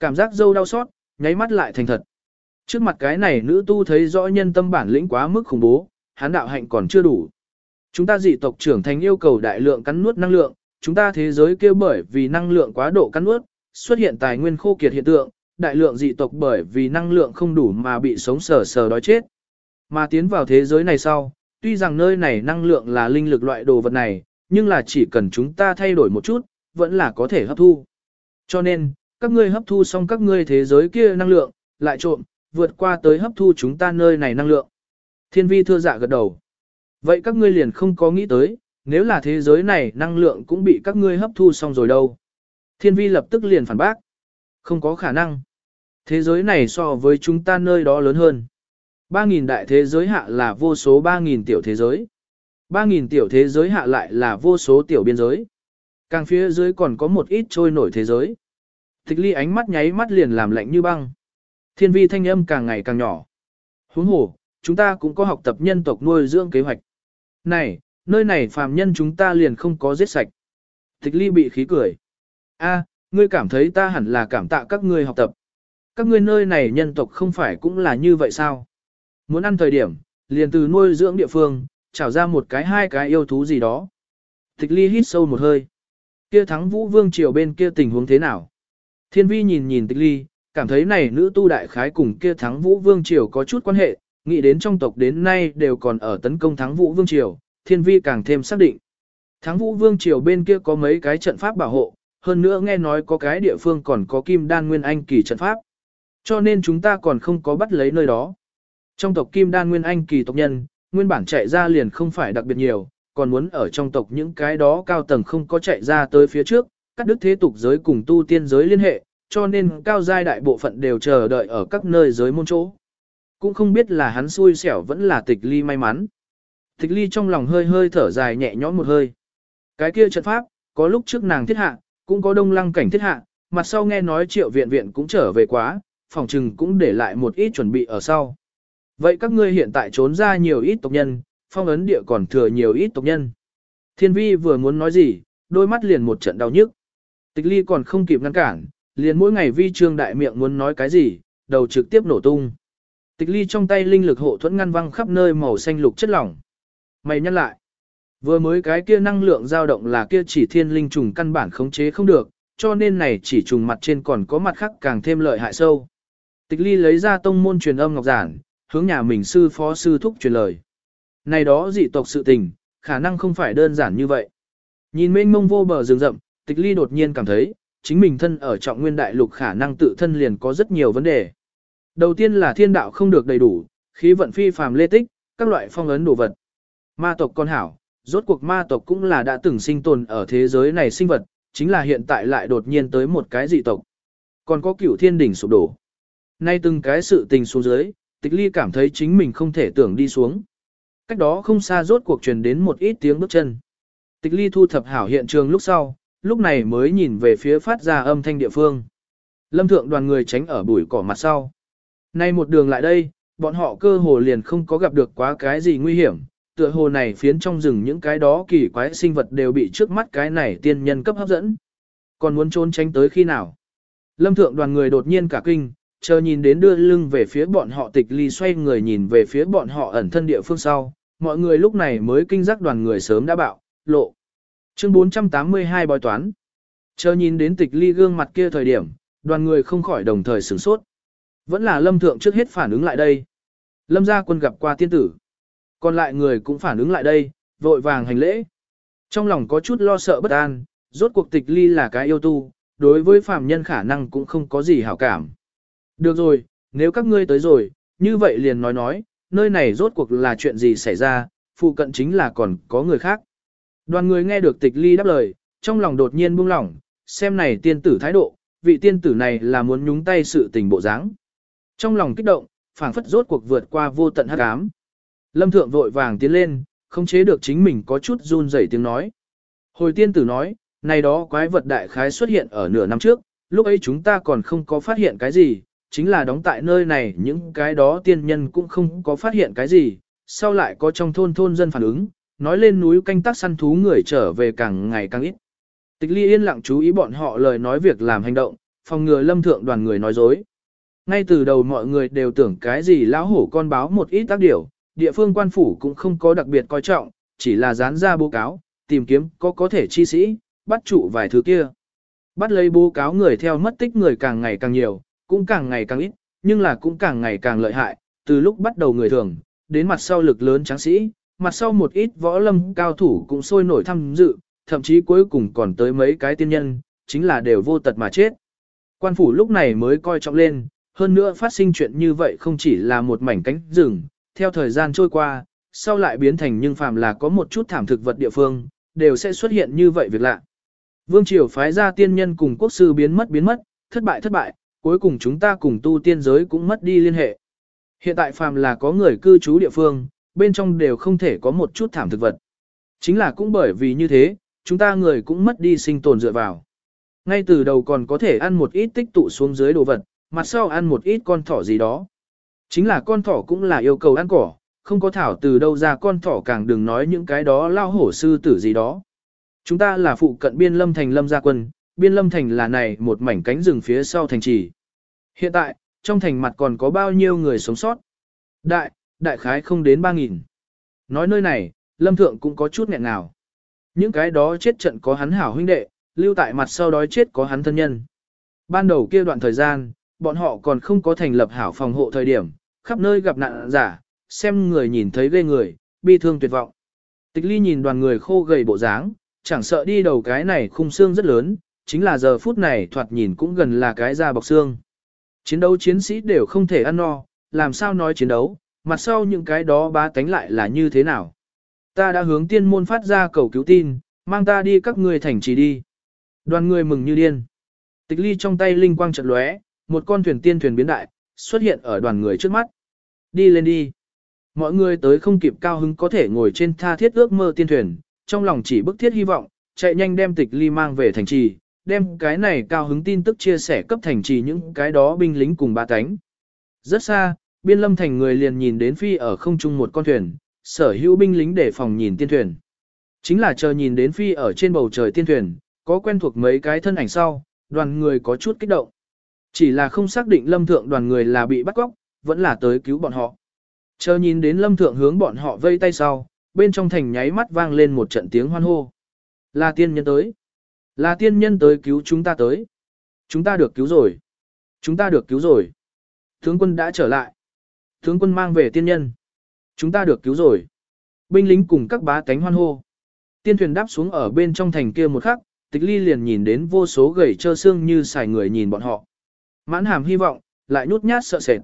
Cảm giác dâu đau xót, nháy mắt lại thành thật. Trước mặt cái này nữ tu thấy rõ nhân tâm bản lĩnh quá mức khủng bố, hán đạo hạnh còn chưa đủ. Chúng ta dị tộc trưởng thành yêu cầu đại lượng cắn nuốt năng lượng, chúng ta thế giới kêu bởi vì năng lượng quá độ cắn nuốt, xuất hiện tài nguyên khô kiệt hiện tượng, đại lượng dị tộc bởi vì năng lượng không đủ mà bị sống sờ sờ đói chết. Mà tiến vào thế giới này sau, tuy rằng nơi này năng lượng là linh lực loại đồ vật này, nhưng là chỉ cần chúng ta thay đổi một chút, vẫn là có thể hấp thu. Cho nên, các ngươi hấp thu xong các ngươi thế giới kia năng lượng, lại trộm, vượt qua tới hấp thu chúng ta nơi này năng lượng. Thiên vi thưa dạ gật đầu. Vậy các ngươi liền không có nghĩ tới, nếu là thế giới này năng lượng cũng bị các ngươi hấp thu xong rồi đâu. Thiên vi lập tức liền phản bác. Không có khả năng. Thế giới này so với chúng ta nơi đó lớn hơn. 3.000 đại thế giới hạ là vô số 3.000 tiểu thế giới. 3.000 tiểu thế giới hạ lại là vô số tiểu biên giới. Càng phía dưới còn có một ít trôi nổi thế giới. Tịch ly ánh mắt nháy mắt liền làm lạnh như băng. Thiên vi thanh âm càng ngày càng nhỏ. Huống hồ, chúng ta cũng có học tập nhân tộc nuôi dưỡng kế hoạch. Này, nơi này phàm nhân chúng ta liền không có giết sạch. Tịch ly bị khí cười. a ngươi cảm thấy ta hẳn là cảm tạ các ngươi học tập. Các ngươi nơi này nhân tộc không phải cũng là như vậy sao? Muốn ăn thời điểm, liền từ nuôi dưỡng địa phương, trảo ra một cái hai cái yêu thú gì đó. Tịch ly hít sâu một hơi. Kia thắng vũ vương triều bên kia tình huống thế nào? Thiên vi nhìn nhìn tịch ly, cảm thấy này nữ tu đại khái cùng kia thắng vũ vương triều có chút quan hệ, nghĩ đến trong tộc đến nay đều còn ở tấn công thắng vũ vương triều, thiên vi càng thêm xác định. Thắng vũ vương triều bên kia có mấy cái trận pháp bảo hộ, hơn nữa nghe nói có cái địa phương còn có kim đan nguyên anh kỳ trận pháp. Cho nên chúng ta còn không có bắt lấy nơi đó. Trong tộc kim đan nguyên anh kỳ tộc nhân, nguyên bản chạy ra liền không phải đặc biệt nhiều, còn muốn ở trong tộc những cái đó cao tầng không có chạy ra tới phía trước, cắt đứt thế tục giới cùng tu tiên giới liên hệ, cho nên cao giai đại bộ phận đều chờ đợi ở các nơi giới môn chỗ. Cũng không biết là hắn xui xẻo vẫn là tịch ly may mắn. Tịch ly trong lòng hơi hơi thở dài nhẹ nhõm một hơi. Cái kia trận pháp, có lúc trước nàng thiết hạ, cũng có đông lăng cảnh thiết hạ, mặt sau nghe nói triệu viện viện cũng trở về quá, phòng trừng cũng để lại một ít chuẩn bị ở sau. Vậy các ngươi hiện tại trốn ra nhiều ít tộc nhân, phong ấn địa còn thừa nhiều ít tộc nhân. Thiên vi vừa muốn nói gì, đôi mắt liền một trận đau nhức. Tịch ly còn không kịp ngăn cản, liền mỗi ngày vi trương đại miệng muốn nói cái gì, đầu trực tiếp nổ tung. Tịch ly trong tay linh lực hộ thuẫn ngăn văng khắp nơi màu xanh lục chất lỏng. Mày nhắc lại. Vừa mới cái kia năng lượng dao động là kia chỉ thiên linh trùng căn bản khống chế không được, cho nên này chỉ trùng mặt trên còn có mặt khác càng thêm lợi hại sâu. Tịch ly lấy ra tông môn truyền âm ngọc giản, hướng nhà mình sư phó sư thúc truyền lời. Này đó dị tộc sự tình, khả năng không phải đơn giản như vậy. Nhìn mênh mông vô bờ rừng rậm, tịch ly đột nhiên cảm thấy, chính mình thân ở trọng nguyên đại lục khả năng tự thân liền có rất nhiều vấn đề. Đầu tiên là thiên đạo không được đầy đủ, khí vận phi phàm lê tích, các loại phong ấn đồ vật. Ma tộc con hảo, rốt cuộc ma tộc cũng là đã từng sinh tồn ở thế giới này sinh vật, chính là hiện tại lại đột nhiên tới một cái dị tộc. Còn có cửu thiên đỉnh sụp đổ. Nay từng cái sự tình xuống dưới, tịch ly cảm thấy chính mình không thể tưởng đi xuống. Cách đó không xa rốt cuộc truyền đến một ít tiếng bước chân. Tịch ly thu thập hảo hiện trường lúc sau, lúc này mới nhìn về phía phát ra âm thanh địa phương. Lâm thượng đoàn người tránh ở bụi cỏ mặt sau. Nay một đường lại đây, bọn họ cơ hồ liền không có gặp được quá cái gì nguy hiểm, tựa hồ này phiến trong rừng những cái đó kỳ quái sinh vật đều bị trước mắt cái này tiên nhân cấp hấp dẫn. Còn muốn trốn tránh tới khi nào? Lâm thượng đoàn người đột nhiên cả kinh, chờ nhìn đến đưa lưng về phía bọn họ tịch ly xoay người nhìn về phía bọn họ ẩn thân địa phương sau, mọi người lúc này mới kinh giác đoàn người sớm đã bạo, lộ. Chương 482 bói toán. Chờ nhìn đến tịch ly gương mặt kia thời điểm, đoàn người không khỏi đồng thời sửng sốt. Vẫn là lâm thượng trước hết phản ứng lại đây. Lâm gia quân gặp qua tiên tử. Còn lại người cũng phản ứng lại đây, vội vàng hành lễ. Trong lòng có chút lo sợ bất an, rốt cuộc tịch ly là cái yêu tu, đối với phàm nhân khả năng cũng không có gì hảo cảm. Được rồi, nếu các ngươi tới rồi, như vậy liền nói nói, nơi này rốt cuộc là chuyện gì xảy ra, phụ cận chính là còn có người khác. Đoàn người nghe được tịch ly đáp lời, trong lòng đột nhiên buông lỏng, xem này tiên tử thái độ, vị tiên tử này là muốn nhúng tay sự tình bộ dáng. Trong lòng kích động, phảng phất rốt cuộc vượt qua vô tận hắc ám. Lâm thượng vội vàng tiến lên, không chế được chính mình có chút run rẩy tiếng nói. Hồi tiên tử nói, này đó quái vật đại khái xuất hiện ở nửa năm trước, lúc ấy chúng ta còn không có phát hiện cái gì, chính là đóng tại nơi này những cái đó tiên nhân cũng không có phát hiện cái gì, sau lại có trong thôn thôn dân phản ứng, nói lên núi canh tác săn thú người trở về càng ngày càng ít. Tịch ly yên lặng chú ý bọn họ lời nói việc làm hành động, phòng ngừa lâm thượng đoàn người nói dối. Ngay từ đầu mọi người đều tưởng cái gì lão hổ con báo một ít tác điểu, địa phương quan phủ cũng không có đặc biệt coi trọng, chỉ là dán ra bố cáo, tìm kiếm có có thể chi sĩ, bắt trụ vài thứ kia. Bắt lấy bố cáo người theo mất tích người càng ngày càng nhiều, cũng càng ngày càng ít, nhưng là cũng càng ngày càng lợi hại, từ lúc bắt đầu người thường, đến mặt sau lực lớn tráng sĩ, mặt sau một ít võ lâm cao thủ cũng sôi nổi tham dự, thậm chí cuối cùng còn tới mấy cái tiên nhân, chính là đều vô tật mà chết. Quan phủ lúc này mới coi trọng lên, hơn nữa phát sinh chuyện như vậy không chỉ là một mảnh cánh rừng, theo thời gian trôi qua, sau lại biến thành nhưng phàm là có một chút thảm thực vật địa phương, đều sẽ xuất hiện như vậy việc lạ. Vương Triều phái ra tiên nhân cùng quốc sư biến mất biến mất, thất bại thất bại, cuối cùng chúng ta cùng tu tiên giới cũng mất đi liên hệ. Hiện tại phàm là có người cư trú địa phương, bên trong đều không thể có một chút thảm thực vật. Chính là cũng bởi vì như thế, chúng ta người cũng mất đi sinh tồn dựa vào. Ngay từ đầu còn có thể ăn một ít tích tụ xuống dưới đồ vật, mặt sau ăn một ít con thỏ gì đó. Chính là con thỏ cũng là yêu cầu ăn cỏ, không có thảo từ đâu ra con thỏ càng đừng nói những cái đó lao hổ sư tử gì đó. Chúng ta là phụ cận biên lâm thành lâm gia quân, biên lâm thành là này một mảnh cánh rừng phía sau thành trì. Hiện tại, trong thành mặt còn có bao nhiêu người sống sót? Đại, đại khái không đến 3.000. Nói nơi này, lâm thượng cũng có chút nghẹn nào. Những cái đó chết trận có hắn hảo huynh đệ, lưu tại mặt sau đói chết có hắn thân nhân. Ban đầu kia đoạn thời gian, bọn họ còn không có thành lập hảo phòng hộ thời điểm, khắp nơi gặp nạn giả, xem người nhìn thấy ghê người, bi thương tuyệt vọng. Tịch ly nhìn đoàn người khô gầy bộ dáng, chẳng sợ đi đầu cái này khung xương rất lớn, chính là giờ phút này thoạt nhìn cũng gần là cái da bọc xương. Chiến đấu chiến sĩ đều không thể ăn no, làm sao nói chiến đấu, mặt sau những cái đó bá tánh lại là như thế nào. Ta đã hướng tiên môn phát ra cầu cứu tin, mang ta đi các người thành trì đi. Đoàn người mừng như điên. Tịch ly trong tay linh quang chợt lóe, một con thuyền tiên thuyền biến đại, xuất hiện ở đoàn người trước mắt. Đi lên đi. Mọi người tới không kịp cao hứng có thể ngồi trên tha thiết ước mơ tiên thuyền, trong lòng chỉ bức thiết hy vọng, chạy nhanh đem tịch ly mang về thành trì, đem cái này cao hứng tin tức chia sẻ cấp thành trì những cái đó binh lính cùng ba cánh. Rất xa, biên lâm thành người liền nhìn đến phi ở không trung một con thuyền, sở hữu binh lính để phòng nhìn tiên thuyền. Chính là chờ nhìn đến phi ở trên bầu trời tiên thuyền, có quen thuộc mấy cái thân ảnh sau, đoàn người có chút kích động. Chỉ là không xác định lâm thượng đoàn người là bị bắt cóc, vẫn là tới cứu bọn họ. Chờ nhìn đến lâm thượng hướng bọn họ vây tay sau, bên trong thành nháy mắt vang lên một trận tiếng hoan hô. Là tiên nhân tới. Là tiên nhân tới cứu chúng ta tới. Chúng ta được cứu rồi. Chúng ta được cứu rồi. Tướng quân đã trở lại. Tướng quân mang về tiên nhân. Chúng ta được cứu rồi. Binh lính cùng các bá tánh hoan hô. Tiên thuyền đáp xuống ở bên trong thành kia một khắc, tịch ly liền nhìn đến vô số gầy trơ xương như xài người nhìn bọn họ. Mãn hàm hy vọng, lại nhút nhát sợ sệt.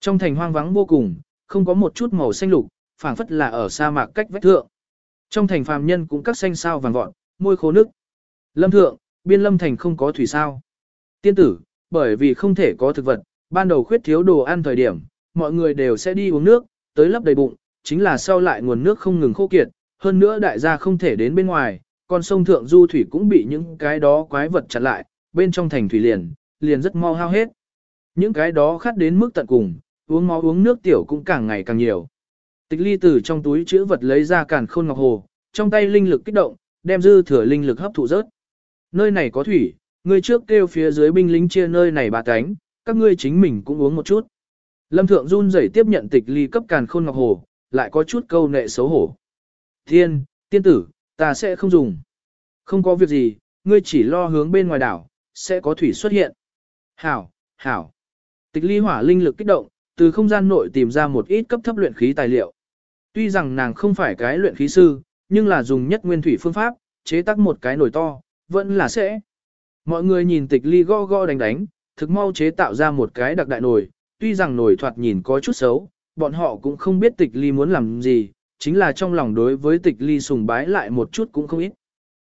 Trong thành hoang vắng vô cùng, không có một chút màu xanh lục, phảng phất là ở sa mạc cách vách thượng. Trong thành phàm nhân cũng các xanh sao vàng vọt, môi khô nước. Lâm thượng, biên lâm thành không có thủy sao. Tiên tử, bởi vì không thể có thực vật, ban đầu khuyết thiếu đồ ăn thời điểm, mọi người đều sẽ đi uống nước, tới lấp đầy bụng, chính là sau lại nguồn nước không ngừng khô kiệt, hơn nữa đại gia không thể đến bên ngoài, con sông thượng du thủy cũng bị những cái đó quái vật chặn lại, bên trong thành thủy liền, liền rất mau hao hết. Những cái đó khát đến mức tận cùng, uống máu uống nước tiểu cũng càng ngày càng nhiều. Tịch ly từ trong túi chữ vật lấy ra càn khôn ngọc hồ, trong tay linh lực kích động, đem dư thừa linh lực hấp thụ rớt. Nơi này có thủy, người trước kêu phía dưới binh lính chia nơi này bà cánh, các ngươi chính mình cũng uống một chút. Lâm Thượng run rẩy tiếp nhận tịch ly cấp càn khôn ngọc hồ, lại có chút câu nệ xấu hổ. Thiên, tiên tử, ta sẽ không dùng. Không có việc gì, ngươi chỉ lo hướng bên ngoài đảo, sẽ có thủy xuất hiện. Hảo, hảo. Tịch ly hỏa linh lực kích động, từ không gian nội tìm ra một ít cấp thấp luyện khí tài liệu. Tuy rằng nàng không phải cái luyện khí sư, nhưng là dùng nhất nguyên thủy phương pháp, chế tác một cái nồi to, vẫn là sẽ. Mọi người nhìn tịch ly go go đánh đánh, thực mau chế tạo ra một cái đặc đại nồi, tuy rằng nổi thoạt nhìn có chút xấu, bọn họ cũng không biết tịch ly muốn làm gì, chính là trong lòng đối với tịch ly sùng bái lại một chút cũng không ít.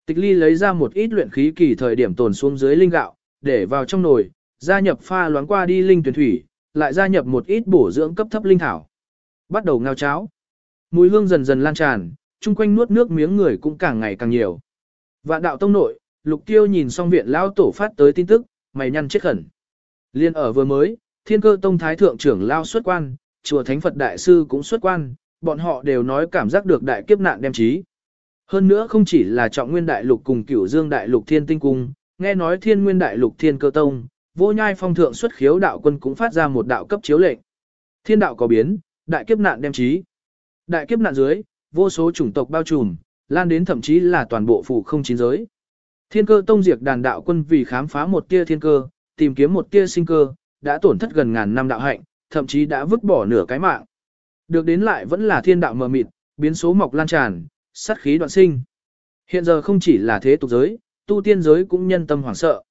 Tịch ly lấy ra một ít luyện khí kỳ thời điểm tồn xuống dưới linh gạo, để vào trong nồi, gia nhập pha loáng qua đi linh tuyển thủy, lại gia nhập một ít bổ dưỡng cấp thấp linh thảo. Bắt đầu ngao cháo. Mùi hương dần dần lan tràn, chung quanh nuốt nước miếng người cũng càng ngày càng nhiều. Vạn đạo tông nội, lục tiêu nhìn xong viện lão tổ phát tới tin tức, mày nhăn chết khẩn. Liên ở vừa mới, thiên cơ tông thái thượng trưởng lao xuất quan, chùa thánh Phật đại sư cũng xuất quan, bọn họ đều nói cảm giác được đại kiếp nạn đem trí. Hơn nữa không chỉ là trọng nguyên đại lục cùng cửu dương đại lục thiên tinh cung, nghe nói thiên nguyên đại lục thiên cơ tông, vô nhai phong thượng xuất khiếu đạo quân cũng phát ra một đạo cấp chiếu lệnh. Thiên đạo có biến, đại kiếp nạn đem trí. Đại kiếp nạn dưới, vô số chủng tộc bao trùm, lan đến thậm chí là toàn bộ phủ không chín giới. Thiên cơ tông diệt đàn đạo quân vì khám phá một tia thiên cơ, tìm kiếm một tia sinh cơ, đã tổn thất gần ngàn năm đạo hạnh, thậm chí đã vứt bỏ nửa cái mạng. Được đến lại vẫn là thiên đạo mờ mịt, biến số mọc lan tràn, sát khí đoạn sinh. Hiện giờ không chỉ là thế tục giới, tu tiên giới cũng nhân tâm hoảng sợ.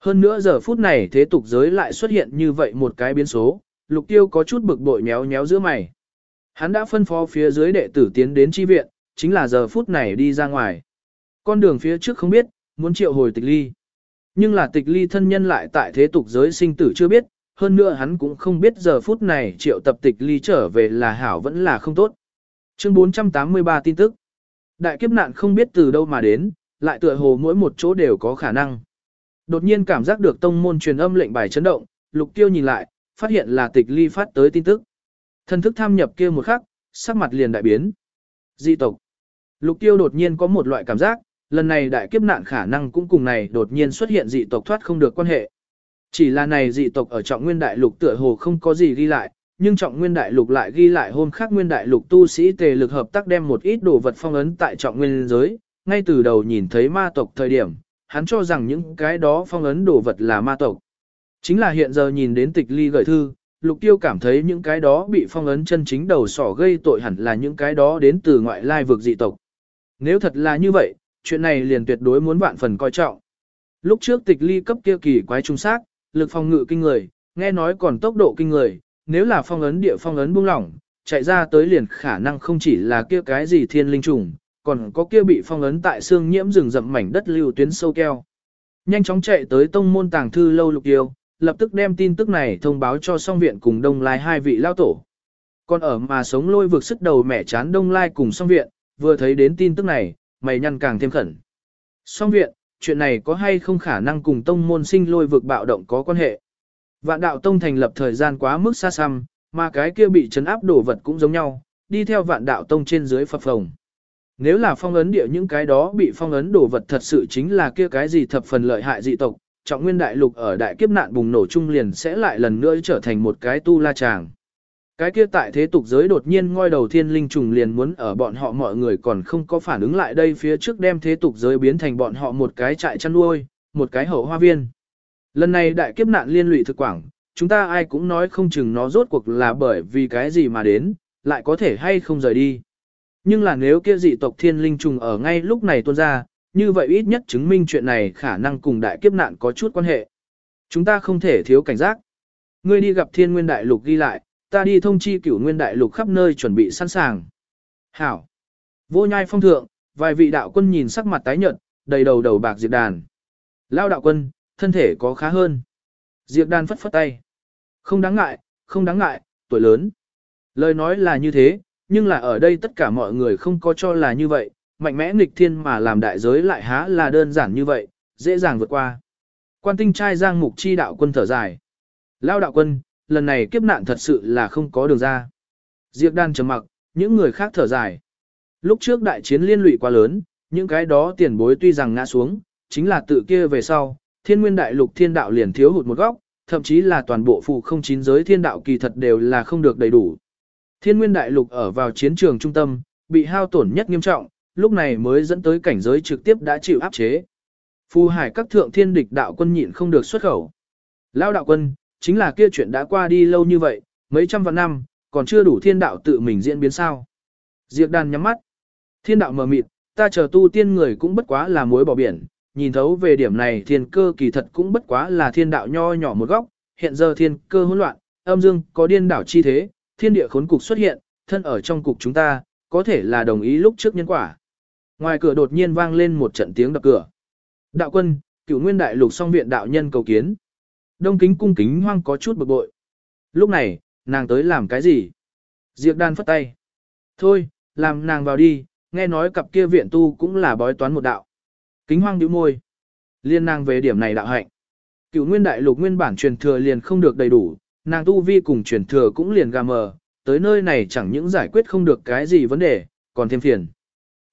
Hơn nữa giờ phút này thế tục giới lại xuất hiện như vậy một cái biến số, lục tiêu có chút bực bội méo méo giữa mày. Hắn đã phân phó phía dưới đệ tử tiến đến chi viện, chính là giờ phút này đi ra ngoài. Con đường phía trước không biết, muốn triệu hồi tịch ly. Nhưng là tịch ly thân nhân lại tại thế tục giới sinh tử chưa biết, hơn nữa hắn cũng không biết giờ phút này triệu tập tịch ly trở về là hảo vẫn là không tốt. Chương 483 tin tức. Đại kiếp nạn không biết từ đâu mà đến, lại tựa hồ mỗi một chỗ đều có khả năng. Đột nhiên cảm giác được tông môn truyền âm lệnh bài chấn động, lục tiêu nhìn lại, phát hiện là tịch ly phát tới tin tức. Thân thức tham nhập kia một khắc, sắc mặt liền đại biến. Dị tộc. Lục tiêu đột nhiên có một loại cảm giác, lần này đại kiếp nạn khả năng cũng cùng này đột nhiên xuất hiện dị tộc thoát không được quan hệ. Chỉ là này dị tộc ở trọng nguyên đại lục tựa hồ không có gì ghi lại, nhưng trọng nguyên đại lục lại ghi lại hôm khác nguyên đại lục tu sĩ tề lực hợp tác đem một ít đồ vật phong ấn tại trọng nguyên giới, ngay từ đầu nhìn thấy ma tộc thời điểm, hắn cho rằng những cái đó phong ấn đồ vật là ma tộc. Chính là hiện giờ nhìn đến tịch ly gửi thư, lục tiêu cảm thấy những cái đó bị phong ấn chân chính đầu sỏ gây tội hẳn là những cái đó đến từ ngoại lai vực dị tộc. Nếu thật là như vậy, chuyện này liền tuyệt đối muốn vạn phần coi trọng. Lúc trước tịch ly cấp kia kỳ quái trung xác, lực phong ngự kinh người, nghe nói còn tốc độ kinh người, nếu là phong ấn địa phong ấn buông lỏng, chạy ra tới liền khả năng không chỉ là kia cái gì thiên linh trùng, còn có kia bị phong ấn tại xương nhiễm rừng rậm mảnh đất lưu tuyến sâu keo. Nhanh chóng chạy tới tông môn tàng thư lâu lục tiêu, lập tức đem tin tức này thông báo cho song viện cùng đông lai hai vị lao tổ. Còn ở mà sống lôi vực sức đầu mẻ chán đông lai cùng song viện, vừa thấy đến tin tức này, mày nhăn càng thêm khẩn. Song viện, chuyện này có hay không khả năng cùng tông môn sinh lôi vực bạo động có quan hệ. Vạn đạo tông thành lập thời gian quá mức xa xăm, mà cái kia bị chấn áp đổ vật cũng giống nhau, đi theo vạn đạo tông trên dưới phập phồng. Nếu là phong ấn địa những cái đó bị phong ấn đổ vật thật sự chính là kia cái gì thập phần lợi hại dị tộc, trọng nguyên đại lục ở đại kiếp nạn bùng nổ chung liền sẽ lại lần nữa trở thành một cái tu la tràng. Cái kia tại thế tục giới đột nhiên ngoi đầu thiên linh trùng liền muốn ở bọn họ mọi người còn không có phản ứng lại đây phía trước đem thế tục giới biến thành bọn họ một cái trại chăn nuôi, một cái hậu hoa viên. Lần này đại kiếp nạn liên lụy thực quảng, chúng ta ai cũng nói không chừng nó rốt cuộc là bởi vì cái gì mà đến, lại có thể hay không rời đi. Nhưng là nếu kia dị tộc thiên linh trùng ở ngay lúc này tuôn ra, như vậy ít nhất chứng minh chuyện này khả năng cùng đại kiếp nạn có chút quan hệ. Chúng ta không thể thiếu cảnh giác. Ngươi đi gặp thiên nguyên đại lục ghi lại, ta đi thông chi cửu nguyên đại lục khắp nơi chuẩn bị sẵn sàng. Hảo. Vô nhai phong thượng, vài vị đạo quân nhìn sắc mặt tái nhợt, đầy đầu đầu bạc diệt đàn. Lao đạo quân, thân thể có khá hơn. Diệp đàn phất phất tay. Không đáng ngại, không đáng ngại, tuổi lớn. Lời nói là như thế, nhưng là ở đây tất cả mọi người không có cho là như vậy, mạnh mẽ nghịch thiên mà làm đại giới lại há là đơn giản như vậy, dễ dàng vượt qua. Quan tinh trai giang mục chi đạo quân thở dài. Lao đạo quân, lần này kiếp nạn thật sự là không có đường ra. Diệp đan trầm mặc, những người khác thở dài. Lúc trước đại chiến liên lụy quá lớn, những cái đó tiền bối tuy rằng ngã xuống, chính là tự kia về sau, thiên nguyên đại lục thiên đạo liền thiếu hụt một góc, thậm chí là toàn bộ phụ không chín giới thiên đạo kỳ thật đều là không được đầy đủ. Thiên nguyên đại lục ở vào chiến trường trung tâm, bị hao tổn nhất nghiêm trọng, lúc này mới dẫn tới cảnh giới trực tiếp đã chịu áp chế. Phù hải các thượng thiên địch đạo quân nhịn không được xuất khẩu. Lao đạo quân, chính là kia chuyện đã qua đi lâu như vậy, mấy trăm vạn năm, còn chưa đủ thiên đạo tự mình diễn biến sao. Diệp đàn nhắm mắt. Thiên đạo mờ mịt, ta chờ tu tiên người cũng bất quá là muối bỏ biển, nhìn thấu về điểm này thiên cơ kỳ thật cũng bất quá là thiên đạo nho nhỏ một góc, hiện giờ thiên cơ hỗn loạn, âm dương có điên đảo chi thế, thiên địa khốn cục xuất hiện, thân ở trong cục chúng ta, có thể là đồng ý lúc trước nhân quả. Ngoài cửa đột nhiên vang lên một trận tiếng đập cửa. Đạo quân, cửu nguyên đại lục song viện đạo nhân cầu kiến. Đông kính cung kính hoang có chút bực bội. Lúc này, nàng tới làm cái gì? Diệp đan phất tay. Thôi, làm nàng vào đi, nghe nói cặp kia viện tu cũng là bói toán một đạo. Kính hoang nhíu môi. Liên nàng về điểm này đạo hạnh. Cựu nguyên đại lục nguyên bản truyền thừa liền không được đầy đủ, nàng tu vi cùng truyền thừa cũng liền gà mờ, tới nơi này chẳng những giải quyết không được cái gì vấn đề, còn thêm phiền.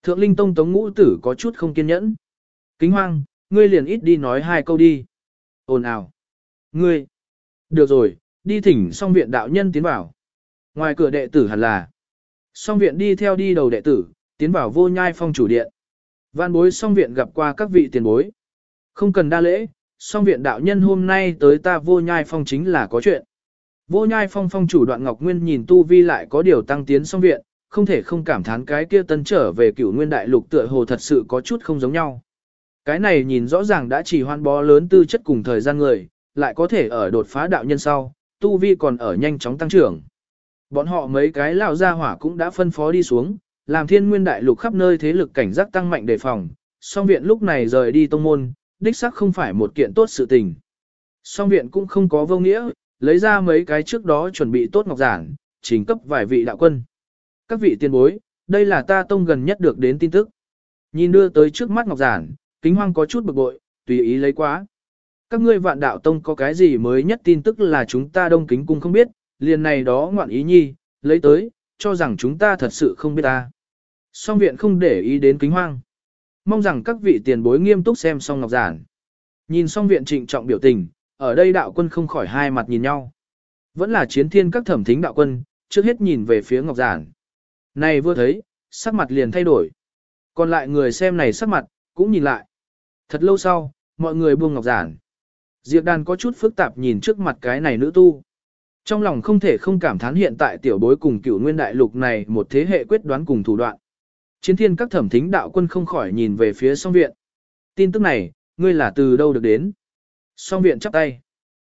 Thượng Linh Tông Tống Ngũ Tử có chút không kiên nhẫn. Kính hoang, ngươi liền ít đi nói hai câu đi. Ồn ào. Ngươi. Được rồi, đi thỉnh song viện đạo nhân tiến vào. Ngoài cửa đệ tử hẳn là. Song viện đi theo đi đầu đệ tử, tiến vào vô nhai phong chủ điện. Văn bối song viện gặp qua các vị tiền bối. Không cần đa lễ, song viện đạo nhân hôm nay tới ta vô nhai phong chính là có chuyện. Vô nhai phong phong chủ đoạn Ngọc Nguyên nhìn tu vi lại có điều tăng tiến song viện, không thể không cảm thán cái kia tân trở về cửu nguyên đại lục tựa hồ thật sự có chút không giống nhau. Cái này nhìn rõ ràng đã chỉ hoan bó lớn tư chất cùng thời gian người, lại có thể ở đột phá đạo nhân sau, tu vi còn ở nhanh chóng tăng trưởng. Bọn họ mấy cái lão gia hỏa cũng đã phân phó đi xuống, làm thiên nguyên đại lục khắp nơi thế lực cảnh giác tăng mạnh đề phòng, song viện lúc này rời đi tông môn, đích xác không phải một kiện tốt sự tình. Song viện cũng không có vô nghĩa, lấy ra mấy cái trước đó chuẩn bị tốt ngọc giản, trình cấp vài vị đạo quân. Các vị tiên bối, đây là ta tông gần nhất được đến tin tức. Nhìn đưa tới trước mắt ngọc giản, kính hoang có chút bực bội, tùy ý lấy quá. Các ngươi vạn đạo tông có cái gì mới nhất tin tức là chúng ta đông kính cung không biết, liền này đó ngoạn ý nhi, lấy tới, cho rằng chúng ta thật sự không biết ta. Song viện không để ý đến kính hoang. Mong rằng các vị tiền bối nghiêm túc xem xong ngọc giản. Nhìn song viện trịnh trọng biểu tình, ở đây đạo quân không khỏi hai mặt nhìn nhau. Vẫn là chiến thiên các thẩm thính đạo quân, trước hết nhìn về phía ngọc giản. Này vừa thấy, sắc mặt liền thay đổi. Còn lại người xem này sắc mặt, cũng nhìn lại. Thật lâu sau, mọi người buông ngọc giản. Diệp đàn có chút phức tạp nhìn trước mặt cái này nữ tu. Trong lòng không thể không cảm thán hiện tại tiểu bối cùng cửu nguyên đại lục này một thế hệ quyết đoán cùng thủ đoạn. Chiến thiên các thẩm thính đạo quân không khỏi nhìn về phía song viện. Tin tức này, ngươi là từ đâu được đến? Song viện chắp tay.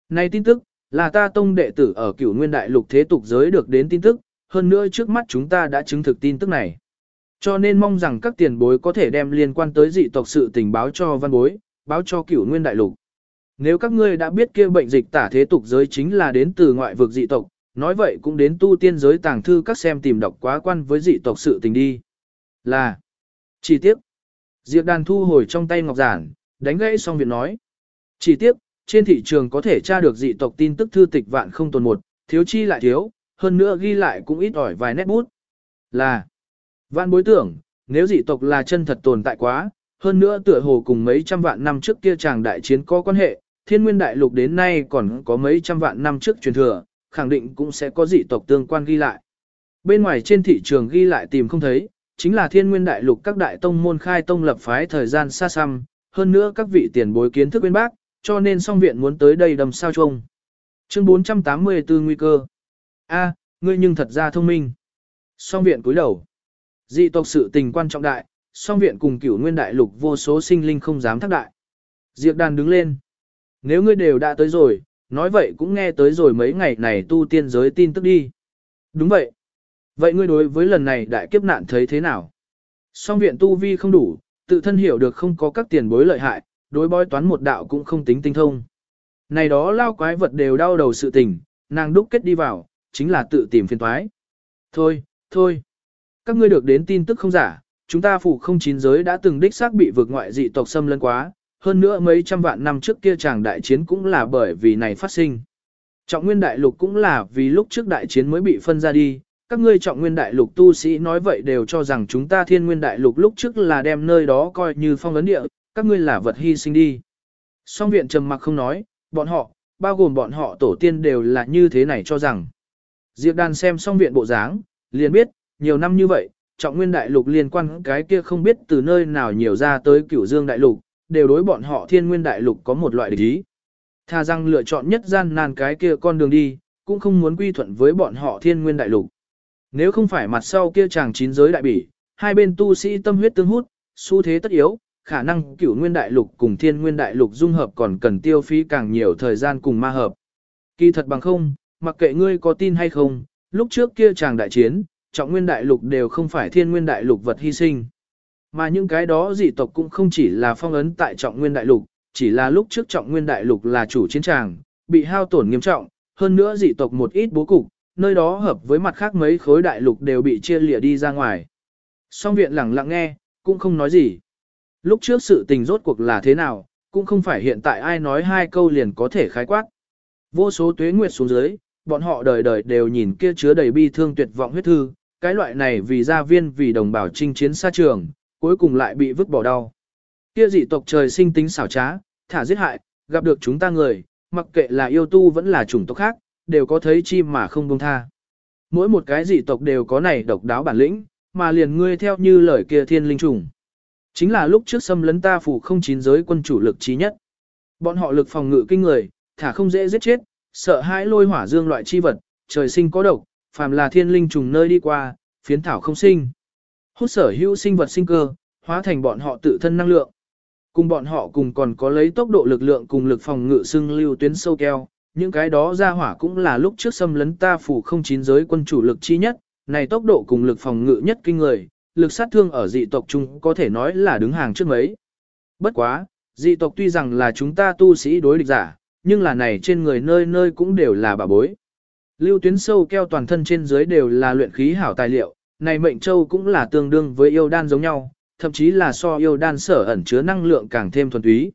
Này tin tức, là ta tông đệ tử ở cửu nguyên đại lục thế tục giới được đến tin tức, hơn nữa trước mắt chúng ta đã chứng thực tin tức này. Cho nên mong rằng các tiền bối có thể đem liên quan tới dị tộc sự tình báo cho văn bối, báo cho cửu nguyên đại lục. Nếu các ngươi đã biết kia bệnh dịch tả thế tục giới chính là đến từ ngoại vực dị tộc, nói vậy cũng đến tu tiên giới tàng thư các xem tìm đọc quá quan với dị tộc sự tình đi. Là. Chỉ tiếc. Diệp đàn thu hồi trong tay ngọc giản, đánh gãy xong việc nói. Chỉ tiếc, trên thị trường có thể tra được dị tộc tin tức thư tịch vạn không tồn một, thiếu chi lại thiếu, hơn nữa ghi lại cũng ít ỏi vài nét bút. Là. Vạn bối tưởng, nếu dị tộc là chân thật tồn tại quá, hơn nữa tựa hồ cùng mấy trăm vạn năm trước kia chàng đại chiến có quan hệ, thiên nguyên đại lục đến nay còn có mấy trăm vạn năm trước truyền thừa, khẳng định cũng sẽ có dị tộc tương quan ghi lại. Bên ngoài trên thị trường ghi lại tìm không thấy, chính là thiên nguyên đại lục các đại tông môn khai tông lập phái thời gian xa xăm, hơn nữa các vị tiền bối kiến thức bên bác, cho nên song viện muốn tới đây đầm sao chung. Chương 484 nguy cơ. A, ngươi nhưng thật ra thông minh. Song viện cúi đầu. Dị tộc sự tình quan trọng đại, song viện cùng cửu nguyên đại lục vô số sinh linh không dám thác đại. Diệp đàn đứng lên. Nếu ngươi đều đã tới rồi, nói vậy cũng nghe tới rồi mấy ngày này tu tiên giới tin tức đi. Đúng vậy. Vậy ngươi đối với lần này đại kiếp nạn thấy thế nào? Song viện tu vi không đủ, tự thân hiểu được không có các tiền bối lợi hại, đối bói toán một đạo cũng không tính tinh thông. Này đó lao quái vật đều đau đầu sự tình, nàng đúc kết đi vào, chính là tự tìm phiền toái. Thôi, thôi. Các ngươi được đến tin tức không giả, chúng ta phủ không chín giới đã từng đích xác bị vượt ngoại dị tộc xâm lấn quá, hơn nữa mấy trăm vạn năm trước kia chàng đại chiến cũng là bởi vì này phát sinh. Trọng nguyên đại lục cũng là vì lúc trước đại chiến mới bị phân ra đi, các ngươi trọng nguyên đại lục tu sĩ nói vậy đều cho rằng chúng ta thiên nguyên đại lục lúc trước là đem nơi đó coi như phong ấn địa, các ngươi là vật hy sinh đi. Song viện trầm mặc không nói, bọn họ, bao gồm bọn họ tổ tiên đều là như thế này cho rằng. Diệp đàn xem song viện bộ dáng, liền biết, nhiều năm như vậy, trọng nguyên đại lục liên quan cái kia không biết từ nơi nào nhiều ra tới cửu dương đại lục, đều đối bọn họ thiên nguyên đại lục có một loại địch ý. Thà rằng lựa chọn nhất gian nan cái kia con đường đi, cũng không muốn quy thuận với bọn họ thiên nguyên đại lục. Nếu không phải mặt sau kia chàng chín giới đại bỉ, hai bên tu sĩ tâm huyết tương hút, xu thế tất yếu, khả năng cửu nguyên đại lục cùng thiên nguyên đại lục dung hợp còn cần tiêu phí càng nhiều thời gian cùng ma hợp. Kỳ thật bằng không, mặc kệ ngươi có tin hay không, lúc trước kia chàng đại chiến, trọng nguyên đại lục đều không phải thiên nguyên đại lục vật hy sinh. Mà những cái đó dị tộc cũng không chỉ là phong ấn tại trọng nguyên đại lục, chỉ là lúc trước trọng nguyên đại lục là chủ chiến tràng, bị hao tổn nghiêm trọng, hơn nữa dị tộc một ít bố cục, nơi đó hợp với mặt khác mấy khối đại lục đều bị chia lìa đi ra ngoài. Song viện lặng lặng nghe, cũng không nói gì. Lúc trước sự tình rốt cuộc là thế nào, cũng không phải hiện tại ai nói hai câu liền có thể khái quát. Vô số tuế nguyệt xuống dưới, bọn họ đời đời đều nhìn kia chứa đầy bi thương tuyệt vọng huyết thư, cái loại này vì gia viên vì đồng bào chinh chiến xa trường, cuối cùng lại bị vứt bỏ đau. Kia dị tộc trời sinh tính xảo trá, thả giết hại, gặp được chúng ta người, mặc kệ là yêu tu vẫn là chủng tộc khác, đều có thấy chim mà không buông tha. Mỗi một cái dị tộc đều có này độc đáo bản lĩnh, mà liền ngươi theo như lời kia thiên linh trùng. Chính là lúc trước xâm lấn ta phủ không chín giới quân chủ lực trí nhất. Bọn họ lực phòng ngự kinh người, thả không dễ giết chết, sợ hãi lôi hỏa dương loại chi vật, trời sinh có độc, phàm là thiên linh trùng nơi đi qua, phiến thảo không sinh. Hút sở hữu sinh vật sinh cơ, hóa thành bọn họ tự thân năng lượng. Cùng bọn họ cùng còn có lấy tốc độ lực lượng cùng lực phòng ngự xưng lưu tuyến sâu keo, những cái đó ra hỏa cũng là lúc trước xâm lấn ta phủ không chín giới quân chủ lực chi nhất, này tốc độ cùng lực phòng ngự nhất kinh người, lực sát thương ở dị tộc chung có thể nói là đứng hàng trước mấy. Bất quá, dị tộc tuy rằng là chúng ta tu sĩ đối địch giả, nhưng là này trên người nơi nơi cũng đều là bà bối. Lưu tuyến sâu keo toàn thân trên dưới đều là luyện khí hảo tài liệu, này mệnh châu cũng là tương đương với yêu đan giống nhau, thậm chí là so yêu đan sở ẩn chứa năng lượng càng thêm thuần túy.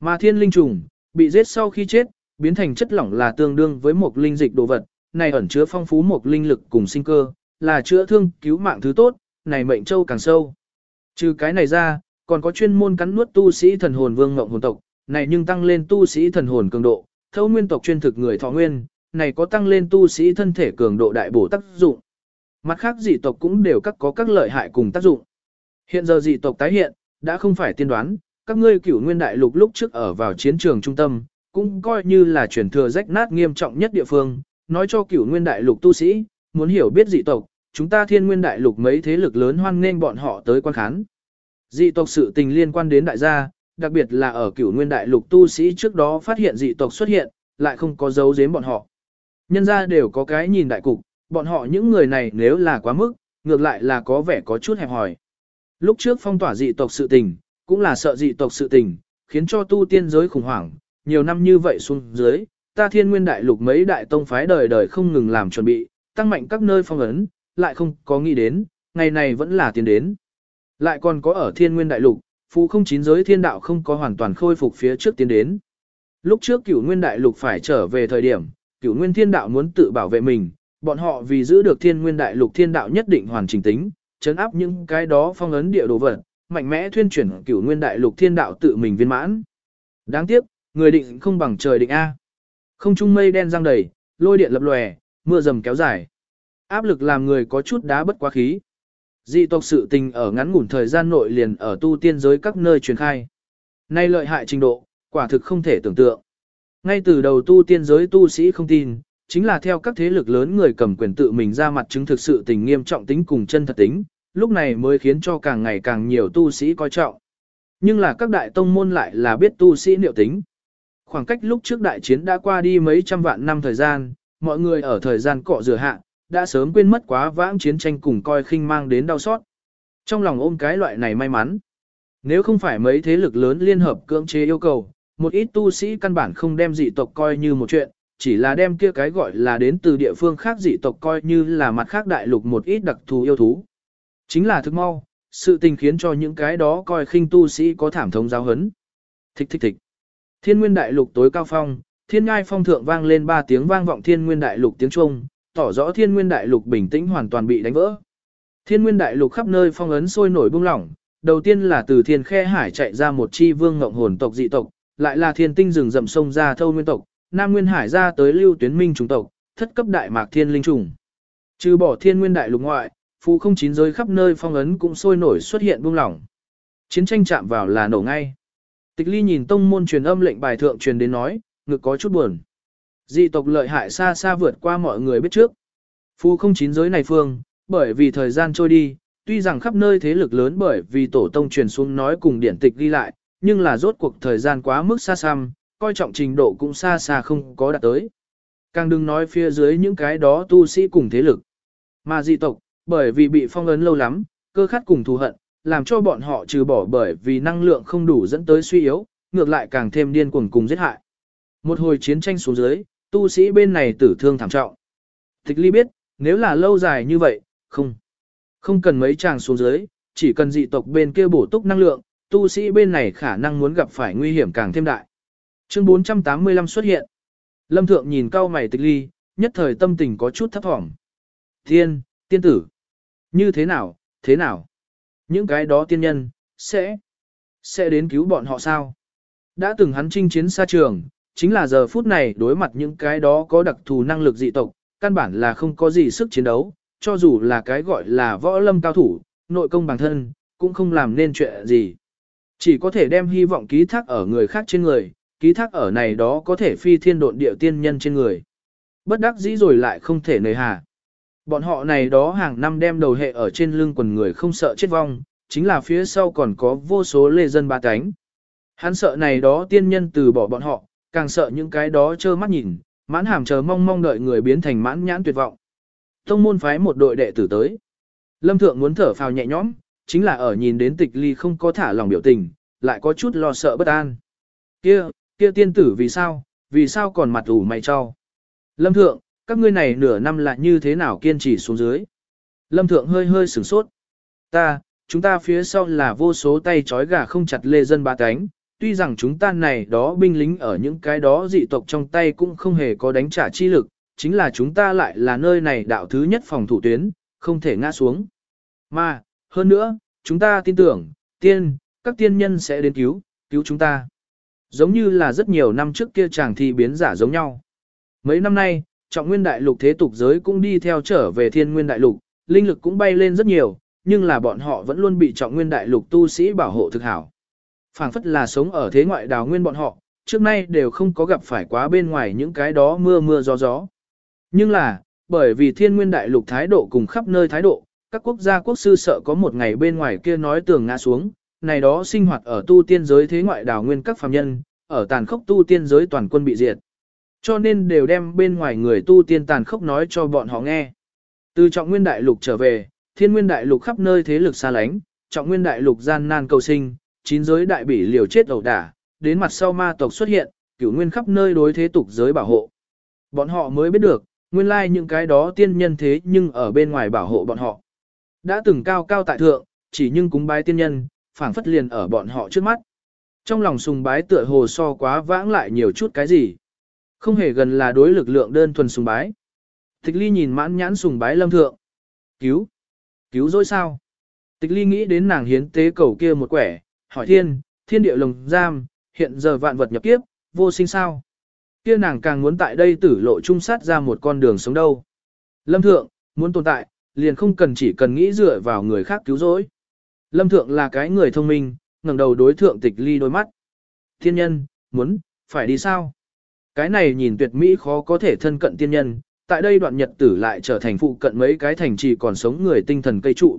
Mà thiên linh trùng, bị giết sau khi chết, biến thành chất lỏng là tương đương với một linh dịch đồ vật, này ẩn chứa phong phú một linh lực cùng sinh cơ, là chữa thương, cứu mạng thứ tốt, này mệnh châu càng sâu. Trừ cái này ra, còn có chuyên môn cắn nuốt tu sĩ thần hồn vương ngộng hồn tộc, này nhưng tăng lên tu sĩ thần hồn cường độ, thâu nguyên tộc chuyên thực người thọ nguyên, này có tăng lên tu sĩ thân thể cường độ đại bổ tác dụng. Mặt khác dị tộc cũng đều các có các lợi hại cùng tác dụng. Hiện giờ dị tộc tái hiện, đã không phải tiên đoán, các ngươi cửu nguyên đại lục lúc trước ở vào chiến trường trung tâm, cũng coi như là truyền thừa rách nát nghiêm trọng nhất địa phương, nói cho cửu nguyên đại lục tu sĩ, muốn hiểu biết dị tộc, chúng ta thiên nguyên đại lục mấy thế lực lớn hoan nghênh bọn họ tới quan khán. Dị tộc sự tình liên quan đến đại gia, đặc biệt là ở cửu nguyên đại lục tu sĩ trước đó phát hiện dị tộc xuất hiện, lại không có dấu giếm bọn họ. Nhân ra đều có cái nhìn đại cục, bọn họ những người này nếu là quá mức, ngược lại là có vẻ có chút hẹp hòi. Lúc trước phong tỏa dị tộc sự tình, cũng là sợ dị tộc sự tình, khiến cho tu tiên giới khủng hoảng, nhiều năm như vậy xuống dưới, ta thiên nguyên đại lục mấy đại tông phái đời đời không ngừng làm chuẩn bị, tăng mạnh các nơi phong ấn, lại không có nghĩ đến, ngày này vẫn là tiến đến. Lại còn có ở thiên nguyên đại lục, phù không chín giới thiên đạo không có hoàn toàn khôi phục phía trước tiến đến. Lúc trước cửu nguyên đại lục phải trở về thời điểm, cửu nguyên thiên đạo muốn tự bảo vệ mình, bọn họ vì giữ được thiên nguyên đại lục thiên đạo nhất định hoàn chỉnh tính, chấn áp những cái đó phong ấn địa đồ vật, mạnh mẽ thuyên chuyển cửu nguyên đại lục thiên đạo tự mình viên mãn. Đáng tiếc, người định không bằng trời định A. Không trung mây đen răng đầy, lôi điện lập lòe, mưa rầm kéo dài. Áp lực làm người có chút đá bất quá khí. Dị tộc sự tình ở ngắn ngủn thời gian nội liền ở tu tiên giới các nơi truyền khai. Nay lợi hại trình độ, quả thực không thể tưởng tượng. Ngay từ đầu tu tiên giới tu sĩ không tin, chính là theo các thế lực lớn người cầm quyền tự mình ra mặt chứng thực sự tình nghiêm trọng tính cùng chân thật tính, lúc này mới khiến cho càng ngày càng nhiều tu sĩ coi trọng. Nhưng là các đại tông môn lại là biết tu sĩ liệu tính. Khoảng cách lúc trước đại chiến đã qua đi mấy trăm vạn năm thời gian, mọi người ở thời gian cọ rửa hạ, đã sớm quên mất quá vãng chiến tranh cùng coi khinh mang đến đau xót. Trong lòng ôm cái loại này may mắn. Nếu không phải mấy thế lực lớn liên hợp cưỡng chế yêu cầu, một ít tu sĩ căn bản không đem dị tộc coi như một chuyện, chỉ là đem kia cái gọi là đến từ địa phương khác dị tộc coi như là mặt khác đại lục một ít đặc thù yêu thú. Chính là thức mau, sự tình khiến cho những cái đó coi khinh tu sĩ có thảm thống giáo hấn. Thích thích thích. Thiên nguyên đại lục tối cao phong, thiên ngai phong thượng vang lên ba tiếng vang vọng thiên nguyên đại lục tiếng Trung, tỏ rõ thiên nguyên đại lục bình tĩnh hoàn toàn bị đánh vỡ. Thiên nguyên đại lục khắp nơi phong ấn sôi nổi bung lỏng, đầu tiên là từ thiên khe hải chạy ra một chi vương ngộng hồn tộc dị tộc, lại là thiên tinh rừng rậm sông ra thâu nguyên tộc, nam nguyên hải ra tới lưu tuyến minh trùng tộc, thất cấp đại mạc thiên linh trùng. Trừ bỏ thiên nguyên đại lục ngoại, phù không chín giới khắp nơi phong ấn cũng sôi nổi xuất hiện buông lỏng. Chiến tranh chạm vào là nổ ngay. Tịch ly nhìn tông môn truyền âm lệnh bài thượng truyền đến nói, ngực có chút buồn. Dị tộc lợi hại xa xa vượt qua mọi người biết trước. Phù không chín giới này phương, bởi vì thời gian trôi đi, tuy rằng khắp nơi thế lực lớn bởi vì tổ tông truyền xuống nói cùng điển tịch ghi lại, nhưng là rốt cuộc thời gian quá mức xa xăm, coi trọng trình độ cũng xa xa không có đạt tới. Càng đừng nói phía dưới những cái đó tu sĩ cùng thế lực. Mà dị tộc, bởi vì bị phong ấn lâu lắm, cơ khát cùng thù hận, làm cho bọn họ trừ bỏ bởi vì năng lượng không đủ dẫn tới suy yếu, ngược lại càng thêm điên cuồng cùng giết hại. Một hồi chiến tranh xuống dưới, tu sĩ bên này tử thương thảm trọng. Tịch ly biết, nếu là lâu dài như vậy, không. Không cần mấy chàng xuống dưới, chỉ cần dị tộc bên kia bổ túc năng lượng, tu sĩ bên này khả năng muốn gặp phải nguy hiểm càng thêm đại. Chương 485 xuất hiện. Lâm Thượng nhìn cao mày tịch ly, nhất thời tâm tình có chút thấp thỏm. Thiên, tiên tử. Như thế nào, thế nào? Những cái đó tiên nhân, sẽ, sẽ đến cứu bọn họ sao? Đã từng hắn chinh chiến xa trường, chính là giờ phút này đối mặt những cái đó có đặc thù năng lực dị tộc, căn bản là không có gì sức chiến đấu, cho dù là cái gọi là võ lâm cao thủ, nội công bản thân, cũng không làm nên chuyện gì. Chỉ có thể đem hy vọng ký thác ở người khác trên người, ký thác ở này đó có thể phi thiên độn địa tiên nhân trên người. Bất đắc dĩ rồi lại không thể nơi hà. Bọn họ này đó hàng năm đem đầu hệ ở trên lưng quần người không sợ chết vong, chính là phía sau còn có vô số lê dân ba cánh. Hắn sợ này đó tiên nhân từ bỏ bọn họ, càng sợ những cái đó trơ mắt nhìn, mãn hàm chờ mong mong đợi người biến thành mãn nhãn tuyệt vọng. Tông môn phái một đội đệ tử tới. Lâm Thượng muốn thở phào nhẹ nhõm, chính là ở nhìn đến tịch ly không có thả lòng biểu tình, lại có chút lo sợ bất an. Kia, kia tiên tử vì sao, vì sao còn mặt ủ mày cho? Lâm Thượng, các ngươi này nửa năm lại như thế nào kiên trì xuống dưới? Lâm Thượng hơi hơi sửng sốt. Ta, chúng ta phía sau là vô số tay trói gà không chặt lê dân ba cánh, tuy rằng chúng ta này đó binh lính ở những cái đó dị tộc trong tay cũng không hề có đánh trả chi lực, chính là chúng ta lại là nơi này đạo thứ nhất phòng thủ tuyến, không thể ngã xuống. Mà, hơn nữa, chúng ta tin tưởng, tiên, các tiên nhân sẽ đến cứu, cứu chúng ta. Giống như là rất nhiều năm trước kia chàng thi biến giả giống nhau. Mấy năm nay, trọng nguyên đại lục thế tục giới cũng đi theo trở về thiên nguyên đại lục, linh lực cũng bay lên rất nhiều, nhưng là bọn họ vẫn luôn bị trọng nguyên đại lục tu sĩ bảo hộ thực hảo phảng phất là sống ở thế ngoại đào nguyên bọn họ, trước nay đều không có gặp phải quá bên ngoài những cái đó mưa mưa gió gió. Nhưng là, bởi vì thiên nguyên đại lục thái độ cùng khắp nơi thái độ, các quốc gia quốc sư sợ có một ngày bên ngoài kia nói tường ngã xuống, này đó sinh hoạt ở tu tiên giới thế ngoại đào nguyên các phàm nhân, ở tàn khốc tu tiên giới toàn quân bị diệt. Cho nên đều đem bên ngoài người tu tiên tàn khốc nói cho bọn họ nghe. Từ trọng nguyên đại lục trở về, thiên nguyên đại lục khắp nơi thế lực xa lánh, trọng nguyên đại lục gian nan cầu sinh, chín giới đại bỉ liều chết ẩu đả, đến mặt sau ma tộc xuất hiện, cửu nguyên khắp nơi đối thế tục giới bảo hộ. Bọn họ mới biết được, nguyên lai những cái đó tiên nhân thế nhưng ở bên ngoài bảo hộ bọn họ. Đã từng cao cao tại thượng, chỉ nhưng cúng bái tiên nhân, phảng phất liền ở bọn họ trước mắt. Trong lòng sùng bái tựa hồ so quá vãng lại nhiều chút cái gì. Không hề gần là đối lực lượng đơn thuần sùng bái. Tịch ly nhìn mãn nhãn sùng bái lâm thượng. Cứu! Cứu rồi sao? Tịch ly nghĩ đến nàng hiến tế cầu kia một quẻ, hỏi thiên, thiên địa lồng giam, hiện giờ vạn vật nhập kiếp, vô sinh sao. Kia nàng càng muốn tại đây tử lộ trung sát ra một con đường sống đâu. Lâm thượng, muốn tồn tại, liền không cần chỉ cần nghĩ dựa vào người khác cứu rỗi. Lâm thượng là cái người thông minh, ngẩng đầu đối thượng tịch ly đôi mắt. Thiên nhân, muốn, phải đi sao? Cái này nhìn tuyệt mỹ khó có thể thân cận tiên nhân, tại đây đoạn nhật tử lại trở thành phụ cận mấy cái thành trì còn sống người tinh thần cây trụ.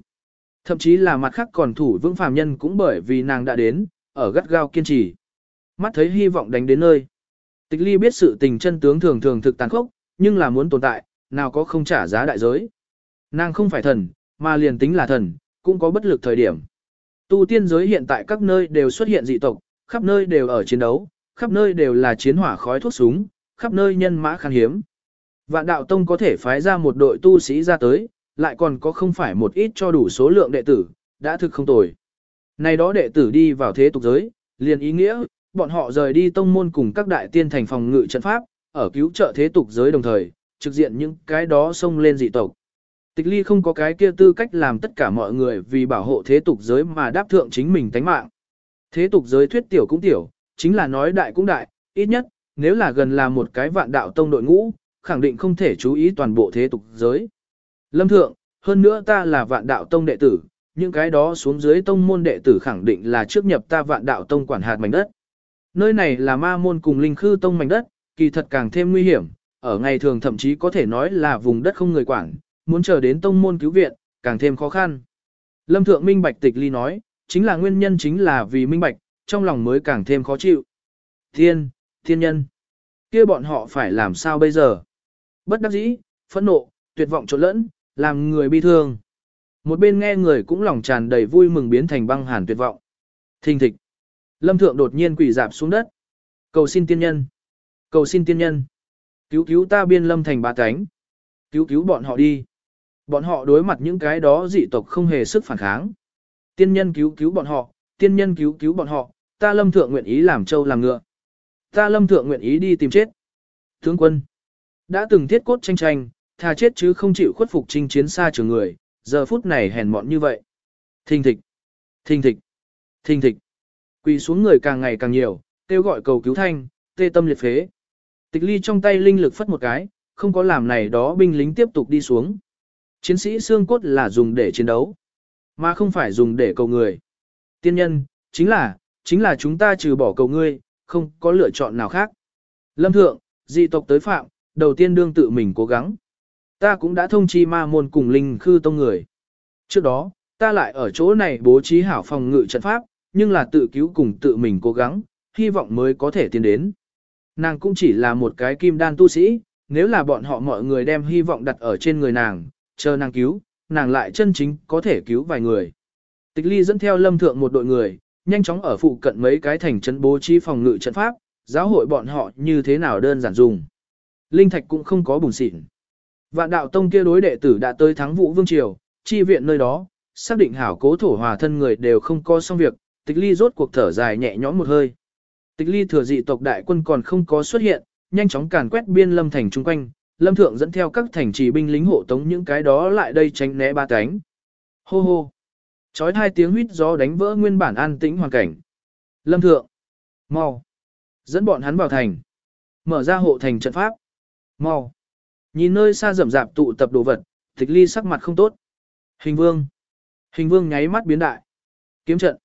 Thậm chí là mặt khác còn thủ vững phàm nhân cũng bởi vì nàng đã đến, ở gắt gao kiên trì. Mắt thấy hy vọng đánh đến nơi. Tịch ly biết sự tình chân tướng thường thường thực tàn khốc, nhưng là muốn tồn tại, nào có không trả giá đại giới. Nàng không phải thần, mà liền tính là thần, cũng có bất lực thời điểm. Tu tiên giới hiện tại các nơi đều xuất hiện dị tộc, khắp nơi đều ở chiến đấu, khắp nơi đều là chiến hỏa khói thuốc súng, khắp nơi nhân mã khan hiếm. Vạn đạo tông có thể phái ra một đội tu sĩ ra tới, lại còn có không phải một ít cho đủ số lượng đệ tử, đã thực không tồi. Này đó đệ tử đi vào thế tục giới, liền ý nghĩa, bọn họ rời đi tông môn cùng các đại tiên thành phòng ngự trận pháp, ở cứu trợ thế tục giới đồng thời, trực diện những cái đó xông lên dị tộc. Tịch ly không có cái kia tư cách làm tất cả mọi người vì bảo hộ thế tục giới mà đáp thượng chính mình tánh mạng. Thế tục giới thuyết tiểu cũng tiểu, chính là nói đại cũng đại, ít nhất, nếu là gần là một cái vạn đạo tông đội ngũ, khẳng định không thể chú ý toàn bộ thế tục giới. Lâm Thượng, hơn nữa ta là vạn đạo tông đệ tử, những cái đó xuống dưới tông môn đệ tử khẳng định là trước nhập ta vạn đạo tông quản hạt mảnh đất. Nơi này là ma môn cùng linh khư tông mảnh đất, kỳ thật càng thêm nguy hiểm, ở ngày thường thậm chí có thể nói là vùng đất không người quản, muốn chờ đến tông môn cứu viện, càng thêm khó khăn. Lâm Thượng Minh Bạch Tịch Ly nói, chính là nguyên nhân chính là vì Minh Bạch, trong lòng mới càng thêm khó chịu. Thiên, thiên nhân, kia bọn họ phải làm sao bây giờ? Bất đắc dĩ, phẫn nộ, tuyệt vọng trộn lẫn, làm người bi thương. Một bên nghe người cũng lòng tràn đầy vui mừng biến thành băng hàn tuyệt vọng. Thình thịch. Lâm thượng đột nhiên quỳ dạp xuống đất. Cầu xin tiên nhân. Cầu xin tiên nhân. Cứu cứu ta biên lâm thành ba cánh. Cứu cứu bọn họ đi. Bọn họ đối mặt những cái đó dị tộc không hề sức phản kháng. Tiên nhân cứu cứu bọn họ, tiên nhân cứu cứu bọn họ, ta lâm thượng nguyện ý làm trâu làm ngựa. Ta lâm thượng nguyện ý đi tìm chết. Tướng quân. Đã từng thiết cốt tranh tranh, tha chết chứ không chịu khuất phục chinh chiến xa trường người, giờ phút này hèn mọn như vậy. Thình thịch, thình thịch, thình thịch. Quỳ xuống người càng ngày càng nhiều, kêu gọi cầu cứu thanh, tê tâm liệt phế. Tịch ly trong tay linh lực phất một cái, không có làm này đó binh lính tiếp tục đi xuống. Chiến sĩ xương cốt là dùng để chiến đấu, mà không phải dùng để cầu người. Tiên nhân, chính là, chính là chúng ta trừ bỏ cầu ngươi, không có lựa chọn nào khác. Lâm thượng, dị tộc tới phạm, đầu tiên đương tự mình cố gắng. Ta cũng đã thông chi ma môn cùng linh khư tông người. Trước đó, ta lại ở chỗ này bố trí hảo phòng ngự trận pháp, nhưng là tự cứu cùng tự mình cố gắng, hy vọng mới có thể tiến đến. Nàng cũng chỉ là một cái kim đan tu sĩ, nếu là bọn họ mọi người đem hy vọng đặt ở trên người nàng, chờ nàng cứu, nàng lại chân chính có thể cứu vài người. Tịch ly dẫn theo lâm thượng một đội người, nhanh chóng ở phụ cận mấy cái thành trấn bố trí phòng ngự trận pháp, giáo hội bọn họ như thế nào đơn giản dùng. Linh thạch cũng không có bùn xịn. Vạn đạo tông kia đối đệ tử đã tới thắng vũ vương triều, chi viện nơi đó, xác định hảo cố thổ hòa thân người đều không có xong việc, tịch ly rốt cuộc thở dài nhẹ nhõm một hơi. Tịch ly thừa dị tộc đại quân còn không có xuất hiện, nhanh chóng càn quét biên lâm thành chung quanh, lâm thượng dẫn theo các thành trì binh lính hộ tống những cái đó lại đây tránh né ba cánh. Hô hô! Chói hai tiếng huýt gió đánh vỡ nguyên bản an tĩnh hoàn cảnh. Lâm thượng! mau Dẫn bọn hắn vào thành. Mở ra hộ thành trận pháp. mau Nhìn nơi xa rậm rạp tụ tập đồ vật, tịch ly sắc mặt không tốt. Hình vương! Hình vương nháy mắt biến đại. Kiếm trận!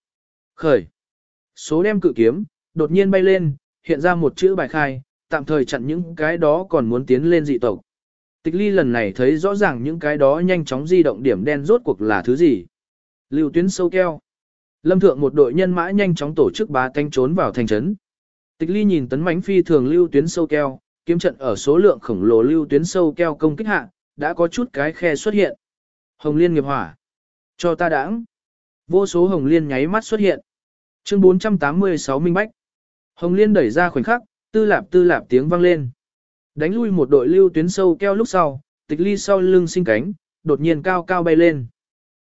Khởi! Số đem cự kiếm, đột nhiên bay lên, hiện ra một chữ bài khai, tạm thời chặn những cái đó còn muốn tiến lên dị tộc. Tịch ly lần này thấy rõ ràng những cái đó nhanh chóng di động điểm đen rốt cuộc là thứ gì. Lưu tuyến sâu keo. Lâm thượng một đội nhân mã nhanh chóng tổ chức bá thanh trốn vào thành trấn. Tịch ly nhìn tấn mãnh phi thường lưu tuyến sâu keo, kiếm trận ở số lượng khổng lồ lưu tuyến sâu keo công kích hạ, đã có chút cái khe xuất hiện. Hồng liên nghiệp hỏa. Cho ta đãng. Vô số hồng liên nháy mắt xuất hiện. Chương 486 Minh Bách. Hồng liên đẩy ra khoảnh khắc, Tư lạp tư lạp tiếng vang lên. Đánh lui một đội lưu tuyến sâu keo lúc sau, tịch ly sau lưng sinh cánh, đột nhiên cao cao bay lên.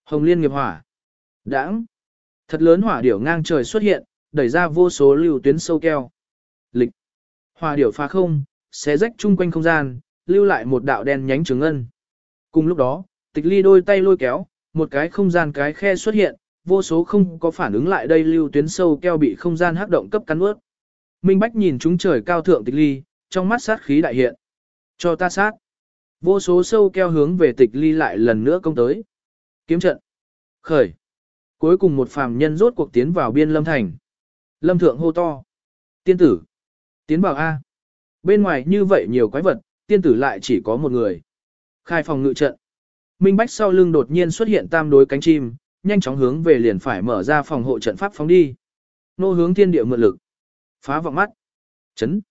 Hồng liên nghiệp hỏa. Đãng. Thật lớn hỏa điểu ngang trời xuất hiện, đẩy ra vô số lưu tuyến sâu keo. Lịch. Hỏa điểu phá không, xé rách chung quanh không gian, lưu lại một đạo đen nhánh trường ngân. Cùng lúc đó, tịch ly đôi tay lôi kéo, một cái không gian cái khe xuất hiện, vô số không có phản ứng lại đây lưu tuyến sâu keo bị không gian hắc động cấp cắn ướt. Minh Bách nhìn chúng trời cao thượng tịch ly, trong mắt sát khí đại hiện. Cho ta sát. Vô số sâu keo hướng về tịch ly lại lần nữa công tới. Kiếm trận. Khởi. Cuối cùng một phàm nhân rốt cuộc tiến vào biên lâm thành. Lâm thượng hô to. Tiên tử. Tiến vào A. Bên ngoài như vậy nhiều quái vật, tiên tử lại chỉ có một người. Khai phòng ngự trận. Minh Bách sau lưng đột nhiên xuất hiện tam đối cánh chim, nhanh chóng hướng về liền phải mở ra phòng hộ trận pháp phóng đi. Nô hướng thiên địa mượn lực phá vọng mắt. Chấn.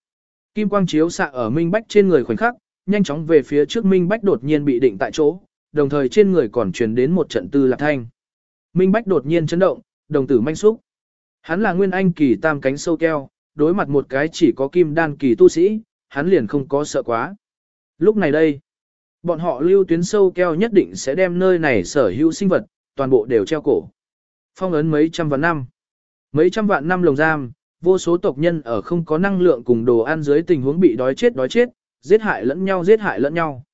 Kim quang chiếu xạ ở Minh Bách trên người khoảnh khắc, nhanh chóng về phía trước Minh Bách đột nhiên bị định tại chỗ, đồng thời trên người còn truyền đến một trận tư lạc thanh. Minh Bách đột nhiên chấn động, đồng tử manh xúc. Hắn là nguyên anh kỳ tam cánh sâu keo, đối mặt một cái chỉ có kim đan kỳ tu sĩ, hắn liền không có sợ quá. Lúc này đây, bọn họ lưu tuyến sâu keo nhất định sẽ đem nơi này sở hữu sinh vật, toàn bộ đều treo cổ. Phong ấn mấy trăm vạn năm. Mấy trăm vạn năm lồng giam, vô số tộc nhân ở không có năng lượng cùng đồ ăn dưới tình huống bị đói chết đói chết, giết hại lẫn nhau giết hại lẫn nhau.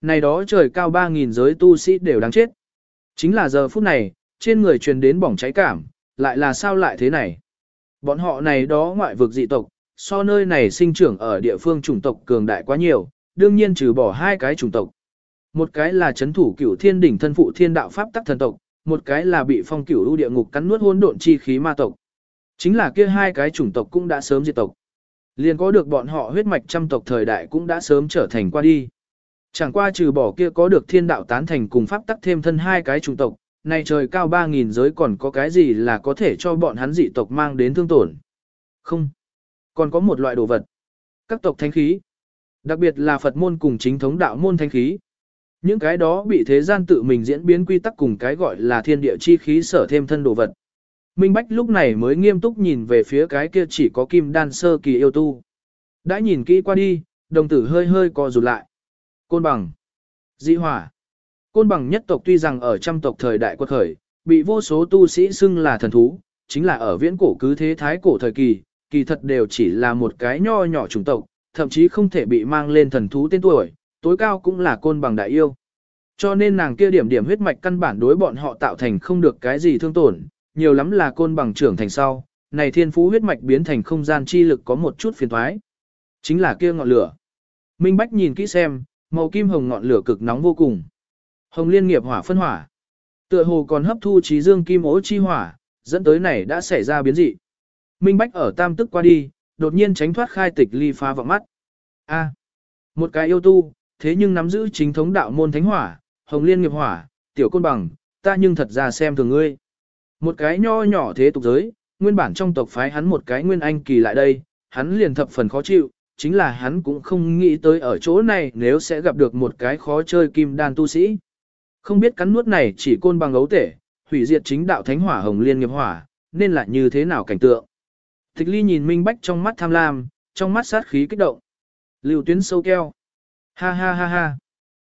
Này đó trời cao 3.000 giới tu sĩ đều đáng chết. Chính là giờ phút này, trên người truyền đến bỏng cháy cảm, lại là sao lại thế này? Bọn họ này đó ngoại vực dị tộc, so nơi này sinh trưởng ở địa phương chủng tộc cường đại quá nhiều, đương nhiên trừ bỏ hai cái chủng tộc. Một cái là chấn thủ cửu thiên đỉnh thân phụ thiên đạo pháp tắc thần tộc, một cái là bị phong cửu lưu địa ngục cắn nuốt hôn độn chi khí ma tộc. Chính là kia hai cái chủng tộc cũng đã sớm diệt tộc. Liền có được bọn họ huyết mạch trăm tộc thời đại cũng đã sớm trở thành qua đi. Chẳng qua trừ bỏ kia có được thiên đạo tán thành cùng pháp tắc thêm thân hai cái chủng tộc, này trời cao 3.000 giới còn có cái gì là có thể cho bọn hắn dị tộc mang đến thương tổn. Không. Còn có một loại đồ vật. Các tộc thánh khí. Đặc biệt là Phật môn cùng chính thống đạo môn thánh khí. Những cái đó bị thế gian tự mình diễn biến quy tắc cùng cái gọi là thiên địa chi khí sở thêm thân đồ vật. Minh Bách lúc này mới nghiêm túc nhìn về phía cái kia chỉ có kim đan sơ kỳ yêu tu. Đã nhìn kỹ qua đi, đồng tử hơi hơi co rụt lại. Côn bằng. Dị hỏa. Côn bằng nhất tộc tuy rằng ở trăm tộc thời đại quật khởi, bị vô số tu sĩ xưng là thần thú, chính là ở viễn cổ cứ thế thái cổ thời kỳ, kỳ thật đều chỉ là một cái nho nhỏ chủng tộc, thậm chí không thể bị mang lên thần thú tên tuổi, tối cao cũng là côn bằng đại yêu. Cho nên nàng kia điểm điểm huyết mạch căn bản đối bọn họ tạo thành không được cái gì thương tổn, nhiều lắm là côn bằng trưởng thành sau, này thiên phú huyết mạch biến thành không gian chi lực có một chút phiền thoái. Chính là kia ngọn lửa. Minh Bách nhìn kỹ xem, màu kim hồng ngọn lửa cực nóng vô cùng. Hồng liên nghiệp hỏa phân hỏa. Tựa hồ còn hấp thu trí dương kim ố chi hỏa, dẫn tới này đã xảy ra biến dị. Minh Bách ở tam tức qua đi, đột nhiên tránh thoát khai tịch ly phá vọng mắt. A, một cái yêu tu, thế nhưng nắm giữ chính thống đạo môn thánh hỏa, hồng liên nghiệp hỏa, tiểu côn bằng, ta nhưng thật ra xem thường ngươi. Một cái nho nhỏ thế tục giới, nguyên bản trong tộc phái hắn một cái nguyên anh kỳ lại đây, hắn liền thập phần khó chịu, chính là hắn cũng không nghĩ tới ở chỗ này nếu sẽ gặp được một cái khó chơi kim đan tu sĩ. Không biết cắn nuốt này chỉ côn bằng ấu tể, hủy diệt chính đạo thánh hỏa hồng liên nghiệp hỏa, nên là như thế nào cảnh tượng. Tịch ly nhìn minh bách trong mắt tham lam, trong mắt sát khí kích động. Lưu tuyến sâu keo. Ha ha ha ha.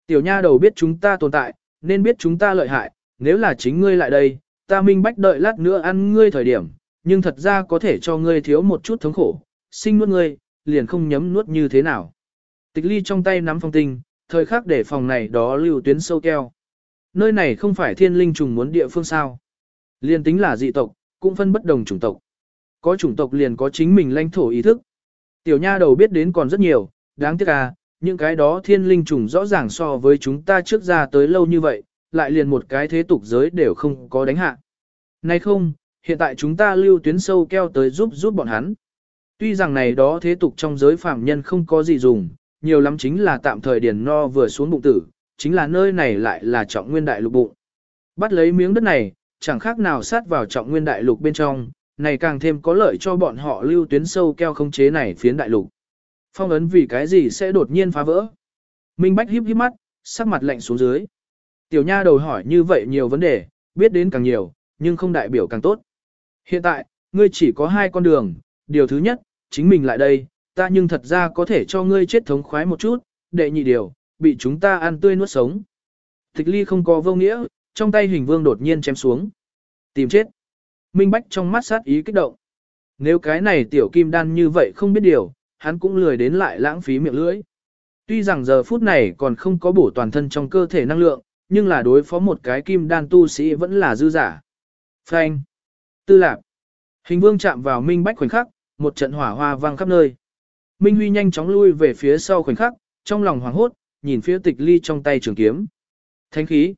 Tiểu nha đầu biết chúng ta tồn tại, nên biết chúng ta lợi hại, nếu là chính ngươi lại đây, ta minh bách đợi lát nữa ăn ngươi thời điểm, nhưng thật ra có thể cho ngươi thiếu một chút thống khổ, sinh nuốt ngươi, liền không nhấm nuốt như thế nào. Tịch ly trong tay nắm phong tinh, thời khắc để phòng này đó lưu tuyến sâu keo. Nơi này không phải thiên linh trùng muốn địa phương sao. Liên tính là dị tộc, cũng phân bất đồng chủng tộc. Có chủng tộc liền có chính mình lãnh thổ ý thức. Tiểu nha đầu biết đến còn rất nhiều, đáng tiếc à, những cái đó thiên linh trùng rõ ràng so với chúng ta trước ra tới lâu như vậy, lại liền một cái thế tục giới đều không có đánh hạ. Nay không, hiện tại chúng ta lưu tuyến sâu keo tới giúp giúp bọn hắn. Tuy rằng này đó thế tục trong giới phạm nhân không có gì dùng, nhiều lắm chính là tạm thời điền no vừa xuống bụng tử, chính là nơi này lại là trọng nguyên đại lục bụng. Bắt lấy miếng đất này, chẳng khác nào sát vào trọng nguyên đại lục bên trong, này càng thêm có lợi cho bọn họ lưu tuyến sâu keo không chế này phiến đại lục. Phong ấn vì cái gì sẽ đột nhiên phá vỡ. Minh Bách híp híp mắt, sắc mặt lạnh xuống dưới. Tiểu nha đầu hỏi như vậy nhiều vấn đề, biết đến càng nhiều, nhưng không đại biểu càng tốt. Hiện tại, ngươi chỉ có hai con đường, điều thứ nhất, chính mình lại đây, ta nhưng thật ra có thể cho ngươi chết thống khoái một chút, đệ nhị điều, bị chúng ta ăn tươi nuốt sống. Tịch ly không có vô nghĩa, trong tay hình vương đột nhiên chém xuống. Tìm chết. Minh Bách trong mắt sát ý kích động. Nếu cái này tiểu kim đan như vậy không biết điều, hắn cũng lười đến lại lãng phí miệng lưỡi. Tuy rằng giờ phút này còn không có bổ toàn thân trong cơ thể năng lượng, nhưng là đối phó một cái kim đan tu sĩ vẫn là dư giả. Phanh. Tư lạc. Hình vương chạm vào Minh Bách khoảnh khắc, một trận hỏa hoa vang khắp nơi. Minh Huy nhanh chóng lui về phía sau khoảnh khắc, trong lòng hoảng hốt, nhìn phía tịch ly trong tay trường kiếm. Thánh khí.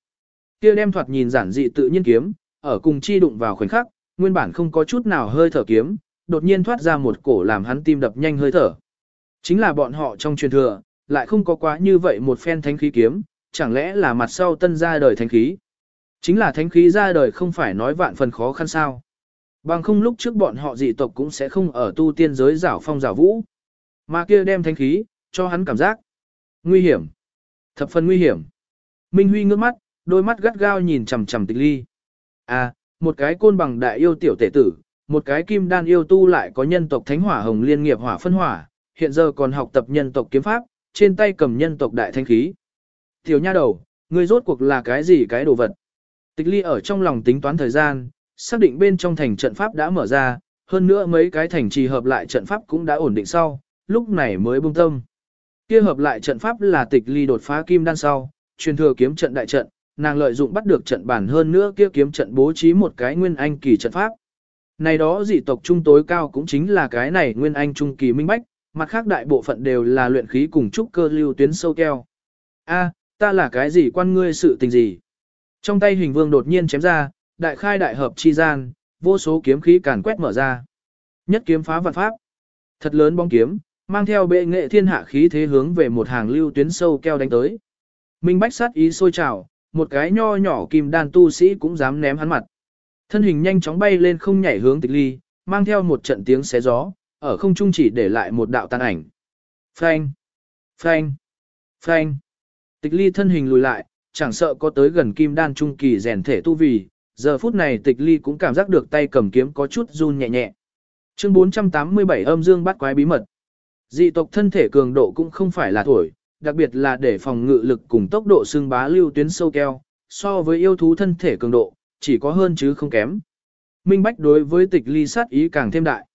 Kia đem thoạt nhìn giản dị tự nhiên kiếm, ở cùng chi đụng vào khoảnh khắc, nguyên bản không có chút nào hơi thở kiếm, đột nhiên thoát ra một cổ làm hắn tim đập nhanh hơi thở. Chính là bọn họ trong truyền thừa, lại không có quá như vậy một phen thánh khí kiếm, chẳng lẽ là mặt sau tân ra đời thánh khí. Chính là thánh khí ra đời không phải nói vạn phần khó khăn sao. Bằng không lúc trước bọn họ dị tộc cũng sẽ không ở tu tiên giới giảo phong giảo vũ. Mà kia đem thánh khí, cho hắn cảm giác nguy hiểm. Thập phần nguy hiểm. Minh Huy ngước mắt, đôi mắt gắt gao nhìn chằm chằm tịch ly. À, một cái côn bằng đại yêu tiểu tể tử, một cái kim đan yêu tu lại có nhân tộc thánh hỏa hồng liên nghiệp hỏa phân hỏa, hiện giờ còn học tập nhân tộc kiếm pháp, trên tay cầm nhân tộc đại thanh khí. Tiểu nha đầu, ngươi rốt cuộc là cái gì cái đồ vật? Tịch ly ở trong lòng tính toán thời gian, xác định bên trong thành trận pháp đã mở ra, hơn nữa mấy cái thành trì hợp lại trận pháp cũng đã ổn định sau, lúc này mới bung tâm. Kia hợp lại trận pháp là tịch ly đột phá kim đan sau, truyền thừa kiếm trận đại trận, nàng lợi dụng bắt được trận bản hơn nữa kia kiếm trận bố trí một cái nguyên anh kỳ trận pháp. Này đó dị tộc trung tối cao cũng chính là cái này nguyên anh trung kỳ minh bách, mặt khác đại bộ phận đều là luyện khí cùng trúc cơ lưu tuyến sâu keo. A, ta là cái gì quan ngươi sự tình gì? Trong tay hình vương đột nhiên chém ra, đại khai đại hợp chi gian, vô số kiếm khí càn quét mở ra. Nhất kiếm phá vạn pháp. Thật lớn bóng kiếm, mang theo bệ nghệ thiên hạ khí thế hướng về một hàng lưu tuyến sâu keo đánh tới. Minh bách sát ý sôi trào, một cái nho nhỏ kim đan tu sĩ cũng dám ném hắn mặt. Thân hình nhanh chóng bay lên không nhảy hướng tịch ly, mang theo một trận tiếng xé gió, ở không trung chỉ để lại một đạo tàn ảnh. Phanh! Phanh! Phanh! Tịch ly thân hình lùi lại, chẳng sợ có tới gần kim đan trung kỳ rèn thể tu vì, giờ phút này tịch ly cũng cảm giác được tay cầm kiếm có chút run nhẹ nhẹ. Chương 487 âm dương bắt quái bí mật. Dị tộc thân thể cường độ cũng không phải là thổi, đặc biệt là để phòng ngự lực cùng tốc độ xương bá lưu tuyến sâu keo, so với yêu thú thân thể cường độ, chỉ có hơn chứ không kém. Minh Bách đối với tịch ly sát ý càng thêm đại.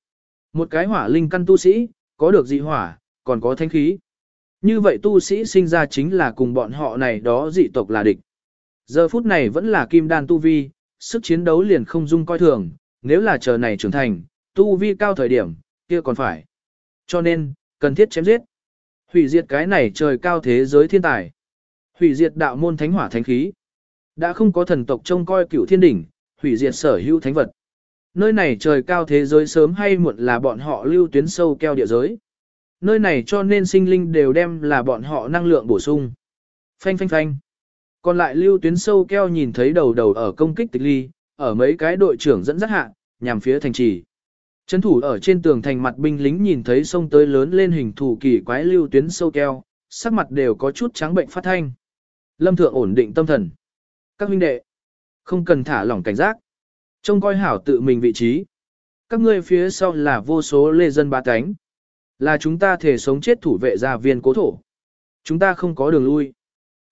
Một cái hỏa linh căn tu sĩ, có được dị hỏa, còn có thanh khí. Như vậy tu sĩ sinh ra chính là cùng bọn họ này đó dị tộc là địch. Giờ phút này vẫn là kim đan tu vi, sức chiến đấu liền không dung coi thường, nếu là chờ này trưởng thành, tu vi cao thời điểm, kia còn phải. Cho nên, Cần thiết chém giết. Hủy diệt cái này trời cao thế giới thiên tài. Hủy diệt đạo môn thánh hỏa thánh khí. Đã không có thần tộc trông coi cửu thiên đỉnh, hủy diệt sở hữu thánh vật. Nơi này trời cao thế giới sớm hay muộn là bọn họ lưu tuyến sâu keo địa giới. Nơi này cho nên sinh linh đều đem là bọn họ năng lượng bổ sung. Phanh phanh phanh. Còn lại lưu tuyến sâu keo nhìn thấy đầu đầu ở công kích tịch ly, ở mấy cái đội trưởng dẫn dắt hạ, nhằm phía thành trì. Trấn thủ ở trên tường thành mặt binh lính nhìn thấy sông tới lớn lên hình thủ kỳ quái lưu tuyến sâu keo, sắc mặt đều có chút trắng bệnh phát thanh. Lâm thượng ổn định tâm thần. Các huynh đệ, không cần thả lỏng cảnh giác. Trông coi hảo tự mình vị trí. Các ngươi phía sau là vô số lê dân ba cánh. Là chúng ta thể sống chết thủ vệ gia viên cố thổ. Chúng ta không có đường lui.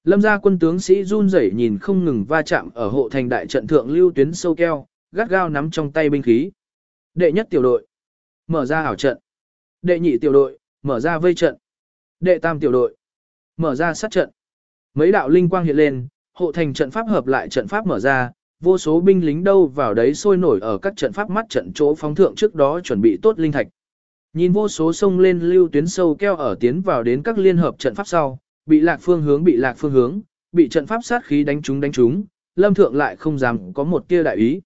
Lâm gia quân tướng sĩ run rẩy nhìn không ngừng va chạm ở hộ thành đại trận thượng lưu tuyến sâu keo, gắt gao nắm trong tay binh khí. Đệ nhất tiểu đội, mở ra hảo trận. Đệ nhị tiểu đội, mở ra vây trận. Đệ tam tiểu đội, mở ra sát trận. Mấy đạo linh quang hiện lên, hộ thành trận pháp hợp lại trận pháp mở ra, vô số binh lính đâu vào đấy sôi nổi ở các trận pháp mắt trận chỗ phóng thượng trước đó chuẩn bị tốt linh thạch. Nhìn vô số sông lên lưu tuyến sâu keo ở tiến vào đến các liên hợp trận pháp sau, bị lạc phương hướng bị lạc phương hướng, bị trận pháp sát khí đánh trúng đánh trúng, lâm thượng lại không dám có một tia đại ý.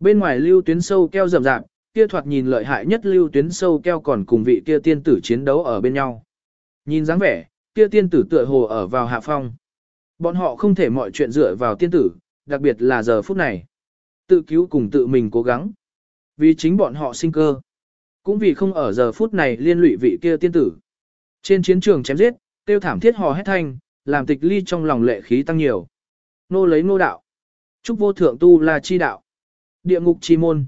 Bên ngoài lưu tuyến sâu keo rầm rạp, kia thoạt nhìn lợi hại nhất lưu tuyến sâu keo còn cùng vị kia tiên tử chiến đấu ở bên nhau. Nhìn dáng vẻ, kia tiên tử tựa hồ ở vào hạ phong. Bọn họ không thể mọi chuyện dựa vào tiên tử, đặc biệt là giờ phút này. Tự cứu cùng tự mình cố gắng. Vì chính bọn họ sinh cơ. Cũng vì không ở giờ phút này liên lụy vị kia tiên tử. Trên chiến trường chém giết, tiêu thảm thiết hò hét thanh, làm tịch ly trong lòng lệ khí tăng nhiều. Nô lấy nô đạo. Chúc vô thượng tu là chi đạo. Địa ngục chi môn.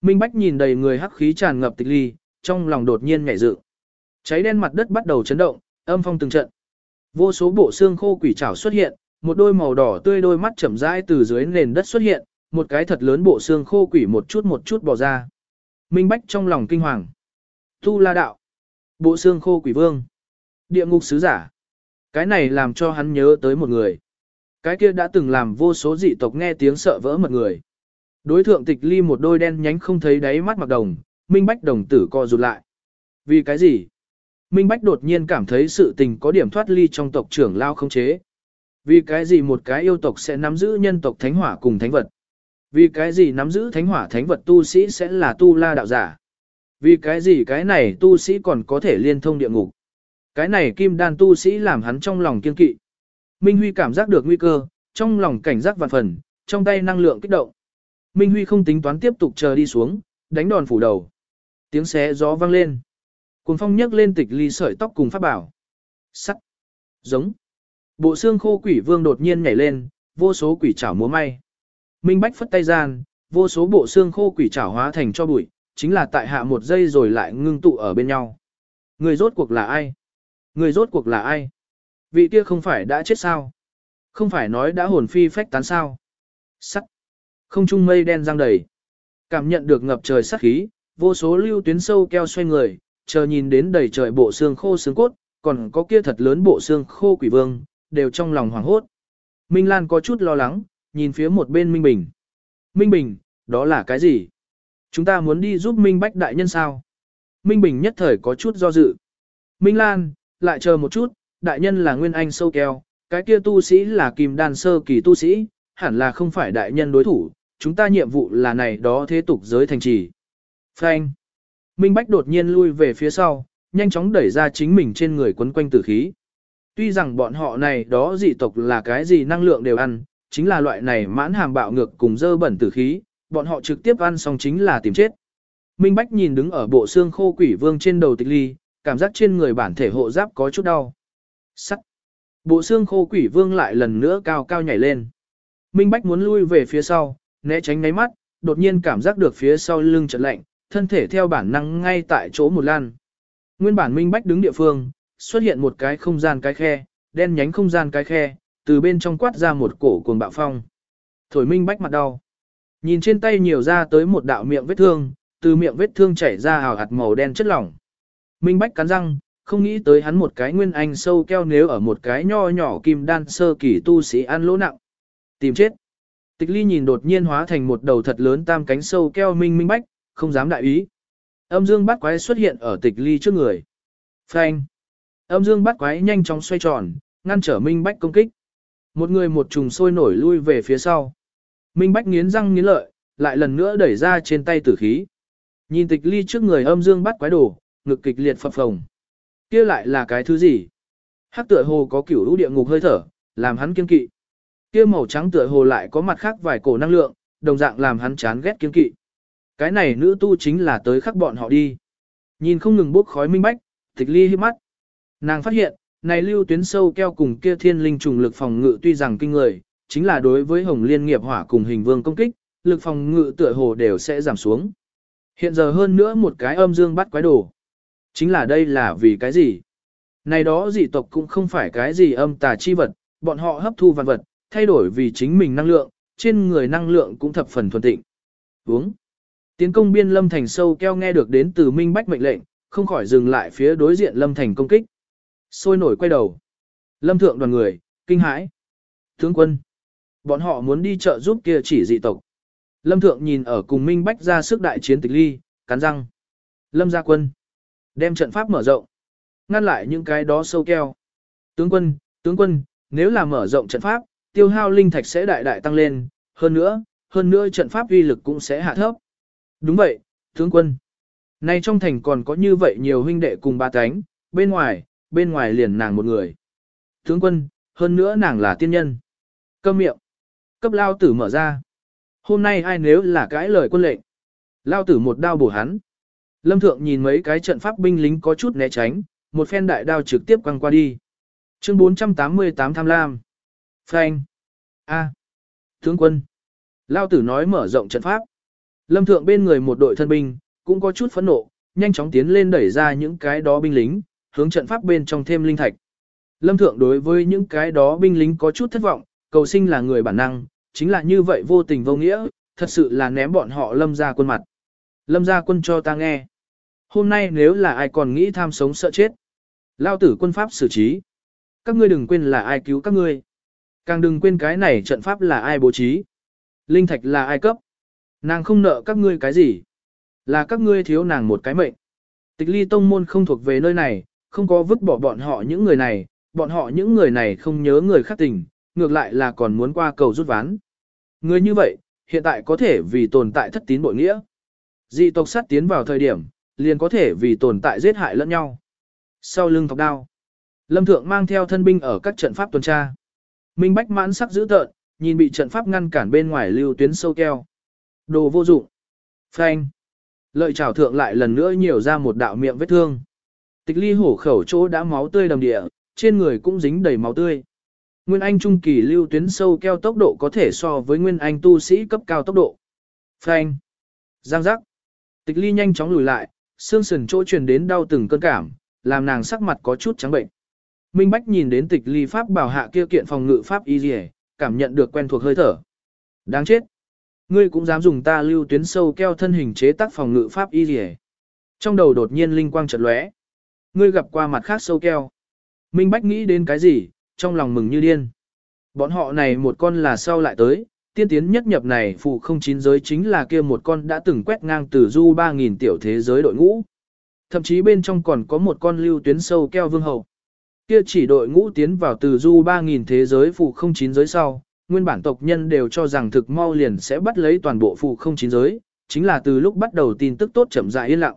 Minh Bách nhìn đầy người hắc khí tràn ngập tịch ly, trong lòng đột nhiên nhảy dựng. Cháy đen mặt đất bắt đầu chấn động, âm phong từng trận. Vô số bộ xương khô quỷ trảo xuất hiện, một đôi màu đỏ tươi đôi mắt chậm rãi từ dưới nền đất xuất hiện, một cái thật lớn bộ xương khô quỷ một chút một chút bò ra. Minh Bách trong lòng kinh hoàng. Tu La đạo. Bộ xương khô quỷ vương. Địa ngục sứ giả. Cái này làm cho hắn nhớ tới một người. Cái kia đã từng làm vô số dị tộc nghe tiếng sợ vỡ mật người. Đối thượng tịch ly một đôi đen nhánh không thấy đáy mắt mặc đồng, Minh Bách đồng tử co rụt lại. Vì cái gì? Minh Bách đột nhiên cảm thấy sự tình có điểm thoát ly trong tộc trưởng lao không chế. Vì cái gì một cái yêu tộc sẽ nắm giữ nhân tộc thánh hỏa cùng thánh vật? Vì cái gì nắm giữ thánh hỏa thánh vật tu sĩ sẽ là tu la đạo giả? Vì cái gì cái này tu sĩ còn có thể liên thông địa ngục? Cái này kim đan tu sĩ làm hắn trong lòng kiên kỵ. Minh Huy cảm giác được nguy cơ, trong lòng cảnh giác vạn phần, trong tay năng lượng kích động. Minh Huy không tính toán tiếp tục chờ đi xuống, đánh đòn phủ đầu. Tiếng xé gió vang lên. Cuồng phong nhấc lên tịch ly sợi tóc cùng pháp bảo. Sắt. Giống. Bộ xương khô quỷ vương đột nhiên nhảy lên, vô số quỷ chảo múa may. Minh Bách phất tay gian, vô số bộ xương khô quỷ chảo hóa thành cho bụi, chính là tại hạ một giây rồi lại ngưng tụ ở bên nhau. Người rốt cuộc là ai? Người rốt cuộc là ai? Vị kia không phải đã chết sao? Không phải nói đã hồn phi phách tán sao? Sắc. Không trung mây đen giăng đầy. Cảm nhận được ngập trời sắc khí, vô số lưu tuyến sâu keo xoay người, chờ nhìn đến đầy trời bộ xương khô xương cốt, còn có kia thật lớn bộ xương khô quỷ vương, đều trong lòng hoảng hốt. Minh Lan có chút lo lắng, nhìn phía một bên Minh Bình. Minh Bình, đó là cái gì? Chúng ta muốn đi giúp Minh Bách đại nhân sao? Minh Bình nhất thời có chút do dự. Minh Lan, lại chờ một chút, đại nhân là Nguyên Anh sâu keo, cái kia tu sĩ là kim đan sơ kỳ tu sĩ, hẳn là không phải đại nhân đối thủ, chúng ta nhiệm vụ là này đó thế tục giới thành trì. Phanh. Minh Bách đột nhiên lui về phía sau, nhanh chóng đẩy ra chính mình trên người quấn quanh tử khí. Tuy rằng bọn họ này đó dị tộc là cái gì năng lượng đều ăn, chính là loại này mãn hàm bạo ngược cùng dơ bẩn tử khí, bọn họ trực tiếp ăn xong chính là tìm chết. Minh Bách nhìn đứng ở bộ xương khô quỷ vương trên đầu tịch ly, cảm giác trên người bản thể hộ giáp có chút đau. Sắt. Bộ xương khô quỷ vương lại lần nữa cao cao nhảy lên. Minh Bách muốn lui về phía sau, né tránh ngáy mắt, đột nhiên cảm giác được phía sau lưng chợt lạnh, thân thể theo bản năng ngay tại chỗ một lan. Nguyên bản Minh Bách đứng địa phương, xuất hiện một cái không gian cái khe, đen nhánh không gian cái khe, từ bên trong quát ra một cổ cuồng bạo phong. Thổi Minh Bách mặt đau. Nhìn trên tay nhiều ra tới một đạo miệng vết thương, từ miệng vết thương chảy ra hào hạt màu đen chất lỏng. Minh Bách cắn răng, không nghĩ tới hắn một cái nguyên anh sâu keo nếu ở một cái nho nhỏ kim đan sơ kỳ tu sĩ ăn lỗ nặng. Tìm chết. Tịch ly nhìn đột nhiên hóa thành một đầu thật lớn tam cánh sâu keo minh minh bách, không dám đại ý. Âm dương bắt quái xuất hiện ở tịch ly trước người. Phanh. Âm dương bắt quái nhanh chóng xoay tròn, ngăn trở Minh Bách công kích. Một người một trùng sôi nổi lui về phía sau. Minh Bách nghiến răng nghiến lợi, lại lần nữa đẩy ra trên tay tử khí. Nhìn tịch ly trước người âm dương bắt quái đồ, ngực kịch liệt phập phồng. kia lại là cái thứ gì? Hắc tựa hồ có kiểu lũ địa ngục hơi thở, làm hắn kiên kỵ. kia màu trắng tựa hồ lại có mặt khác vài cổ năng lượng, đồng dạng làm hắn chán ghét kiên kỵ. Cái này nữ tu chính là tới khắc bọn họ đi. Nhìn không ngừng bốc khói minh bách, tịch ly hiếp mắt. Nàng phát hiện, này lưu tuyến sâu keo cùng kia thiên linh trùng lực phòng ngự tuy rằng kinh người, chính là đối với hồng liên nghiệp hỏa cùng hình vương công kích, lực phòng ngự tựa hồ đều sẽ giảm xuống. Hiện giờ hơn nữa một cái âm dương bắt quái đồ. Chính là đây là vì cái gì? Này đó dị tộc cũng không phải cái gì âm tà chi vật, bọn họ hấp thu văn vật, thay đổi vì chính mình năng lượng, trên người năng lượng cũng thập phần thuần tịnh. Uống. Tiến công biên lâm thành sâu keo nghe được đến từ minh bách mệnh lệnh, không khỏi dừng lại phía đối diện lâm thành công kích. Sôi nổi quay đầu. Lâm thượng đoàn người, kinh hãi. Tướng quân. Bọn họ muốn đi chợ giúp kia chỉ dị tộc. Lâm thượng nhìn ở cùng minh bách ra sức đại chiến tịch ly, cắn răng. Lâm gia quân. Đem trận pháp mở rộng. Ngăn lại những cái đó sâu keo. Tướng quân, tướng quân, nếu là mở rộng trận pháp, tiêu hao linh thạch sẽ đại đại tăng lên, hơn nữa, hơn nữa trận pháp uy lực cũng sẽ hạ thấp. Đúng vậy, tướng quân. Nay trong thành còn có như vậy nhiều huynh đệ cùng ba cánh, bên ngoài, bên ngoài liền nàng một người. Tướng quân, hơn nữa nàng là tiên nhân. Câm miệng. Cấp lao tử mở ra. Hôm nay ai nếu là cái lời quân lệnh. Lao tử một đao bổ hắn. Lâm thượng nhìn mấy cái trận pháp binh lính có chút né tránh, một phen đại đao trực tiếp quăng qua đi. Chương 488 tham lam. Phanh. A. Tướng quân. Lao tử nói mở rộng trận pháp. Lâm thượng bên người một đội thân binh, cũng có chút phẫn nộ, nhanh chóng tiến lên đẩy ra những cái đó binh lính, hướng trận pháp bên trong thêm linh thạch. Lâm thượng đối với những cái đó binh lính có chút thất vọng, cầu sinh là người bản năng, chính là như vậy vô tình vô nghĩa, thật sự là ném bọn họ lâm ra quân mặt. Lâm ra quân cho ta nghe. Hôm nay nếu là ai còn nghĩ tham sống sợ chết, lao tử quân pháp xử trí. Các ngươi đừng quên là ai cứu các ngươi. Càng đừng quên cái này trận pháp là ai bố trí. Linh thạch là ai cấp. Nàng không nợ các ngươi cái gì. Là các ngươi thiếu nàng một cái mệnh. Tịch ly tông môn không thuộc về nơi này, không có vứt bỏ bọn họ những người này, bọn họ những người này không nhớ người khác tình, ngược lại là còn muốn qua cầu rút ván. Người như vậy, hiện tại có thể vì tồn tại thất tín bội nghĩa. Dị tộc sát tiến vào thời điểm, liền có thể vì tồn tại giết hại lẫn nhau. Sau lưng thọc đao, Lâm Thượng mang theo thân binh ở các trận pháp tuần tra. Minh Bách mãn sắc dữ tợn, nhìn bị trận pháp ngăn cản bên ngoài lưu tuyến sâu keo. Đồ vô dụng. Phanh. Lợi trảo thượng lại lần nữa nhiều ra một đạo miệng vết thương. Tịch ly hổ khẩu chỗ đã máu tươi đầm địa, trên người cũng dính đầy máu tươi. Nguyên Anh trung kỳ lưu tuyến sâu keo tốc độ có thể so với Nguyên Anh tu sĩ cấp cao tốc độ. Phanh. Giang giác. Tịch ly nhanh chóng lùi lại, xương sườn chỗ truyền đến đau từng cơn cảm, làm nàng sắc mặt có chút trắng bệnh. Minh Bách nhìn đến tịch ly pháp bảo hạ kia kiện phòng ngự pháp y dì cảm nhận được quen thuộc hơi thở. Đáng chết. Ngươi cũng dám dùng ta lưu tuyến sâu keo thân hình chế tác phòng ngự pháp y dì Trong đầu đột nhiên linh quang chợt lóe. Ngươi gặp qua mặt khác sâu keo. Minh Bách nghĩ đến cái gì, trong lòng mừng như điên. Bọn họ này một con là sau lại tới, tiên tiến nhất nhập này phụ không chín giới chính là kia một con đã từng quét ngang từ du 3.000 tiểu thế giới đội ngũ. Thậm chí bên trong còn có một con lưu tuyến sâu keo vương hậu. Kia chỉ đội ngũ tiến vào từ du 3.000 thế giới phụ không chín giới sau, nguyên bản tộc nhân đều cho rằng thực mau liền sẽ bắt lấy toàn bộ phụ không chín giới, chính là từ lúc bắt đầu tin tức tốt chậm rãi yên lặng.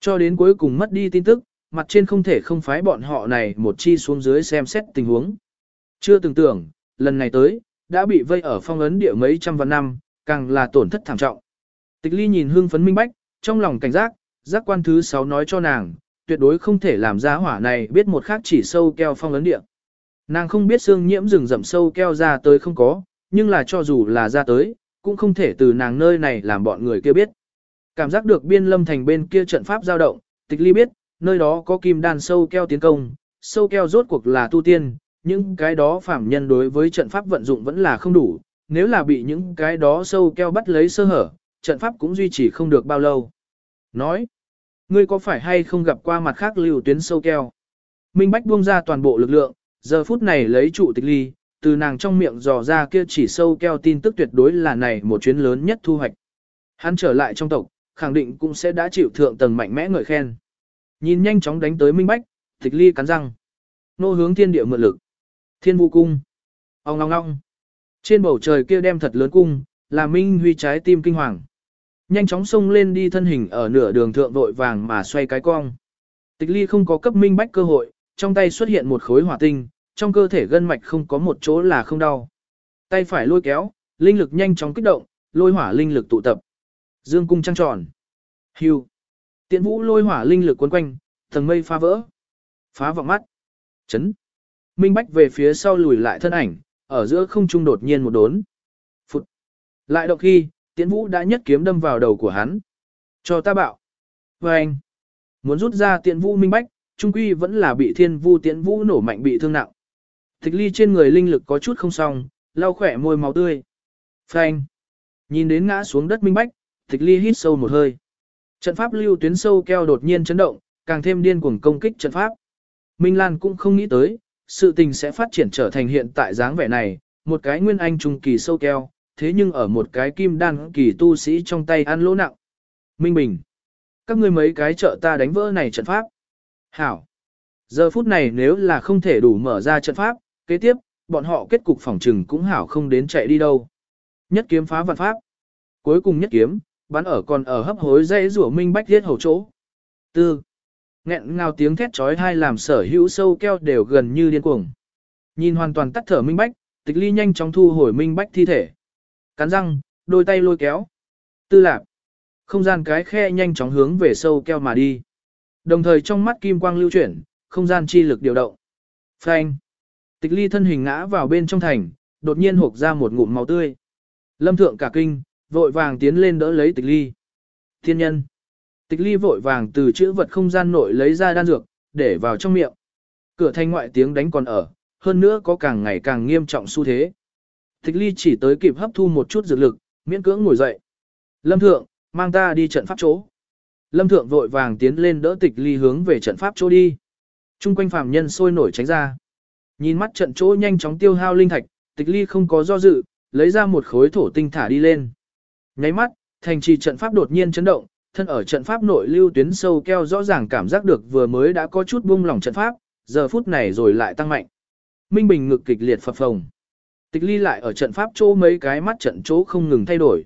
Cho đến cuối cùng mất đi tin tức, mặt trên không thể không phái bọn họ này một chi xuống dưới xem xét tình huống. Chưa từng tưởng, lần này tới, đã bị vây ở phong ấn địa mấy trăm vạn năm, càng là tổn thất thảm trọng. Tịch ly nhìn hương phấn minh bách, trong lòng cảnh giác, giác quan thứ sáu nói cho nàng, tuyệt đối không thể làm ra hỏa này biết một khác chỉ sâu keo phong ấn địa. Nàng không biết xương nhiễm rừng rậm sâu keo ra tới không có, nhưng là cho dù là ra tới, cũng không thể từ nàng nơi này làm bọn người kia biết. Cảm giác được biên lâm thành bên kia trận pháp dao động, tịch ly biết, nơi đó có kim đan sâu keo tiến công, sâu keo rốt cuộc là tu tiên, những cái đó phạm nhân đối với trận pháp vận dụng vẫn là không đủ, nếu là bị những cái đó sâu keo bắt lấy sơ hở, trận pháp cũng duy trì không được bao lâu. Nói, ngươi có phải hay không gặp qua mặt khác lưu tuyến sâu keo? Minh Bách buông ra toàn bộ lực lượng, giờ phút này lấy trụ tịch ly, từ nàng trong miệng dò ra kia chỉ sâu keo tin tức tuyệt đối là này một chuyến lớn nhất thu hoạch. Hắn trở lại trong tộc, khẳng định cũng sẽ đã chịu thượng tầng mạnh mẽ ngợi khen. Nhìn nhanh chóng đánh tới Minh Bách, Tịch ly cắn răng. Nô hướng thiên địa mượn lực. Thiên vũ cung. Ông ngong ngong. Trên bầu trời kia đem thật lớn cung, là Minh Huy trái tim kinh hoàng. Nhanh chóng xông lên đi thân hình ở nửa đường thượng vội vàng mà xoay cái cong. Tịch ly không có cấp minh bách cơ hội, trong tay xuất hiện một khối hỏa tinh, trong cơ thể gân mạch không có một chỗ là không đau. Tay phải lôi kéo, linh lực nhanh chóng kích động, lôi hỏa linh lực tụ tập. Dương cung trăng tròn. Hưu. Tiễn vũ lôi hỏa linh lực quấn quanh, tầng mây phá vỡ. Phá vọng mắt. Chấn. Minh bách về phía sau lùi lại thân ảnh, ở giữa không trung đột nhiên một đốn. Phụt. Lại động khi, tiễn vũ đã nhất kiếm đâm vào đầu của hắn. Cho ta bạo. Và anh. Muốn rút ra tiễn vũ minh bách, trung quy vẫn là bị thiên vu tiễn vũ nổ mạnh bị thương nặng. Tịch ly trên người linh lực có chút không xong, lau khỏe môi máu tươi. Phanh. Nhìn đến ngã xuống đất minh bách, tịch ly hít sâu một hơi. Trận pháp lưu tuyến sâu keo đột nhiên chấn động, càng thêm điên cuồng công kích trận pháp. Minh Lan cũng không nghĩ tới, sự tình sẽ phát triển trở thành hiện tại dáng vẻ này, một cái nguyên anh trung kỳ sâu keo, thế nhưng ở một cái kim đan kỳ tu sĩ trong tay ăn lỗ nặng. Minh Bình, các ngươi mấy cái trợ ta đánh vỡ này trận pháp. Hảo, giờ phút này nếu là không thể đủ mở ra trận pháp, kế tiếp, bọn họ kết cục phòng trừng cũng hảo không đến chạy đi đâu. Nhất kiếm phá vạn pháp. Cuối cùng nhất kiếm, bắn ở còn ở hấp hối dây rủa minh bách thiết hầu chỗ. Tư. Nghẹn ngào tiếng thét trói hai làm sở hữu sâu keo đều gần như điên cuồng. Nhìn hoàn toàn tắt thở minh bách, tịch ly nhanh chóng thu hồi minh bách thi thể. Cắn răng, đôi tay lôi kéo. Tư lạc. Không gian cái khe nhanh chóng hướng về sâu keo mà đi. Đồng thời trong mắt kim quang lưu chuyển, không gian chi lực điều động. Phanh. Tịch ly thân hình ngã vào bên trong thành, đột nhiên hộp ra một ngụm máu tươi. Lâm thượng cả kinh, vội vàng tiến lên đỡ lấy tịch ly. Thiên nhân. Tịch ly vội vàng từ chữ vật không gian nội lấy ra đan dược, để vào trong miệng. Cửa thanh ngoại tiếng đánh còn ở, hơn nữa có càng ngày càng nghiêm trọng xu thế. Tịch ly chỉ tới kịp hấp thu một chút dược lực, miễn cưỡng ngồi dậy. Lâm thượng, mang ta đi trận pháp chỗ. Lâm thượng vội vàng tiến lên đỡ tịch ly hướng về trận pháp chỗ đi. Trung quanh phàm nhân sôi nổi tránh ra. Nhìn mắt trận chỗ nhanh chóng tiêu hao linh thạch, tịch ly không có do dự, lấy ra một khối thổ tinh thả đi lên. Nháy mắt, thành trì trận pháp đột nhiên chấn động, thân ở trận pháp nội lưu tuyến sâu keo rõ ràng cảm giác được vừa mới đã có chút buông lỏng trận pháp, giờ phút này rồi lại tăng mạnh. Minh Bình ngực kịch liệt phập phồng. Tịch ly lại ở trận pháp chỗ mấy cái mắt trận chỗ không ngừng thay đổi.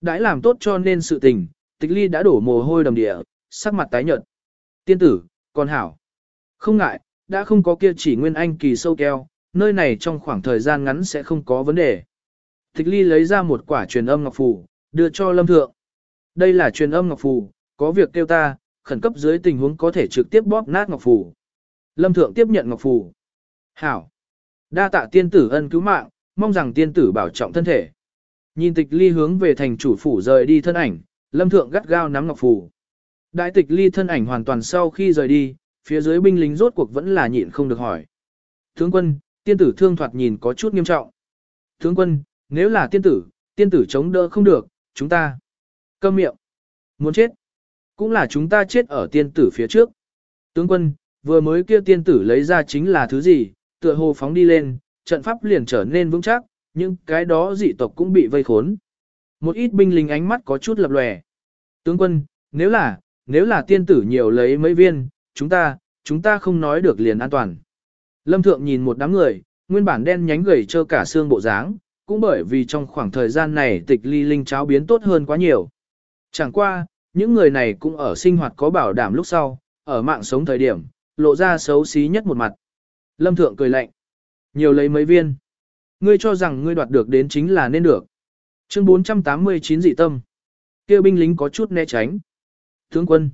Đãi làm tốt cho nên sự tình, tịch ly đã đổ mồ hôi đầm địa, sắc mặt tái nhợt. Tiên tử, con hảo. Không ngại, đã không có kia chỉ nguyên anh kỳ sâu keo, nơi này trong khoảng thời gian ngắn sẽ không có vấn đề. Tịch ly lấy ra một quả truyền âm ngọc phù, đưa cho lâm thượng. Đây là truyền âm ngọc phù, có việc kêu ta, khẩn cấp dưới tình huống có thể trực tiếp bóp nát ngọc phù. Lâm thượng tiếp nhận ngọc phù. Hảo. Đa tạ tiên tử ân cứu mạng, mong rằng tiên tử bảo trọng thân thể. Nhìn tịch ly hướng về thành chủ phủ rời đi thân ảnh, lâm thượng gắt gao nắm ngọc phù. Đại tịch ly thân ảnh hoàn toàn sau khi rời đi, phía dưới binh lính rốt cuộc vẫn là nhịn không được hỏi. Tướng quân, tiên tử thương thoạt nhìn có chút nghiêm trọng. Tướng quân, nếu là tiên tử, tiên tử chống đỡ không được, chúng ta. Câm miệng. Muốn chết. Cũng là chúng ta chết ở tiên tử phía trước. Tướng quân, vừa mới kia tiên tử lấy ra chính là thứ gì, tựa hồ phóng đi lên, trận pháp liền trở nên vững chắc, nhưng cái đó dị tộc cũng bị vây khốn. Một ít binh lính ánh mắt có chút lập lòe. Tướng quân, nếu là, nếu là tiên tử nhiều lấy mấy viên, chúng ta, chúng ta không nói được liền an toàn. Lâm Thượng nhìn một đám người, nguyên bản đen nhánh gầy trơ cả xương bộ dáng, cũng bởi vì trong khoảng thời gian này tịch ly linh cháo biến tốt hơn quá nhiều. Chẳng qua, những người này cũng ở sinh hoạt có bảo đảm lúc sau, ở mạng sống thời điểm, lộ ra xấu xí nhất một mặt. Lâm Thượng cười lạnh. Nhiều lấy mấy viên. Ngươi cho rằng ngươi đoạt được đến chính là nên được. Chương 489 dị tâm. kia binh lính có chút né tránh. Tướng quân.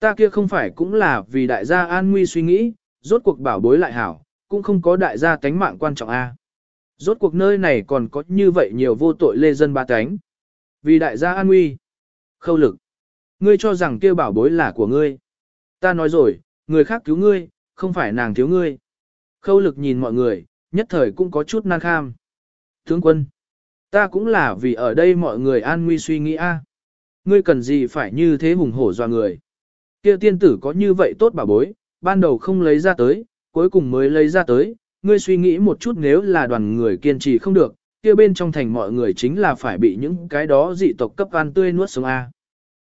Ta kia không phải cũng là vì đại gia an nguy suy nghĩ, rốt cuộc bảo bối lại hảo, cũng không có đại gia tánh mạng quan trọng a. Rốt cuộc nơi này còn có như vậy nhiều vô tội lê dân ba cánh. Vì đại gia an nguy. Khâu lực. Ngươi cho rằng kia bảo bối là của ngươi. Ta nói rồi, người khác cứu ngươi, không phải nàng thiếu ngươi. Khâu lực nhìn mọi người, nhất thời cũng có chút nan kham. Tướng quân, ta cũng là vì ở đây mọi người an nguy suy nghĩ a. Ngươi cần gì phải như thế hùng hổ doa người. Kia tiên tử có như vậy tốt bảo bối, ban đầu không lấy ra tới, cuối cùng mới lấy ra tới, ngươi suy nghĩ một chút nếu là đoàn người kiên trì không được, kia bên trong thành mọi người chính là phải bị những cái đó dị tộc cấp ăn tươi nuốt sống A.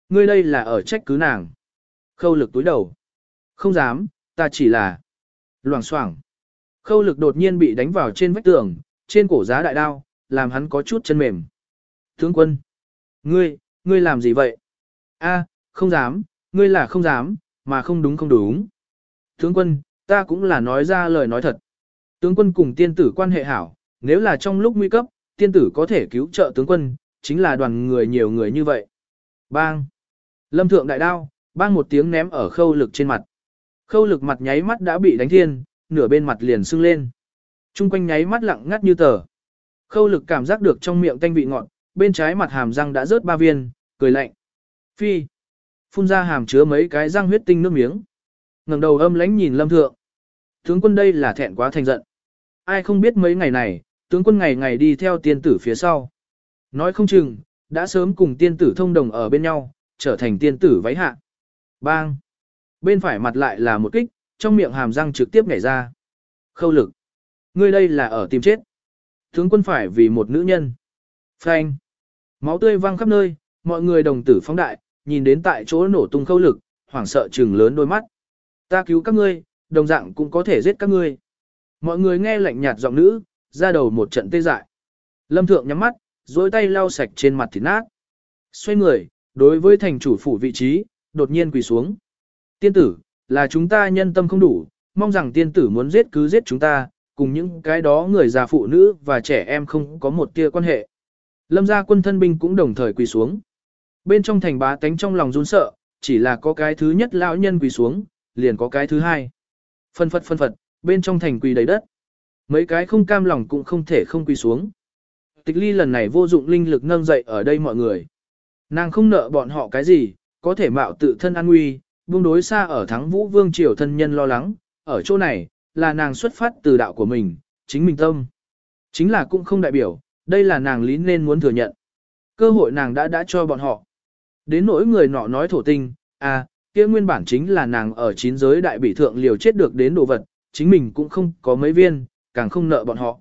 Ngươi đây là ở trách cứ nàng. Khâu lực túi đầu. Không dám, ta chỉ là loảng xoảng. Khâu lực đột nhiên bị đánh vào trên vách tường, trên cổ giá đại đao, làm hắn có chút chân mềm. Tướng quân, ngươi, ngươi làm gì vậy? A, không dám, ngươi là không dám, mà không đúng không đúng. Tướng quân, ta cũng là nói ra lời nói thật. Tướng quân cùng tiên tử quan hệ hảo, nếu là trong lúc nguy cấp, tiên tử có thể cứu trợ tướng quân, chính là đoàn người nhiều người như vậy. Bang! Lâm thượng đại đao, bang một tiếng ném ở khâu lực trên mặt. Khâu lực mặt nháy mắt đã bị đánh thiên, nửa bên mặt liền sưng lên. Trung quanh nháy mắt lặng ngắt như tờ. Khâu lực cảm giác được trong miệng tanh vị ngọt, bên trái mặt hàm răng đã rớt ba viên, cười lạnh. Phi! Phun ra hàm chứa mấy cái răng huyết tinh nước miếng. ngẩng đầu âm lánh nhìn lâm thượng. Tướng quân đây là thẹn quá thành giận. Ai không biết mấy ngày này, tướng quân ngày ngày đi theo tiên tử phía sau. Nói không chừng, đã sớm cùng tiên tử thông đồng ở bên nhau, trở thành tiên tử váy hạ. Bang! Bên phải mặt lại là một kích, trong miệng hàm răng trực tiếp nhảy ra. Khâu lực! Ngươi đây là ở tìm chết. Tướng quân phải vì một nữ nhân. Phanh! Máu tươi văng khắp nơi, mọi người đồng tử phóng đại, nhìn đến tại chỗ nổ tung khâu lực, hoảng sợ trừng lớn đôi mắt. Ta cứu các ngươi, đồng dạng cũng có thể giết các ngươi. Mọi người nghe lạnh nhạt giọng nữ, ra đầu một trận tê dại. Lâm Thượng nhắm mắt, dối tay lau sạch trên mặt thịt nát. Xoay người, đối với thành chủ phủ vị trí, đột nhiên quỳ xuống. Tiên tử, là chúng ta nhân tâm không đủ, mong rằng tiên tử muốn giết cứ giết chúng ta, cùng những cái đó người già phụ nữ và trẻ em không có một tia quan hệ. Lâm gia quân thân binh cũng đồng thời quỳ xuống. Bên trong thành bá tánh trong lòng run sợ, chỉ là có cái thứ nhất lão nhân quỳ xuống, liền có cái thứ hai. Phân phật phân phật, bên trong thành quỳ đầy đất. Mấy cái không cam lòng cũng không thể không quỳ xuống. Tịch ly lần này vô dụng linh lực nâng dậy ở đây mọi người. Nàng không nợ bọn họ cái gì, có thể mạo tự thân an nguy, buông đối xa ở thắng vũ vương triều thân nhân lo lắng, ở chỗ này, là nàng xuất phát từ đạo của mình, chính mình tâm. Chính là cũng không đại biểu, đây là nàng lý nên muốn thừa nhận. Cơ hội nàng đã đã cho bọn họ. Đến nỗi người nọ nói thổ tinh, à, kia nguyên bản chính là nàng ở chín giới đại bị thượng liều chết được đến đồ vật, chính mình cũng không có mấy viên, càng không nợ bọn họ.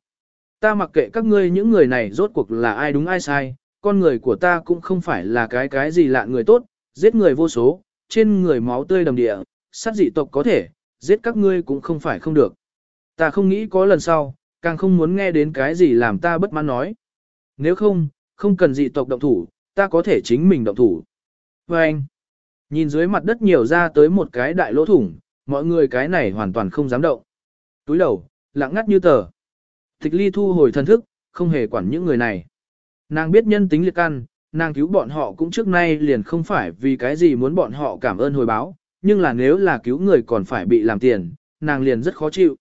Ta mặc kệ các ngươi những người này rốt cuộc là ai đúng ai sai, con người của ta cũng không phải là cái cái gì lạ người tốt, giết người vô số, trên người máu tươi đầm địa, sát dị tộc có thể, giết các ngươi cũng không phải không được. Ta không nghĩ có lần sau, càng không muốn nghe đến cái gì làm ta bất mãn nói. Nếu không, không cần dị tộc động thủ, ta có thể chính mình động thủ. Và anh, nhìn dưới mặt đất nhiều ra tới một cái đại lỗ thủng, mọi người cái này hoàn toàn không dám động. Túi đầu, lặng ngắt như tờ. Tịch ly thu hồi thân thức, không hề quản những người này. Nàng biết nhân tính liệt căn, nàng cứu bọn họ cũng trước nay liền không phải vì cái gì muốn bọn họ cảm ơn hồi báo, nhưng là nếu là cứu người còn phải bị làm tiền, nàng liền rất khó chịu.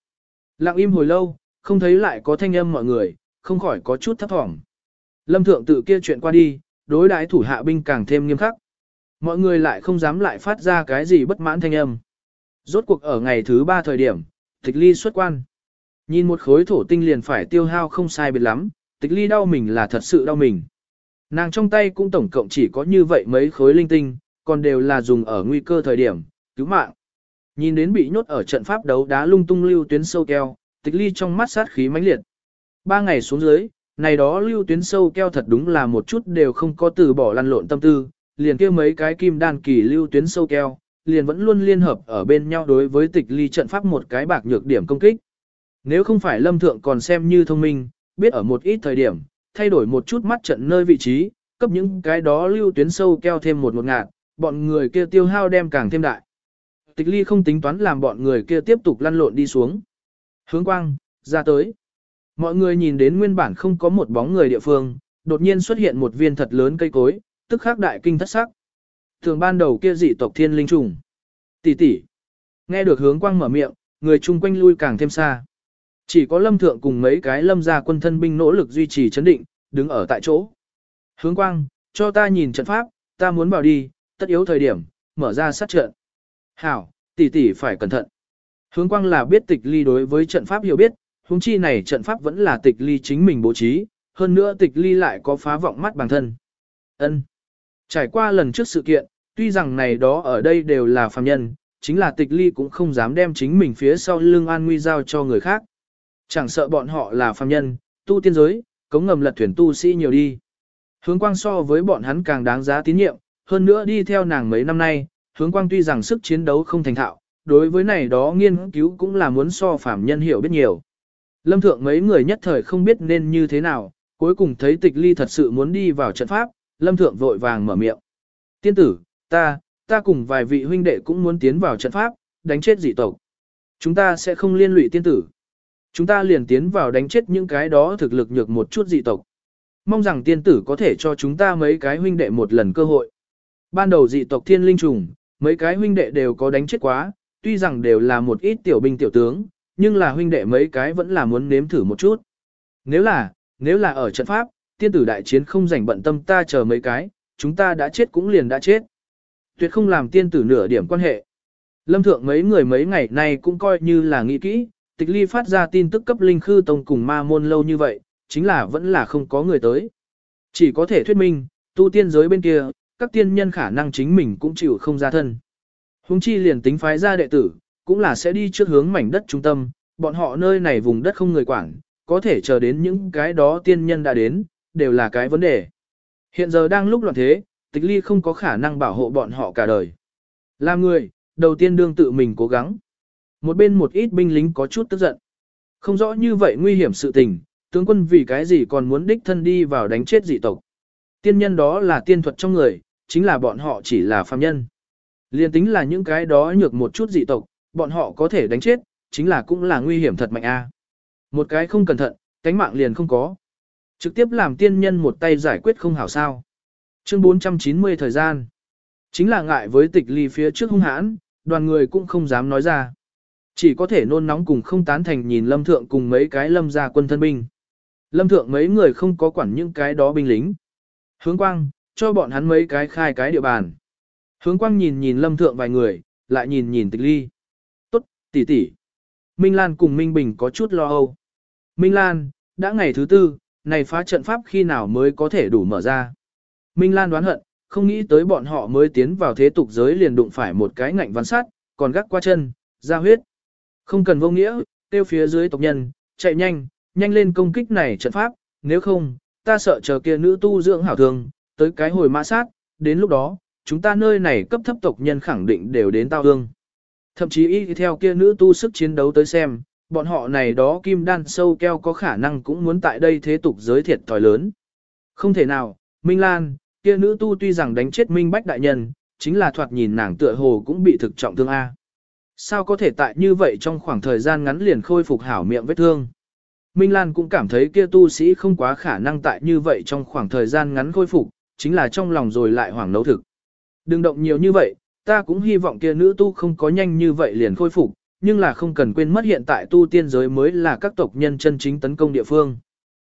Lặng im hồi lâu, không thấy lại có thanh âm mọi người, không khỏi có chút thấp thỏm. Lâm thượng tự kia chuyện qua đi, đối đãi thủ hạ binh càng thêm nghiêm khắc. Mọi người lại không dám lại phát ra cái gì bất mãn thanh âm. Rốt cuộc ở ngày thứ ba thời điểm, tịch ly xuất quan. Nhìn một khối thổ tinh liền phải tiêu hao không sai biệt lắm, tịch ly đau mình là thật sự đau mình. Nàng trong tay cũng tổng cộng chỉ có như vậy mấy khối linh tinh, còn đều là dùng ở nguy cơ thời điểm, cứu mạng. Nhìn đến bị nhốt ở trận pháp đấu đá lung tung lưu tuyến sâu keo, tịch ly trong mắt sát khí mãnh liệt. Ba ngày xuống dưới, này đó lưu tuyến sâu keo thật đúng là một chút đều không có từ bỏ lăn lộn tâm tư, liền kia mấy cái kim đan kỳ lưu tuyến sâu keo, liền vẫn luôn liên hợp ở bên nhau đối với tịch ly trận pháp một cái bạc nhược điểm công kích. Nếu không phải lâm thượng còn xem như thông minh, biết ở một ít thời điểm, thay đổi một chút mắt trận nơi vị trí, cấp những cái đó lưu tuyến sâu keo thêm một một ngạt, bọn người kia tiêu hao đem càng thêm đại. Tịch ly không tính toán làm bọn người kia tiếp tục lăn lộn đi xuống. Hướng quang, ra tới. Mọi người nhìn đến nguyên bản không có một bóng người địa phương, đột nhiên xuất hiện một viên thật lớn cây cối, tức khắc đại kinh thất sắc. Thường ban đầu kia dị tộc thiên linh trùng. Tỷ tỷ. Nghe được hướng quang mở miệng, người chung quanh lui càng thêm xa. Chỉ có lâm thượng cùng mấy cái lâm gia quân thân binh nỗ lực duy trì chấn định, đứng ở tại chỗ. Hướng quang, cho ta nhìn trận pháp, ta muốn bảo đi, tất yếu thời điểm, mở ra sát trận. Hảo, tỷ tỷ phải cẩn thận. Hướng quang là biết tịch ly đối với trận pháp hiểu biết, huống chi này trận pháp vẫn là tịch ly chính mình bố trí, hơn nữa tịch ly lại có phá vọng mắt bản thân. Ân. Trải qua lần trước sự kiện, tuy rằng này đó ở đây đều là phàm nhân, chính là tịch ly cũng không dám đem chính mình phía sau lưng an nguy giao cho người khác. Chẳng sợ bọn họ là phàm nhân, tu tiên giới, cống ngầm lật thuyền tu sĩ nhiều đi. Hướng quang so với bọn hắn càng đáng giá tín nhiệm, hơn nữa đi theo nàng mấy năm nay, hướng quang tuy rằng sức chiến đấu không thành thạo, đối với này đó nghiên cứu cũng là muốn so phàm nhân hiểu biết nhiều. Lâm thượng mấy người nhất thời không biết nên như thế nào, cuối cùng thấy tịch ly thật sự muốn đi vào trận pháp, lâm thượng vội vàng mở miệng. Tiên tử, ta, ta cùng vài vị huynh đệ cũng muốn tiến vào trận pháp, đánh chết dị tộc. Chúng ta sẽ không liên lụy tiên tử. Chúng ta liền tiến vào đánh chết những cái đó thực lực nhược một chút dị tộc. Mong rằng tiên tử có thể cho chúng ta mấy cái huynh đệ một lần cơ hội. Ban đầu dị tộc thiên linh trùng, mấy cái huynh đệ đều có đánh chết quá, tuy rằng đều là một ít tiểu binh tiểu tướng, nhưng là huynh đệ mấy cái vẫn là muốn nếm thử một chút. Nếu là, nếu là ở trận pháp, tiên tử đại chiến không rảnh bận tâm ta chờ mấy cái, chúng ta đã chết cũng liền đã chết. Tuyệt không làm tiên tử nửa điểm quan hệ. Lâm thượng mấy người mấy ngày nay cũng coi như là nghĩ kỹ, tịch ly phát ra tin tức cấp linh khư tông cùng ma môn lâu như vậy, chính là vẫn là không có người tới. Chỉ có thể thuyết minh, tu tiên giới bên kia, các tiên nhân khả năng chính mình cũng chịu không ra thân. Hùng chi liền tính phái ra đệ tử, cũng là sẽ đi trước hướng mảnh đất trung tâm, bọn họ nơi này vùng đất không người quản, có thể chờ đến những cái đó tiên nhân đã đến, đều là cái vấn đề. Hiện giờ đang lúc loạn thế, tịch ly không có khả năng bảo hộ bọn họ cả đời. Làm người, đầu tiên đương tự mình cố gắng. Một bên một ít binh lính có chút tức giận. Không rõ như vậy nguy hiểm sự tình, tướng quân vì cái gì còn muốn đích thân đi vào đánh chết dị tộc. Tiên nhân đó là tiên thuật trong người, chính là bọn họ chỉ là phàm nhân. Liên tính là những cái đó nhược một chút dị tộc, bọn họ có thể đánh chết, chính là cũng là nguy hiểm thật mạnh a. Một cái không cẩn thận, cánh mạng liền không có. Trực tiếp làm tiên nhân một tay giải quyết không hảo sao. Chương 490 thời gian. Chính là ngại với tịch ly phía trước hung hãn, đoàn người cũng không dám nói ra. Chỉ có thể nôn nóng cùng không tán thành nhìn lâm thượng cùng mấy cái lâm gia quân thân binh. Lâm thượng mấy người không có quản những cái đó binh lính. Hướng quang, cho bọn hắn mấy cái khai cái địa bàn. Hướng quang nhìn nhìn lâm thượng vài người, lại nhìn nhìn tịch ly. Tốt, tỷ tỷ. Minh Lan cùng Minh Bình có chút lo âu. Minh Lan, đã ngày thứ tư, này phá trận pháp khi nào mới có thể đủ mở ra. Minh Lan đoán hận, không nghĩ tới bọn họ mới tiến vào thế tục giới liền đụng phải một cái ngạnh văn sát, còn gác qua chân, ra huyết. Không cần vô nghĩa, tiêu phía dưới tộc nhân, chạy nhanh, nhanh lên công kích này trận pháp, nếu không, ta sợ chờ kia nữ tu dưỡng hảo thường, tới cái hồi mã sát, đến lúc đó, chúng ta nơi này cấp thấp tộc nhân khẳng định đều đến tao hương. Thậm chí y theo kia nữ tu sức chiến đấu tới xem, bọn họ này đó kim đan sâu keo có khả năng cũng muốn tại đây thế tục giới thiệt thòi lớn. Không thể nào, Minh Lan, kia nữ tu tuy rằng đánh chết Minh Bách đại nhân, chính là thoạt nhìn nàng tựa hồ cũng bị thực trọng thương A. Sao có thể tại như vậy trong khoảng thời gian ngắn liền khôi phục hảo miệng vết thương? Minh Lan cũng cảm thấy kia tu sĩ không quá khả năng tại như vậy trong khoảng thời gian ngắn khôi phục, chính là trong lòng rồi lại hoảng nấu thực. Đừng động nhiều như vậy, ta cũng hy vọng kia nữ tu không có nhanh như vậy liền khôi phục, nhưng là không cần quên mất hiện tại tu tiên giới mới là các tộc nhân chân chính tấn công địa phương.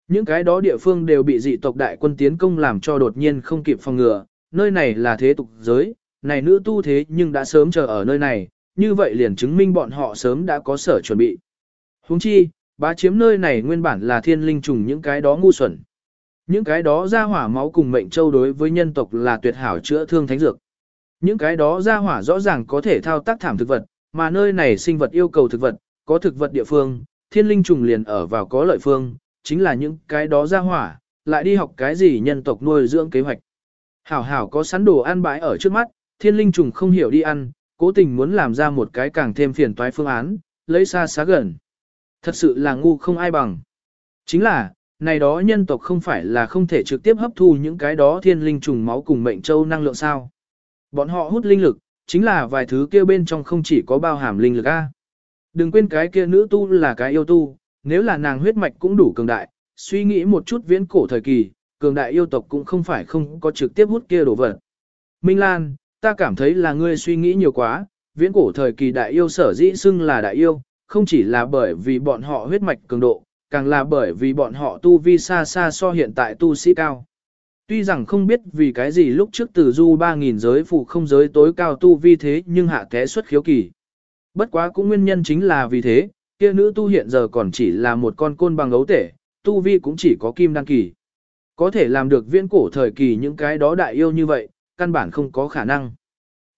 Những cái đó địa phương đều bị dị tộc đại quân tiến công làm cho đột nhiên không kịp phòng ngừa, nơi này là thế tục giới, này nữ tu thế nhưng đã sớm chờ ở nơi này, như vậy liền chứng minh bọn họ sớm đã có sở chuẩn bị. Huống chi, bá chiếm nơi này nguyên bản là thiên linh trùng những cái đó ngu xuẩn. Những cái đó ra hỏa máu cùng mệnh châu đối với nhân tộc là tuyệt hảo chữa thương thánh dược. Những cái đó ra hỏa rõ ràng có thể thao tác thảm thực vật, mà nơi này sinh vật yêu cầu thực vật, có thực vật địa phương, thiên linh trùng liền ở vào có lợi phương, chính là những cái đó ra hỏa, lại đi học cái gì nhân tộc nuôi dưỡng kế hoạch. Hảo hảo có sẵn đồ ăn bãi ở trước mắt, thiên linh trùng không hiểu đi ăn, cố tình muốn làm ra một cái càng thêm phiền toái phương án, lấy xa xá gần. Thật sự là ngu không ai bằng. Chính là, này đó nhân tộc không phải là không thể trực tiếp hấp thu những cái đó thiên linh trùng máu cùng mệnh châu năng lượng sao. Bọn họ hút linh lực, chính là vài thứ kia bên trong không chỉ có bao hàm linh lực A. Đừng quên cái kia nữ tu là cái yêu tu, nếu là nàng huyết mạch cũng đủ cường đại, suy nghĩ một chút viễn cổ thời kỳ, cường đại yêu tộc cũng không phải không có trực tiếp hút kia đồ vật. Minh Lan, ta cảm thấy là ngươi suy nghĩ nhiều quá, viễn cổ thời kỳ đại yêu sở dĩ xưng là đại yêu, không chỉ là bởi vì bọn họ huyết mạch cường độ, càng là bởi vì bọn họ tu vi xa xa so hiện tại tu sĩ cao. Tuy rằng không biết vì cái gì lúc trước từ du 3.000 giới phụ không giới tối cao tu vi thế nhưng hạ té xuất khiếu kỳ. Bất quá cũng nguyên nhân chính là vì thế, kia nữ tu hiện giờ còn chỉ là một con côn bằng ấu tể, tu vi cũng chỉ có kim đăng kỳ. Có thể làm được viễn cổ thời kỳ những cái đó đại yêu như vậy, căn bản không có khả năng.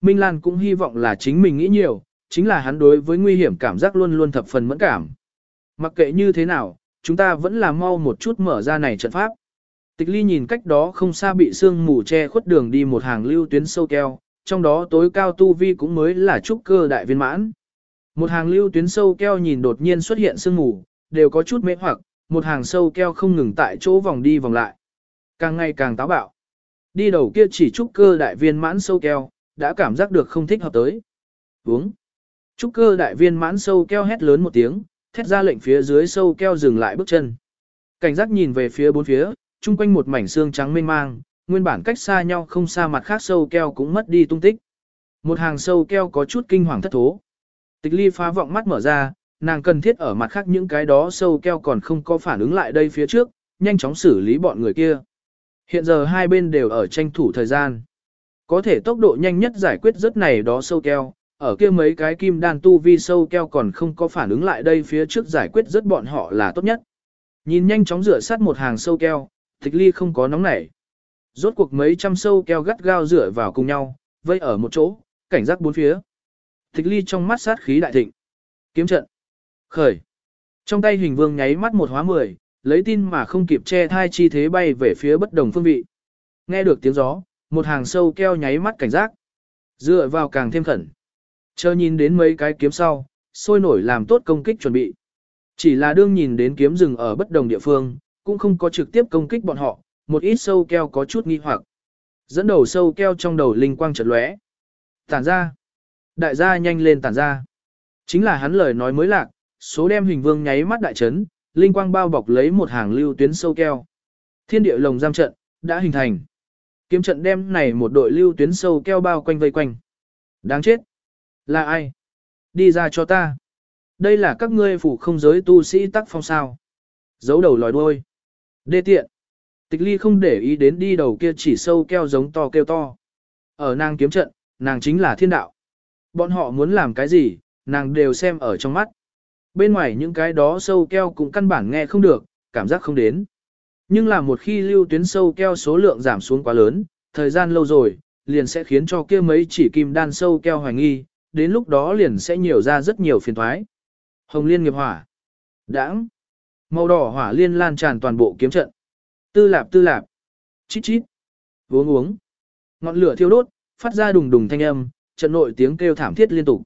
Minh Lan cũng hy vọng là chính mình nghĩ nhiều, chính là hắn đối với nguy hiểm cảm giác luôn luôn thập phần mẫn cảm. Mặc kệ như thế nào, chúng ta vẫn là mau một chút mở ra này trận pháp. Tịch ly nhìn cách đó không xa bị sương mù che khuất đường đi một hàng lưu tuyến sâu keo, trong đó tối cao tu vi cũng mới là trúc cơ đại viên mãn. Một hàng lưu tuyến sâu keo nhìn đột nhiên xuất hiện sương mù, đều có chút mê hoặc, một hàng sâu keo không ngừng tại chỗ vòng đi vòng lại. Càng ngày càng táo bạo. Đi đầu kia chỉ trúc cơ đại viên mãn sâu keo, đã cảm giác được không thích hợp tới. Uống. Trúc cơ đại viên mãn sâu keo hét lớn một tiếng, thét ra lệnh phía dưới sâu keo dừng lại bước chân. Cảnh giác nhìn về phía bốn phía, chung quanh một mảnh xương trắng mênh mang, nguyên bản cách xa nhau không xa mặt khác sâu keo cũng mất đi tung tích. Một hàng sâu keo có chút kinh hoàng thất thố. Tịch ly phá vọng mắt mở ra, nàng cần thiết ở mặt khác những cái đó sâu keo còn không có phản ứng lại đây phía trước, nhanh chóng xử lý bọn người kia. Hiện giờ hai bên đều ở tranh thủ thời gian. Có thể tốc độ nhanh nhất giải quyết rất này đó sâu keo, ở kia mấy cái kim đan tu vi sâu keo còn không có phản ứng lại đây phía trước giải quyết rất bọn họ là tốt nhất. Nhìn nhanh chóng rửa sát một hàng sâu keo, tịch ly không có nóng nảy. Rốt cuộc mấy trăm sâu keo gắt gao rửa vào cùng nhau, vây ở một chỗ, cảnh giác bốn phía. Tịch ly trong mắt sát khí đại thịnh. Kiếm trận. Khởi. Trong tay hình vương nháy mắt một hóa mười, lấy tin mà không kịp che thai chi thế bay về phía bất đồng phương vị. Nghe được tiếng gió, một hàng sâu keo nháy mắt cảnh giác. Dựa vào càng thêm khẩn. Chờ nhìn đến mấy cái kiếm sau, sôi nổi làm tốt công kích chuẩn bị. Chỉ là đương nhìn đến kiếm rừng ở bất đồng địa phương, cũng không có trực tiếp công kích bọn họ, một ít sâu keo có chút nghi hoặc. Dẫn đầu sâu keo trong đầu linh quang chợt lóe. Tản ra. Đại gia nhanh lên tản ra. Chính là hắn lời nói mới lạc, số đem hình vương nháy mắt đại chấn, linh quang bao bọc lấy một hàng lưu tuyến sâu keo. Thiên địa lồng giam trận, đã hình thành. Kiếm trận đem này một đội lưu tuyến sâu keo bao quanh vây quanh. Đáng chết. Là ai? Đi ra cho ta. Đây là các ngươi phủ không giới tu sĩ tắc phong sao. Giấu đầu lòi đuôi. Đê tiện. Tịch ly không để ý đến đi đầu kia chỉ sâu keo giống to kêu to. Ở nàng kiếm trận, nàng chính là thiên đạo. Bọn họ muốn làm cái gì, nàng đều xem ở trong mắt. Bên ngoài những cái đó sâu keo cũng căn bản nghe không được, cảm giác không đến. Nhưng là một khi lưu tuyến sâu keo số lượng giảm xuống quá lớn, thời gian lâu rồi, liền sẽ khiến cho kia mấy chỉ kim đan sâu keo hoài nghi, đến lúc đó liền sẽ nhiều ra rất nhiều phiền thoái. Hồng liên nghiệp hỏa. Đãng. Màu đỏ hỏa liên lan tràn toàn bộ kiếm trận. Tư lạp tư lạp. Chít chít. Uống uống. Ngọn lửa thiêu đốt, phát ra đùng đùng thanh âm, trận nội tiếng kêu thảm thiết liên tục.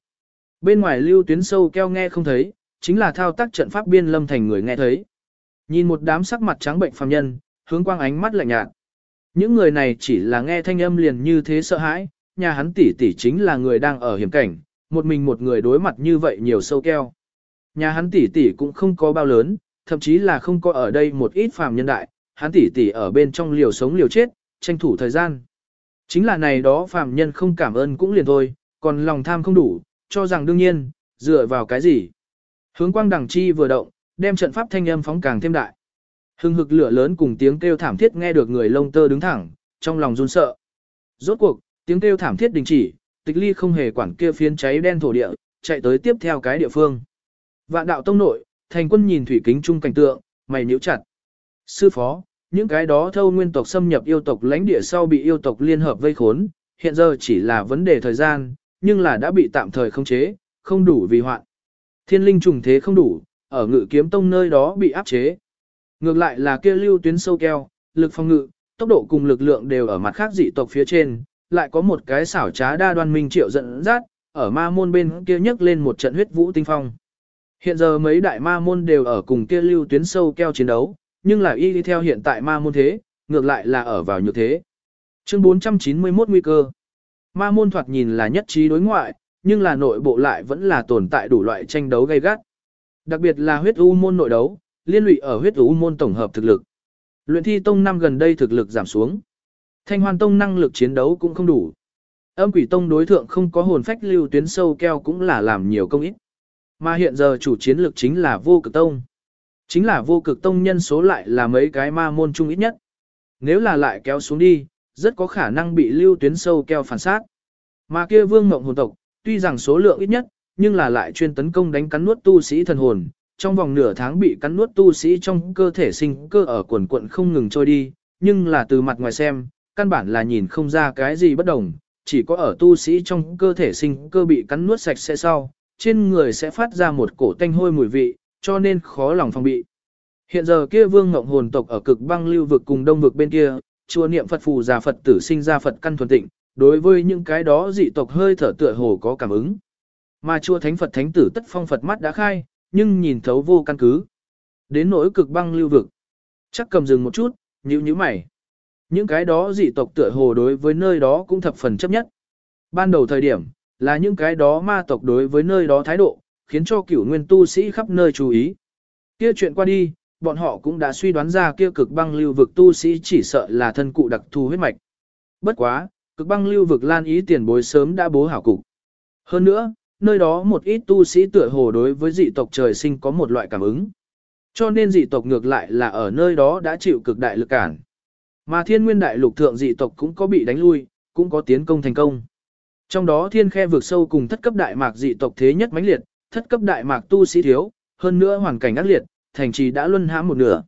Bên ngoài lưu tuyến sâu keo nghe không thấy, chính là thao tác trận pháp biên lâm thành người nghe thấy. Nhìn một đám sắc mặt trắng bệnh phàm nhân, hướng quang ánh mắt lạnh nhạt. Những người này chỉ là nghe thanh âm liền như thế sợ hãi, nhà hắn tỷ tỷ chính là người đang ở hiểm cảnh, một mình một người đối mặt như vậy nhiều sâu keo. Nhà hắn tỷ tỷ cũng không có bao lớn, thậm chí là không có ở đây một ít phàm nhân đại, hắn tỉ tỉ ở bên trong liều sống liều chết, tranh thủ thời gian. Chính là này đó phàm nhân không cảm ơn cũng liền thôi, còn lòng tham không đủ, cho rằng đương nhiên, dựa vào cái gì. Hướng quang đằng chi vừa động, đem trận pháp thanh âm phóng càng thêm đại. Hưng hực lửa lớn cùng tiếng kêu thảm thiết nghe được người lông tơ đứng thẳng, trong lòng run sợ. Rốt cuộc, tiếng kêu thảm thiết đình chỉ, tịch ly không hề quản kia phiến cháy đen thổ địa, chạy tới tiếp theo cái địa phương. Vạn đạo tông nội, thành quân nhìn thủy kính chung cảnh tượng, mày nhíu chặt. Sư phó, những cái đó thâu nguyên tộc xâm nhập yêu tộc lãnh địa sau bị yêu tộc liên hợp vây khốn, hiện giờ chỉ là vấn đề thời gian, nhưng là đã bị tạm thời khống chế, không đủ vì hoạn. Thiên linh trùng thế không đủ, ở ngự kiếm tông nơi đó bị áp chế. Ngược lại là kia lưu tuyến sâu keo, lực phòng ngự, tốc độ cùng lực lượng đều ở mặt khác dị tộc phía trên, lại có một cái xảo trá đa đoan minh triệu giận dắt, ở ma môn bên kia nhấc lên một trận huyết vũ tinh phong. Hiện giờ mấy đại ma môn đều ở cùng kia lưu tuyến sâu keo chiến đấu, nhưng là y đi theo hiện tại ma môn thế, ngược lại là ở vào như thế. Chương 491 nguy cơ. Ma môn thoạt nhìn là nhất trí đối ngoại, nhưng là nội bộ lại vẫn là tồn tại đủ loại tranh đấu gay gắt. Đặc biệt là huyết u môn nội đấu, liên lụy ở huyết u môn tổng hợp thực lực. Luyện thi tông năm gần đây thực lực giảm xuống. Thanh hoan tông năng lực chiến đấu cũng không đủ. Âm quỷ tông đối thượng không có hồn phách lưu tuyến sâu keo cũng là làm nhiều công ít. Mà hiện giờ chủ chiến lược chính là vô cực tông. Chính là vô cực tông nhân số lại là mấy cái ma môn chung ít nhất. Nếu là lại kéo xuống đi, rất có khả năng bị lưu tuyến sâu keo phản sát. Mà kia vương mộng hồn tộc, tuy rằng số lượng ít nhất, nhưng là lại chuyên tấn công đánh cắn nuốt tu sĩ thần hồn, trong vòng nửa tháng bị cắn nuốt tu sĩ trong cơ thể sinh cơ ở quần quận không ngừng trôi đi, nhưng là từ mặt ngoài xem, căn bản là nhìn không ra cái gì bất đồng, chỉ có ở tu sĩ trong cơ thể sinh cơ bị cắn nuốt sạch sẽ sau, trên người sẽ phát ra một cổ tanh hôi mùi vị, cho nên khó lòng phòng bị. Hiện giờ kia vương ngộng hồn tộc ở cực băng lưu vực cùng đông vực bên kia, chùa niệm Phật phù già Phật tử sinh ra Phật căn thuần tịnh, đối với những cái đó dị tộc hơi thở tựa hồ có cảm ứng. Mà chùa thánh Phật thánh tử tất phong Phật mắt đã khai, nhưng nhìn thấu vô căn cứ. Đến nỗi cực băng lưu vực. Chắc cầm dừng một chút, nhíu nhíu mày. Những cái đó dị tộc tựa hồ đối với nơi đó cũng thập phần chấp nhất. Ban đầu thời điểm, là những cái đó ma tộc đối với nơi đó thái độ, khiến cho cửu nguyên tu sĩ khắp nơi chú ý. Kia chuyện qua đi, bọn họ cũng đã suy đoán ra kia cực băng lưu vực tu sĩ chỉ sợ là thân cụ đặc thù huyết mạch. Bất quá, cực băng lưu vực lan ý tiền bối sớm đã bố hảo cục. Hơn nữa, nơi đó một ít tu sĩ tựa hồ đối với dị tộc trời sinh có một loại cảm ứng. Cho nên dị tộc ngược lại là ở nơi đó đã chịu cực đại lực cản. Mà thiên nguyên đại lục thượng dị tộc cũng có bị đánh lui, cũng có tiến công thành công. Trong đó thiên khe vượt sâu cùng thất cấp đại mạc dị tộc thế nhất mãnh liệt, thất cấp đại mạc tu sĩ thiếu, hơn nữa hoàn cảnh ác liệt, thành trì đã luân hãm một nửa.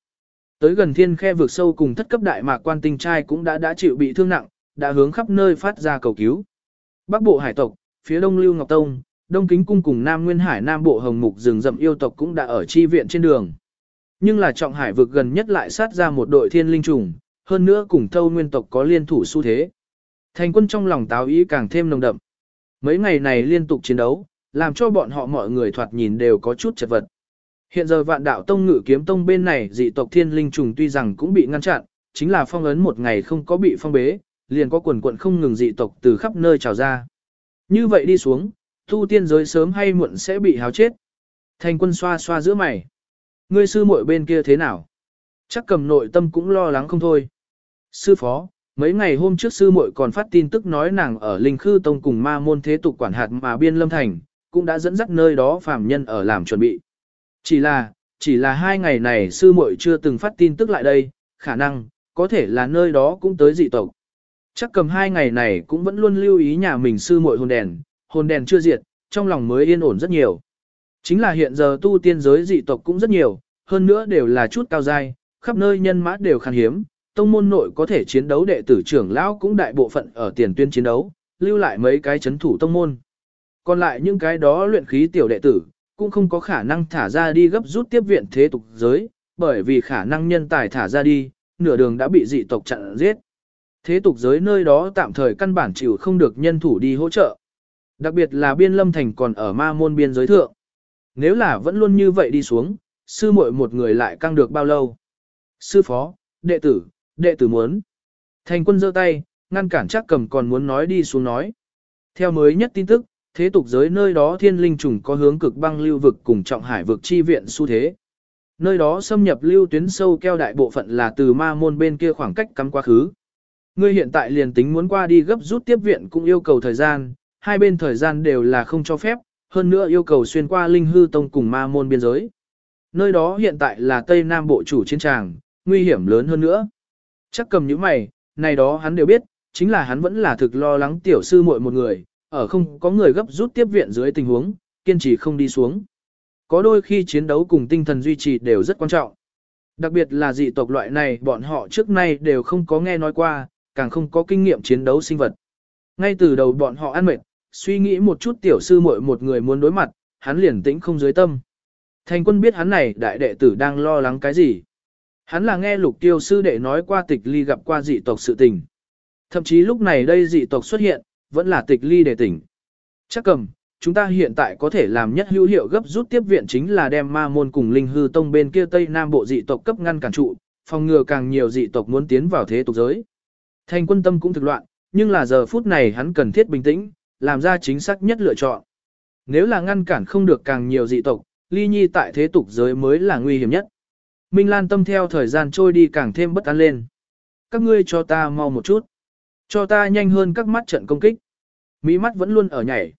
Tới gần thiên khe vượt sâu cùng thất cấp đại mạc quan tinh trai cũng đã đã chịu bị thương nặng, đã hướng khắp nơi phát ra cầu cứu. Bắc bộ hải tộc, phía đông lưu ngọc tông, đông kính cung cùng nam nguyên hải nam bộ hồng mục rừng rậm yêu tộc cũng đã ở chi viện trên đường. Nhưng là trọng hải vực gần nhất lại sát ra một đội thiên linh trùng, hơn nữa cùng thâu nguyên tộc có liên thủ xu thế. Thành quân trong lòng táo ý càng thêm nồng đậm. Mấy ngày này liên tục chiến đấu, làm cho bọn họ mọi người thoạt nhìn đều có chút chật vật. Hiện giờ vạn đạo tông ngự kiếm tông bên này dị tộc thiên linh trùng tuy rằng cũng bị ngăn chặn, chính là phong ấn một ngày không có bị phong bế, liền có quần quận không ngừng dị tộc từ khắp nơi trào ra. Như vậy đi xuống, tu tiên giới sớm hay muộn sẽ bị háo chết. Thành quân xoa xoa giữa mày. Ngươi sư muội bên kia thế nào? Chắc cầm nội tâm cũng lo lắng không thôi. Sư phó, mấy ngày hôm trước sư muội còn phát tin tức nói nàng ở Linh Khư Tông cùng ma môn thế tục quản hạt mà biên lâm thành, cũng đã dẫn dắt nơi đó phàm nhân ở làm chuẩn bị. Chỉ là, chỉ là hai ngày này sư muội chưa từng phát tin tức lại đây, khả năng, có thể là nơi đó cũng tới dị tộc. Chắc cầm hai ngày này cũng vẫn luôn lưu ý nhà mình sư muội hồn đèn, hồn đèn chưa diệt, trong lòng mới yên ổn rất nhiều. Chính là hiện giờ tu tiên giới dị tộc cũng rất nhiều, hơn nữa đều là chút cao giai, khắp nơi nhân mã đều khan hiếm, tông môn nội có thể chiến đấu đệ tử trưởng lão cũng đại bộ phận ở tiền tuyên chiến đấu, lưu lại mấy cái chấn thủ tông môn. Còn lại những cái đó luyện khí tiểu đệ tử, cũng không có khả năng thả ra đi gấp rút tiếp viện thế tục giới, bởi vì khả năng nhân tài thả ra đi, nửa đường đã bị dị tộc chặn giết. Thế tục giới nơi đó tạm thời căn bản chịu không được nhân thủ đi hỗ trợ. Đặc biệt là biên lâm thành còn ở ma môn biên giới thượng. Nếu là vẫn luôn như vậy đi xuống, sư muội một người lại căng được bao lâu? Sư phó, đệ tử, đệ tử muốn. Thành quân giơ tay, ngăn cản chắc cầm còn muốn nói đi xuống nói. Theo mới nhất tin tức, thế tục giới nơi đó thiên linh trùng có hướng cực băng lưu vực cùng trọng hải vực chi viện xu thế. Nơi đó xâm nhập lưu tuyến sâu keo đại bộ phận là từ ma môn bên kia khoảng cách cắm quá khứ. Ngươi hiện tại liền tính muốn qua đi gấp rút tiếp viện cũng yêu cầu thời gian, hai bên thời gian đều là không cho phép, hơn nữa yêu cầu xuyên qua linh hư tông cùng ma môn biên giới. Nơi đó hiện tại là Tây Nam Bộ chủ chiến tràng, nguy hiểm lớn hơn nữa. Chắc cầm những mày, này đó hắn đều biết, chính là hắn vẫn là thực lo lắng tiểu sư muội một người, ở không có người gấp rút tiếp viện dưới tình huống, kiên trì không đi xuống. Có đôi khi chiến đấu cùng tinh thần duy trì đều rất quan trọng. Đặc biệt là dị tộc loại này bọn họ trước nay đều không có nghe nói qua, càng không có kinh nghiệm chiến đấu sinh vật. Ngay từ đầu bọn họ ăn mệt, suy nghĩ một chút tiểu sư muội một người muốn đối mặt, hắn liền tĩnh không dưới tâm. Thành quân biết hắn này đại đệ tử đang lo lắng cái gì. Hắn là nghe lục tiêu sư đệ nói qua tịch ly gặp qua dị tộc sự tình. Thậm chí lúc này đây dị tộc xuất hiện, vẫn là tịch ly để tỉnh. Chắc cầm, chúng ta hiện tại có thể làm nhất hữu hiệu gấp rút tiếp viện chính là đem ma môn cùng linh hư tông bên kia tây nam bộ dị tộc cấp ngăn cản trụ, phòng ngừa càng nhiều dị tộc muốn tiến vào thế tục giới. Thành quân tâm cũng thực loạn, nhưng là giờ phút này hắn cần thiết bình tĩnh, làm ra chính xác nhất lựa chọn. Nếu là ngăn cản không được càng nhiều dị tộc, ly nhi tại thế tục giới mới là nguy hiểm nhất. Minh Lan tâm theo thời gian trôi đi càng thêm bất an lên. Các ngươi cho ta mau một chút. Cho ta nhanh hơn các mắt trận công kích. Mỹ mắt vẫn luôn ở nhảy.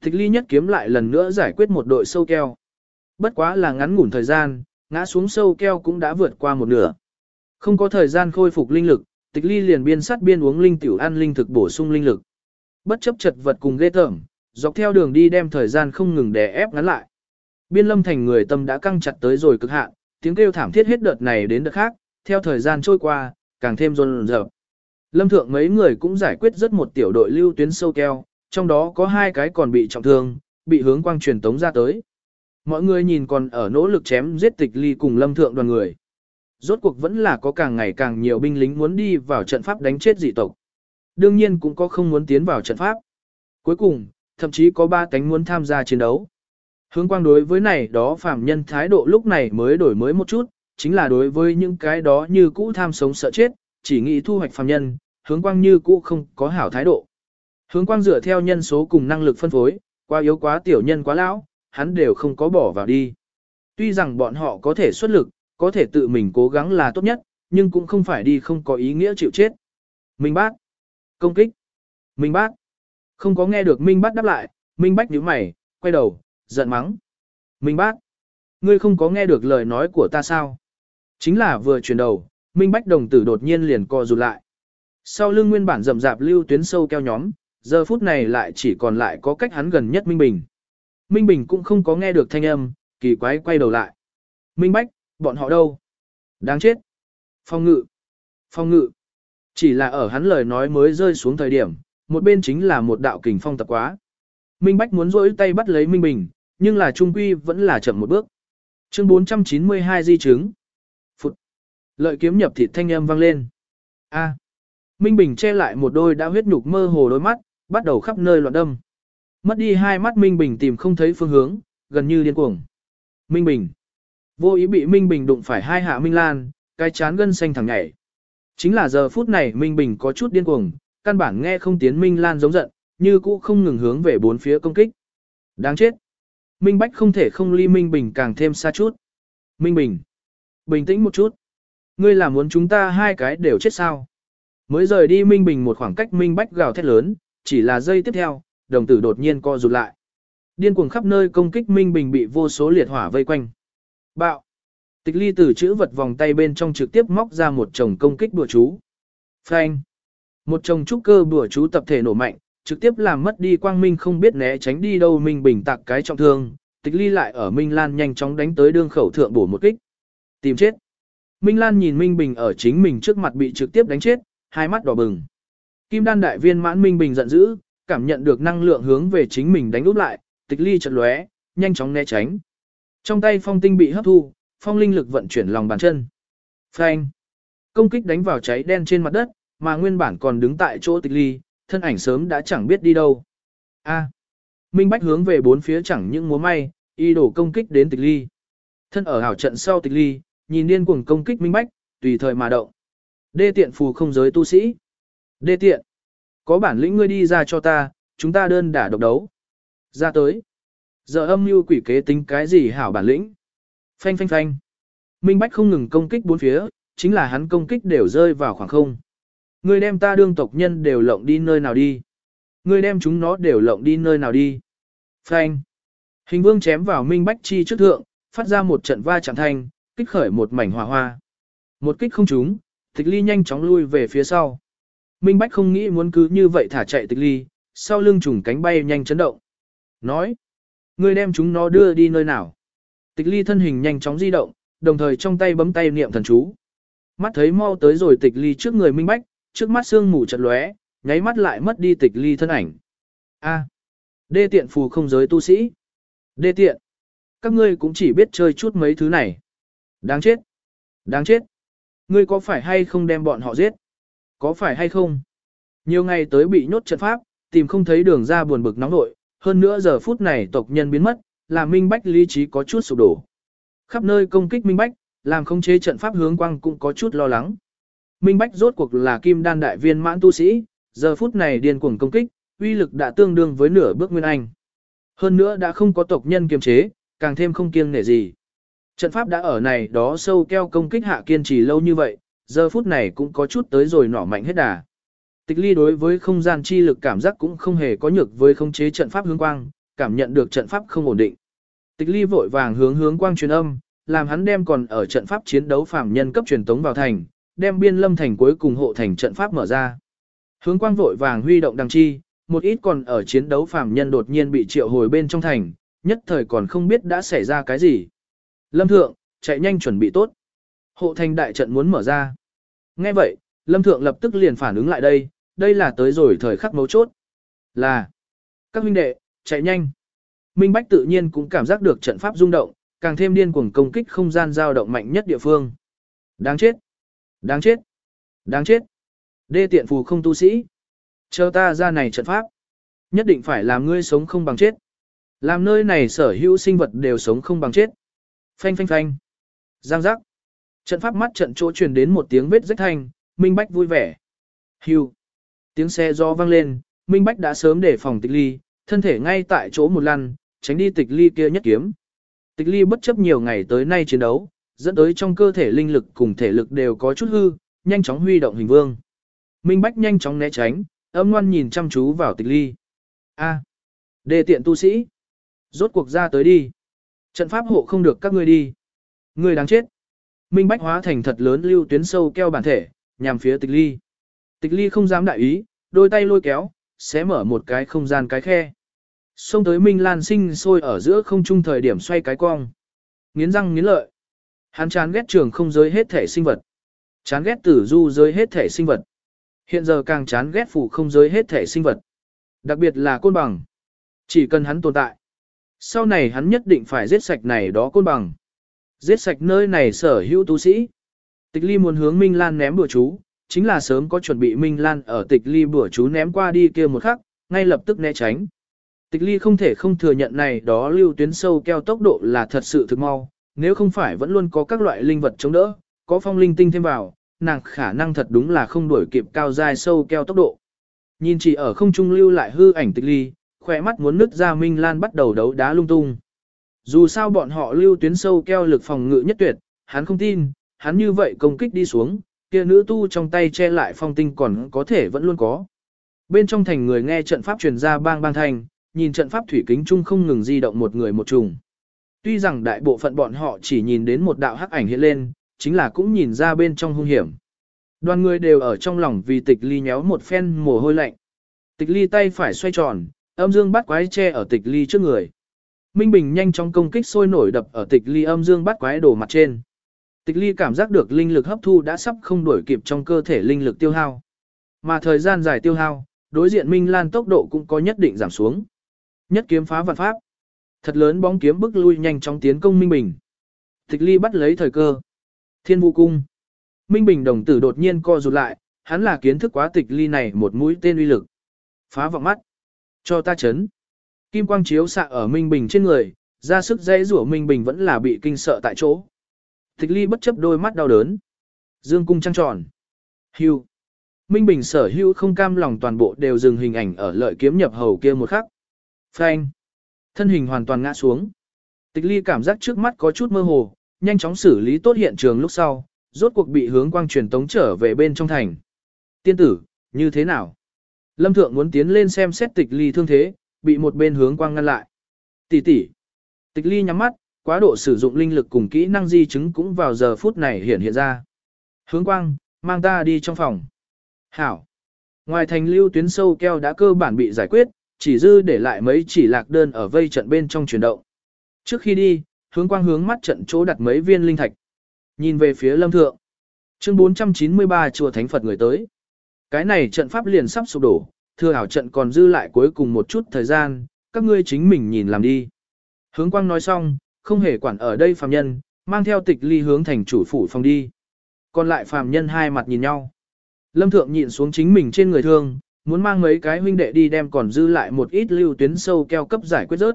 Thích ly nhất kiếm lại lần nữa giải quyết một đội sâu keo. Bất quá là ngắn ngủn thời gian, ngã xuống sâu keo cũng đã vượt qua một nửa. Không có thời gian khôi phục linh lực, tịch ly liền biên sát biên uống linh tiểu ăn linh thực bổ sung linh lực. Bất chấp chật vật cùng ghê tởm, dọc theo đường đi đem thời gian không ngừng đè ép ngắn lại. Biên lâm thành người tâm đã căng chặt tới rồi cực hạn, tiếng kêu thảm thiết hết đợt này đến đợt khác, theo thời gian trôi qua, càng thêm rôn rợp. Lâm thượng mấy người cũng giải quyết rất một tiểu đội lưu tuyến sâu keo, trong đó có hai cái còn bị trọng thương, bị hướng quang truyền tống ra tới. Mọi người nhìn còn ở nỗ lực chém giết tịch ly cùng lâm thượng đoàn người. Rốt cuộc vẫn là có càng ngày càng nhiều binh lính muốn đi vào trận pháp đánh chết dị tộc. Đương nhiên cũng có không muốn tiến vào trận pháp. Cuối cùng, thậm chí có ba cánh muốn tham gia chiến đấu. Hướng quang đối với này đó phàm nhân thái độ lúc này mới đổi mới một chút, chính là đối với những cái đó như cũ tham sống sợ chết, chỉ nghĩ thu hoạch phàm nhân, hướng quang như cũ không có hảo thái độ. Hướng quang dựa theo nhân số cùng năng lực phân phối, quá yếu quá tiểu nhân quá lão, hắn đều không có bỏ vào đi. Tuy rằng bọn họ có thể xuất lực, có thể tự mình cố gắng là tốt nhất, nhưng cũng không phải đi không có ý nghĩa chịu chết. Minh bác. Công kích. Minh bác. Không có nghe được Minh bác đáp lại, Minh bách nhíu mày, quay đầu, giận mắng. Minh bác. Ngươi không có nghe được lời nói của ta sao? Chính là vừa chuyển đầu, Minh bách đồng tử đột nhiên liền co rụt lại. Sau lưng nguyên bản rậm rạp lưu tuyến sâu keo nhóm, giờ phút này lại chỉ còn lại có cách hắn gần nhất Minh Bình. Minh Bình cũng không có nghe được thanh âm, kỳ quái quay đầu lại. Minh Bách, bọn họ đâu? Đáng chết. Phong ngự. Phong ngự. Chỉ là ở hắn lời nói mới rơi xuống thời điểm, một bên chính là một đạo kình phong tập quá. Minh Bách muốn rỗi tay bắt lấy Minh Bình, nhưng là trung quy vẫn là chậm một bước. Chương 492 di chứng. Phụt. Lợi kiếm nhập thịt thanh âm vang lên. A. Minh Bình che lại một đôi đã huyết nhục mơ hồ đôi mắt, bắt đầu khắp nơi loạn đâm. Mất đi hai mắt Minh Bình tìm không thấy phương hướng, gần như điên cuồng. Minh Bình. Vô ý bị Minh Bình đụng phải hai hạ Minh Lan, cái chán gân xanh thẳng nhảy. Chính là giờ phút này Minh Bình có chút điên cuồng, căn bản nghe không tiến Minh Lan giống giận, như cũ không ngừng hướng về bốn phía công kích. Đáng chết. Minh Bách không thể không ly Minh Bình càng thêm xa chút. Minh Bình. Bình tĩnh một chút. Ngươi là muốn chúng ta hai cái đều chết sao? Mới rời đi Minh Bình một khoảng cách Minh Bách gào thét lớn, chỉ là giây tiếp theo, đồng tử đột nhiên co rụt lại. Điên cuồng khắp nơi công kích Minh Bình bị vô số liệt hỏa vây quanh. Bạo. Tịch ly từ chữ vật vòng tay bên trong trực tiếp móc ra một chồng công kích bùa chú. Phanh. Một chồng trúc cơ bùa chú tập thể nổ mạnh, trực tiếp làm mất đi quang minh không biết né tránh đi đâu Minh Bình tạc cái trọng thương. Tịch ly lại ở Minh Lan nhanh chóng đánh tới đương khẩu thượng bổ một kích. Tìm chết. Minh Lan nhìn Minh Bình ở chính mình trước mặt bị trực tiếp đánh chết, hai mắt đỏ bừng. Kim đan đại viên mãn Minh Bình giận dữ, cảm nhận được năng lượng hướng về chính mình đánh úp lại, tịch ly chật lóe, nhanh chóng né tránh. Trong tay phong tinh bị hấp thu, phong linh lực vận chuyển lòng bàn chân. Phanh. Công kích đánh vào cháy đen trên mặt đất, mà nguyên bản còn đứng tại chỗ tịch ly, thân ảnh sớm đã chẳng biết đi đâu. A. Minh Bách hướng về bốn phía chẳng những múa may, y đổ công kích đến tịch ly. Thân ở hảo trận sau tịch ly, nhìn điên cuồng công kích Minh Bách, tùy thời mà động. Đê tiện phù không giới tu sĩ. Đê tiện. Có bản lĩnh ngươi đi ra cho ta, chúng ta đơn đả độc đấu. Ra tới. Giờ âm mưu quỷ kế tính cái gì hảo bản lĩnh. Phanh phanh phanh. Minh Bách không ngừng công kích bốn phía, chính là hắn công kích đều rơi vào khoảng không. Ngươi đem ta đương tộc nhân đều lộng đi nơi nào đi. Ngươi đem chúng nó đều lộng đi nơi nào đi. Phanh. Hình vương chém vào Minh Bách chi trước thượng, phát ra một trận va chạm thanh, kích khởi một mảnh hỏa hoa. Một kích không trúng, tịch ly nhanh chóng lui về phía sau. Minh Bách không nghĩ muốn cứ như vậy thả chạy tịch ly, sau lưng trùng cánh bay nhanh chấn động. Nói, ngươi đem chúng nó đưa đi nơi nào. Tịch ly thân hình nhanh chóng di động, đồng thời trong tay bấm tay niệm thần chú. Mắt thấy mau tới rồi tịch ly trước người Minh Bách, trước mắt sương mù chật lóe, nháy mắt lại mất đi tịch ly thân ảnh. A. đê tiện phù không giới tu sĩ. Đê tiện. Các ngươi cũng chỉ biết chơi chút mấy thứ này. Đáng chết. Đáng chết. Ngươi có phải hay không đem bọn họ giết? Có phải hay không? Nhiều ngày tới bị nhốt trận pháp, tìm không thấy đường ra buồn bực nóng nội, hơn nữa giờ phút này tộc nhân biến mất, làm Minh Bách lý trí có chút sụp đổ. Khắp nơi công kích Minh Bách, làm không chế trận pháp hướng quang cũng có chút lo lắng. Minh Bách rốt cuộc là kim đan đại viên mãn tu sĩ, giờ phút này điên cuồng công kích, uy lực đã tương đương với nửa bước nguyên anh. Hơn nữa đã không có tộc nhân kiềm chế, càng thêm không kiêng nể gì. Trận pháp đã ở này đó sâu keo công kích hạ kiên trì lâu như vậy, giờ phút này cũng có chút tới rồi nỏ mạnh hết đà. Tịch ly đối với không gian chi lực cảm giác cũng không hề có nhược với không chế trận pháp hướng quang, cảm nhận được trận pháp không ổn định. Tịch ly vội vàng hướng hướng quang truyền âm, làm hắn đem còn ở trận pháp chiến đấu phạm nhân cấp truyền tống vào thành, đem biên lâm thành cuối cùng hộ thành trận pháp mở ra. Hướng quang vội vàng huy động đăng chi, một ít còn ở chiến đấu phàm nhân đột nhiên bị triệu hồi bên trong thành, nhất thời còn không biết đã xảy ra cái gì. Lâm thượng, chạy nhanh chuẩn bị tốt. Hộ thành đại trận muốn mở ra. Nghe vậy, Lâm thượng lập tức liền phản ứng lại đây, đây là tới rồi thời khắc mấu chốt. Là, các huynh đệ, chạy nhanh. Minh Bách tự nhiên cũng cảm giác được trận pháp rung động, càng thêm điên cuồng công kích không gian dao động mạnh nhất địa phương. Đáng chết! Đáng chết! Đáng chết! Đê tiện phù không tu sĩ. Chờ ta ra này trận pháp. Nhất định phải làm ngươi sống không bằng chết. Làm nơi này sở hữu sinh vật đều sống không bằng chết. Phanh phanh phanh. Giang giác. Trận pháp mắt trận chỗ truyền đến một tiếng vết rách thanh, Minh Bách vui vẻ. Hưu. Tiếng xe do vang lên, Minh Bách đã sớm để phòng tịch ly, thân thể ngay tại chỗ một lần, tránh đi tịch ly kia nhất kiếm. Tịch ly bất chấp nhiều ngày tới nay chiến đấu, dẫn tới trong cơ thể linh lực cùng thể lực đều có chút hư, nhanh chóng huy động hình vương. Minh Bách nhanh chóng né tránh, âm ngoan nhìn chăm chú vào tịch ly. A. Đề tiện tu sĩ. Rốt cuộc ra tới đi. Trận pháp hộ không được các ngươi đi. Ngươi đáng chết. Minh Bách hóa thành thật lớn lưu tuyến sâu keo bản thể, nhằm phía tịch ly. Tịch ly không dám đại ý, đôi tay lôi kéo, sẽ mở một cái không gian cái khe. Xông tới Minh Lan sinh sôi ở giữa không trung thời điểm xoay cái cong. Nghiến răng nghiến lợi. Hắn chán ghét trường không giới hết thể sinh vật. Chán ghét tử du giới hết thể sinh vật. Hiện giờ càng chán ghét phủ không giới hết thể sinh vật. Đặc biệt là côn bằng. Chỉ cần hắn tồn tại. Sau này hắn nhất định phải giết sạch này đó côn bằng. Giết sạch nơi này sở hữu tu sĩ. Tịch ly muốn hướng Minh Lan ném bừa chú, chính là sớm có chuẩn bị Minh Lan ở tịch ly bừa chú ném qua đi kia một khắc, ngay lập tức né tránh. Tịch ly không thể không thừa nhận này đó lưu tuyến sâu keo tốc độ là thật sự thực mau, nếu không phải vẫn luôn có các loại linh vật chống đỡ, có phong linh tinh thêm vào, nàng khả năng thật đúng là không đuổi kịp cao dài sâu keo tốc độ. Nhìn chỉ ở không trung lưu lại hư ảnh tịch ly, khỏe mắt muốn nứt ra Minh Lan bắt đầu đấu đá lung tung. Dù sao bọn họ lưu tuyến sâu keo lực phòng ngự nhất tuyệt, hắn không tin, hắn như vậy công kích đi xuống, kia nữ tu trong tay che lại phong tinh còn có thể vẫn luôn có. Bên trong thành người nghe trận pháp truyền ra bang bang thành, nhìn trận pháp thủy kính chung không ngừng di động một người một trùng. Tuy rằng đại bộ phận bọn họ chỉ nhìn đến một đạo hắc ảnh hiện lên, chính là cũng nhìn ra bên trong hung hiểm. Đoàn người đều ở trong lòng vì tịch ly nhéo một phen mồ hôi lạnh. Tịch ly tay phải xoay tròn, âm dương bắt quái che ở tịch ly trước người. Minh Bình nhanh chóng công kích sôi nổi đập ở tịch ly âm dương bắt quái đổ mặt trên. Tịch ly cảm giác được linh lực hấp thu đã sắp không đuổi kịp trong cơ thể linh lực tiêu hao. Mà thời gian dài tiêu hao, đối diện Minh Lan tốc độ cũng có nhất định giảm xuống. Nhất kiếm phá vạn pháp. Thật lớn bóng kiếm bức lui nhanh chóng tiến công Minh Bình. Tịch ly bắt lấy thời cơ. Thiên vũ cung. Minh Bình đồng tử đột nhiên co rụt lại, hắn là kiến thức quá tịch ly này một mũi tên uy lực. Phá vọng mắt. Cho ta chấn. Kim quang chiếu xạ ở Minh Bình trên người, ra sức dây rủa Minh Bình vẫn là bị kinh sợ tại chỗ. Tịch ly bất chấp đôi mắt đau đớn. Dương cung trăng tròn. Hưu. Minh Bình sở hưu không cam lòng toàn bộ đều dừng hình ảnh ở lợi kiếm nhập hầu kia một khắc. Phanh. Thân hình hoàn toàn ngã xuống. Tịch ly cảm giác trước mắt có chút mơ hồ, nhanh chóng xử lý tốt hiện trường lúc sau, rốt cuộc bị hướng quang truyền tống trở về bên trong thành. Tiên tử, như thế nào? Lâm Thượng muốn tiến lên xem xét tịch ly thương thế, bị một bên hướng quang ngăn lại. Tỷ tỷ. Tịch ly nhắm mắt, quá độ sử dụng linh lực cùng kỹ năng di chứng cũng vào giờ phút này hiện hiện ra. Hướng quang, mang ta đi trong phòng. Hảo. Ngoài thành lưu tuyến sâu keo đã cơ bản bị giải quyết, chỉ dư để lại mấy chỉ lạc đơn ở vây trận bên trong chuyển động. Trước khi đi, hướng quang hướng mắt trận chỗ đặt mấy viên linh thạch. Nhìn về phía lâm thượng. Chương 493 chùa Thánh Phật người tới. Cái này trận pháp liền sắp sụp đổ, thừa hảo trận còn dư lại cuối cùng một chút thời gian, các ngươi chính mình nhìn làm đi. Hướng quang nói xong, không hề quản ở đây phàm nhân, mang theo tịch ly hướng thành chủ phủ phòng đi. Còn lại phàm nhân hai mặt nhìn nhau. Lâm thượng nhịn xuống chính mình trên người thương, muốn mang mấy cái huynh đệ đi đem còn dư lại một ít lưu tuyến sâu keo cấp giải quyết rớt.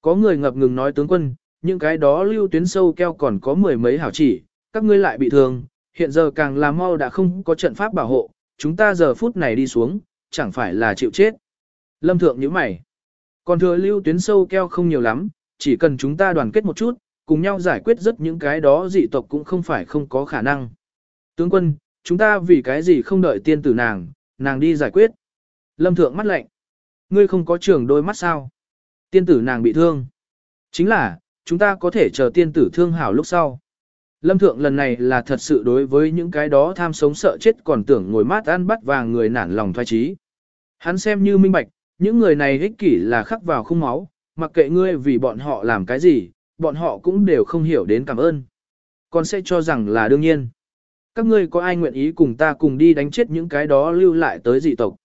Có người ngập ngừng nói tướng quân, những cái đó lưu tuyến sâu keo còn có mười mấy hảo chỉ, các ngươi lại bị thương, hiện giờ càng là mau đã không có trận pháp bảo hộ, chúng ta giờ phút này đi xuống, chẳng phải là chịu chết. Lâm thượng như mày. Còn thừa lưu tuyến sâu keo không nhiều lắm, chỉ cần chúng ta đoàn kết một chút, cùng nhau giải quyết rất những cái đó dị tộc cũng không phải không có khả năng. Tướng quân, chúng ta vì cái gì không đợi tiên tử nàng, nàng đi giải quyết. Lâm thượng mắt lạnh. Ngươi không có trường đôi mắt sao? Tiên tử nàng bị thương. Chính là, chúng ta có thể chờ tiên tử thương hảo lúc sau. Lâm thượng lần này là thật sự đối với những cái đó tham sống sợ chết còn tưởng ngồi mát ăn bắt vàng người nản lòng thoái trí. Hắn xem như minh bạch, những người này ích kỷ là khắc vào khung máu, mặc kệ ngươi vì bọn họ làm cái gì, bọn họ cũng đều không hiểu đến cảm ơn. Còn sẽ cho rằng là đương nhiên. Các ngươi có ai nguyện ý cùng ta cùng đi đánh chết những cái đó lưu lại tới dị tộc.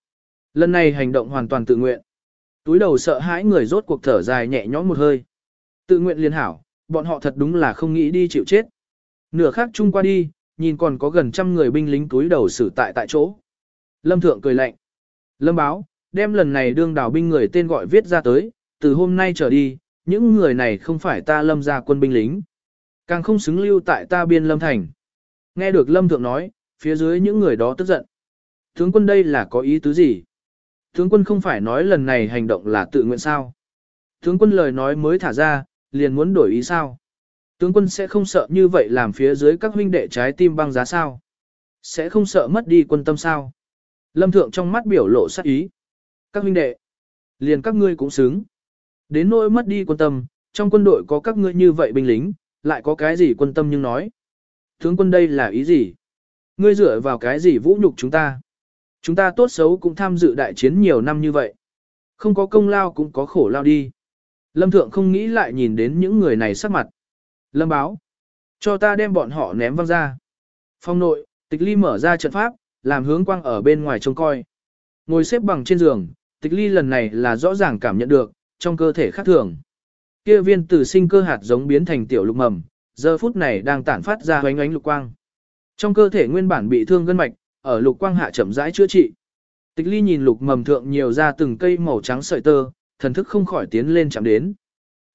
Lần này hành động hoàn toàn tự nguyện. Túi đầu sợ hãi người rốt cuộc thở dài nhẹ nhõm một hơi. Tự nguyện liên hảo, bọn họ thật đúng là không nghĩ đi chịu chết. Nửa khác chung qua đi, nhìn còn có gần trăm người binh lính túi đầu xử tại tại chỗ. Lâm Thượng cười lạnh. Lâm báo, đem lần này đương đảo binh người tên gọi viết ra tới, từ hôm nay trở đi, những người này không phải ta lâm gia quân binh lính. Càng không xứng lưu tại ta biên lâm thành. Nghe được lâm thượng nói, phía dưới những người đó tức giận. Tướng quân đây là có ý tứ gì? Tướng quân không phải nói lần này hành động là tự nguyện sao? Tướng quân lời nói mới thả ra, liền muốn đổi ý sao? Tướng quân sẽ không sợ như vậy làm phía dưới các huynh đệ trái tim băng giá sao? Sẽ không sợ mất đi quân tâm sao? Lâm thượng trong mắt biểu lộ sắc ý. Các huynh đệ, liền các ngươi cũng xứng. Đến nỗi mất đi quân tâm, trong quân đội có các ngươi như vậy binh lính, lại có cái gì quân tâm nhưng nói. Tướng quân đây là ý gì? Ngươi dựa vào cái gì vũ nhục chúng ta? Chúng ta tốt xấu cũng tham dự đại chiến nhiều năm như vậy. Không có công lao cũng có khổ lao đi. Lâm Thượng không nghĩ lại nhìn đến những người này sắc mặt. Lâm báo. Cho ta đem bọn họ ném văng ra. Phong nội, tịch ly mở ra trận pháp, làm hướng quang ở bên ngoài trông coi. Ngồi xếp bằng trên giường, tịch ly lần này là rõ ràng cảm nhận được, trong cơ thể khác thường. Kia viên tử sinh cơ hạt giống biến thành tiểu lục mầm, giờ phút này đang tản phát ra ánh ánh lục quang. Trong cơ thể nguyên bản bị thương gân mạch, ở lục quang hạ chậm rãi chữa trị. Tịch ly nhìn lục mầm thượng nhiều ra từng cây màu trắng sợi tơ, thần thức không khỏi tiến lên chạm đến.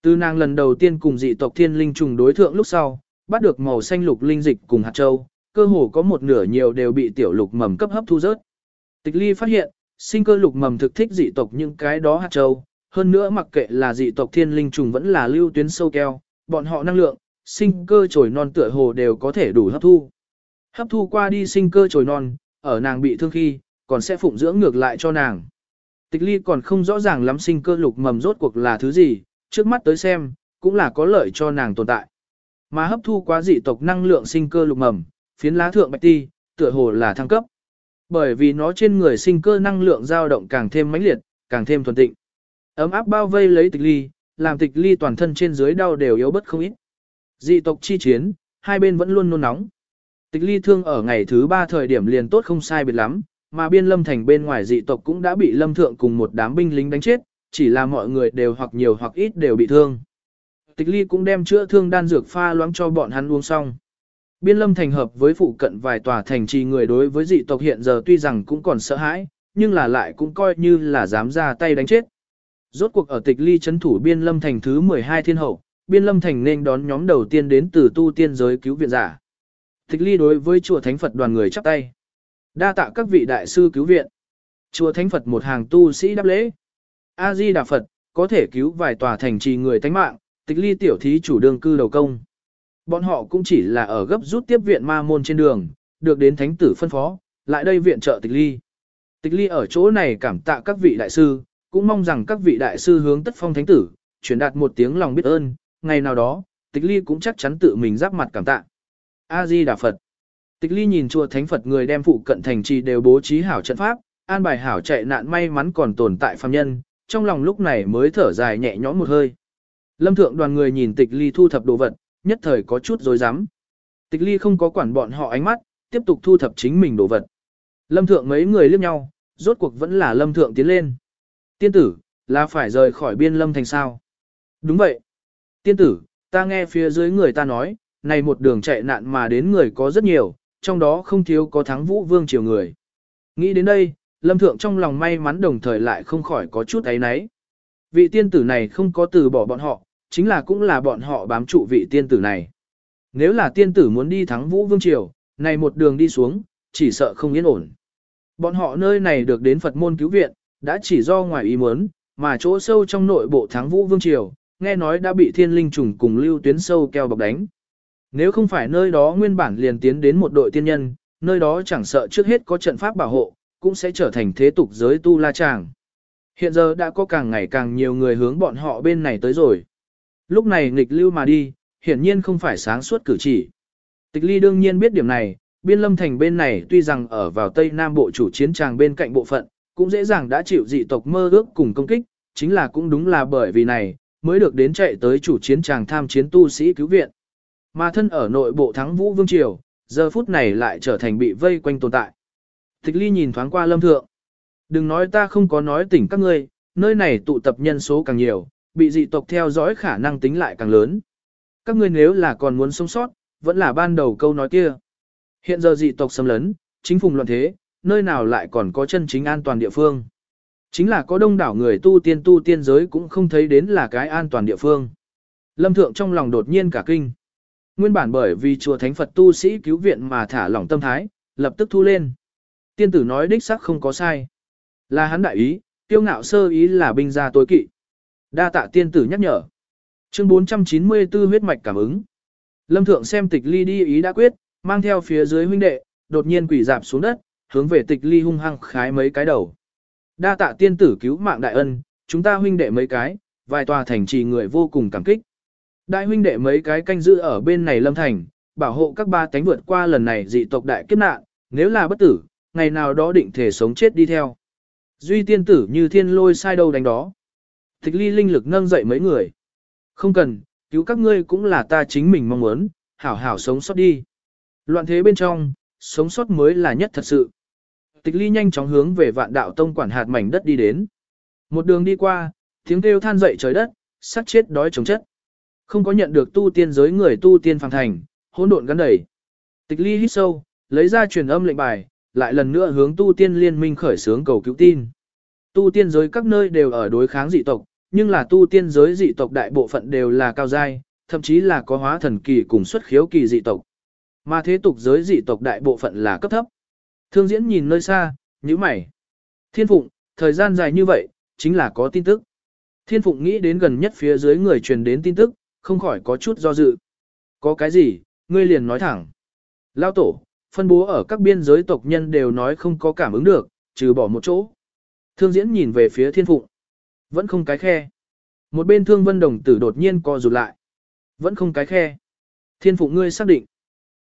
Từ nàng lần đầu tiên cùng dị tộc thiên linh trùng đối thượng lúc sau, bắt được màu xanh lục linh dịch cùng hạt châu, cơ hồ có một nửa nhiều đều bị tiểu lục mầm cấp hấp thu rớt. Tịch ly phát hiện, sinh cơ lục mầm thực thích dị tộc những cái đó hạt châu, hơn nữa mặc kệ là dị tộc thiên linh trùng vẫn là lưu tuyến sâu keo, bọn họ năng lượng, sinh cơ trồi non tựa hồ đều có thể đủ hấp thu. Hấp thu qua đi sinh cơ trồi non, ở nàng bị thương khi, còn sẽ phụng dưỡng ngược lại cho nàng. Tịch ly còn không rõ ràng lắm sinh cơ lục mầm rốt cuộc là thứ gì, trước mắt tới xem, cũng là có lợi cho nàng tồn tại. Mà hấp thu quá dị tộc năng lượng sinh cơ lục mầm, phiến lá thượng bạch ti, tựa hồ là thăng cấp. Bởi vì nó trên người sinh cơ năng lượng dao động càng thêm mãnh liệt, càng thêm thuần tịnh. Ấm áp bao vây lấy tịch ly, làm tịch ly toàn thân trên dưới đau đều yếu bất không ít. Dị tộc chi chiến, hai bên vẫn luôn nôn nóng. Tịch ly thương ở ngày thứ ba thời điểm liền tốt không sai biệt lắm, mà biên lâm thành bên ngoài dị tộc cũng đã bị lâm thượng cùng một đám binh lính đánh chết, chỉ là mọi người đều hoặc nhiều hoặc ít đều bị thương. Tịch ly cũng đem chữa thương đan dược pha loãng cho bọn hắn uống xong. Biên lâm thành hợp với phụ cận vài tòa thành trì người đối với dị tộc hiện giờ tuy rằng cũng còn sợ hãi, nhưng là lại cũng coi như là dám ra tay đánh chết. Rốt cuộc ở tịch ly chấn thủ biên lâm thành thứ 12 thiên hậu, biên lâm thành nên đón nhóm đầu tiên đến từ tu tiên giới cứu viện giả. Tịch ly đối với chùa Thánh Phật đoàn người chắp tay. Đa tạ các vị đại sư cứu viện. Chùa Thánh Phật một hàng tu sĩ đáp lễ. A-di Đà Phật, có thể cứu vài tòa thành trì người tánh mạng, tịch ly tiểu thí chủ đương cư đầu công. Bọn họ cũng chỉ là ở gấp rút tiếp viện ma môn trên đường, được đến thánh tử phân phó, lại đây viện trợ tịch ly. Tịch ly ở chỗ này cảm tạ các vị đại sư, cũng mong rằng các vị đại sư hướng tất phong thánh tử, truyền đạt một tiếng lòng biết ơn, ngày nào đó, tịch ly cũng chắc chắn tự mình giáp mặt cảm tạ. A-di Đà Phật Tịch ly nhìn chùa thánh Phật người đem phụ cận thành trì đều bố trí hảo trận pháp, an bài hảo chạy nạn may mắn còn tồn tại phàm nhân, trong lòng lúc này mới thở dài nhẹ nhõm một hơi. Lâm thượng đoàn người nhìn tịch ly thu thập đồ vật, nhất thời có chút dối rắm Tịch ly không có quản bọn họ ánh mắt, tiếp tục thu thập chính mình đồ vật. Lâm thượng mấy người liếc nhau, rốt cuộc vẫn là lâm thượng tiến lên. Tiên tử, là phải rời khỏi biên lâm thành sao? Đúng vậy. Tiên tử, ta nghe phía dưới người ta nói, này một đường chạy nạn mà đến người có rất nhiều, trong đó không thiếu có thắng vũ vương triều người. Nghĩ đến đây, lâm thượng trong lòng may mắn đồng thời lại không khỏi có chút ấy náy. Vị tiên tử này không có từ bỏ bọn họ, chính là cũng là bọn họ bám trụ vị tiên tử này. Nếu là tiên tử muốn đi thắng vũ vương triều, này một đường đi xuống, chỉ sợ không yên ổn. Bọn họ nơi này được đến Phật môn cứu viện, đã chỉ do ngoài ý muốn, mà chỗ sâu trong nội bộ thắng vũ vương triều, nghe nói đã bị thiên linh trùng cùng lưu tuyến sâu keo bọc đánh. Nếu không phải nơi đó nguyên bản liền tiến đến một đội tiên nhân, nơi đó chẳng sợ trước hết có trận pháp bảo hộ, cũng sẽ trở thành thế tục giới tu la tràng. Hiện giờ đã có càng ngày càng nhiều người hướng bọn họ bên này tới rồi. Lúc này nghịch lưu mà đi, hiển nhiên không phải sáng suốt cử chỉ. Tịch ly đương nhiên biết điểm này, biên lâm thành bên này tuy rằng ở vào tây nam bộ chủ chiến tràng bên cạnh bộ phận, cũng dễ dàng đã chịu dị tộc mơ ước cùng công kích, chính là cũng đúng là bởi vì này, mới được đến chạy tới chủ chiến tràng tham chiến tu sĩ cứu viện. Mà thân ở nội bộ thắng vũ vương triều, giờ phút này lại trở thành bị vây quanh tồn tại. Tịch ly nhìn thoáng qua lâm thượng. Đừng nói ta không có nói tỉnh các ngươi, nơi này tụ tập nhân số càng nhiều, bị dị tộc theo dõi khả năng tính lại càng lớn. Các ngươi nếu là còn muốn sống sót, vẫn là ban đầu câu nói kia. Hiện giờ dị tộc xâm lấn, chính phùng loạn thế, nơi nào lại còn có chân chính an toàn địa phương. Chính là có đông đảo người tu tiên tu tiên giới cũng không thấy đến là cái an toàn địa phương. Lâm Thượng trong lòng đột nhiên cả kinh. Nguyên bản bởi vì chùa Thánh Phật tu sĩ cứu viện mà thả lỏng tâm thái, lập tức thu lên. Tiên tử nói đích xác không có sai. Là hắn đại ý, tiêu ngạo sơ ý là binh gia tối kỵ. Đa tạ tiên tử nhắc nhở. Chương 494 huyết mạch cảm ứng. Lâm Thượng xem tịch ly đi ý đã quyết, mang theo phía dưới huynh đệ, đột nhiên quỷ dạp xuống đất, hướng về tịch ly hung hăng khái mấy cái đầu. Đa tạ tiên tử cứu mạng đại ân, chúng ta huynh đệ mấy cái, vài tòa thành trì người vô cùng cảm kích. Đại huynh đệ mấy cái canh giữ ở bên này lâm thành, bảo hộ các ba tánh vượt qua lần này dị tộc đại kiếp nạn, nếu là bất tử, ngày nào đó định thể sống chết đi theo. Duy tiên tử như thiên lôi sai đâu đánh đó. Thích ly linh lực nâng dậy mấy người. Không cần, cứu các ngươi cũng là ta chính mình mong muốn, hảo hảo sống sót đi. Loạn thế bên trong, sống sót mới là nhất thật sự. Tịch ly nhanh chóng hướng về vạn đạo tông quản hạt mảnh đất đi đến. Một đường đi qua, tiếng kêu than dậy trời đất, sát chết đói chống chất. Không có nhận được tu tiên giới người tu tiên phàm thành, hỗn độn gắn đầy. Tịch ly hít sâu, lấy ra truyền âm lệnh bài, lại lần nữa hướng tu tiên liên minh khởi sướng cầu cứu tin. Tu tiên giới các nơi đều ở đối kháng dị tộc, nhưng là tu tiên giới dị tộc đại bộ phận đều là cao giai, thậm chí là có hóa thần kỳ cùng xuất khiếu kỳ dị tộc. Mà thế tục giới dị tộc đại bộ phận là cấp thấp. Thương diễn nhìn nơi xa, nhíu mày. Thiên Phụng, thời gian dài như vậy, chính là có tin tức. Thiên Phụng nghĩ đến gần nhất phía dưới người truyền đến tin tức, không khỏi có chút do dự. Có cái gì, ngươi liền nói thẳng. Lao tổ, phân bố ở các biên giới tộc nhân đều nói không có cảm ứng được, trừ bỏ một chỗ. Thương diễn nhìn về phía thiên phụng. Vẫn không cái khe. Một bên thương vân đồng tử đột nhiên co rụt lại. Vẫn không cái khe. Thiên phụng ngươi xác định.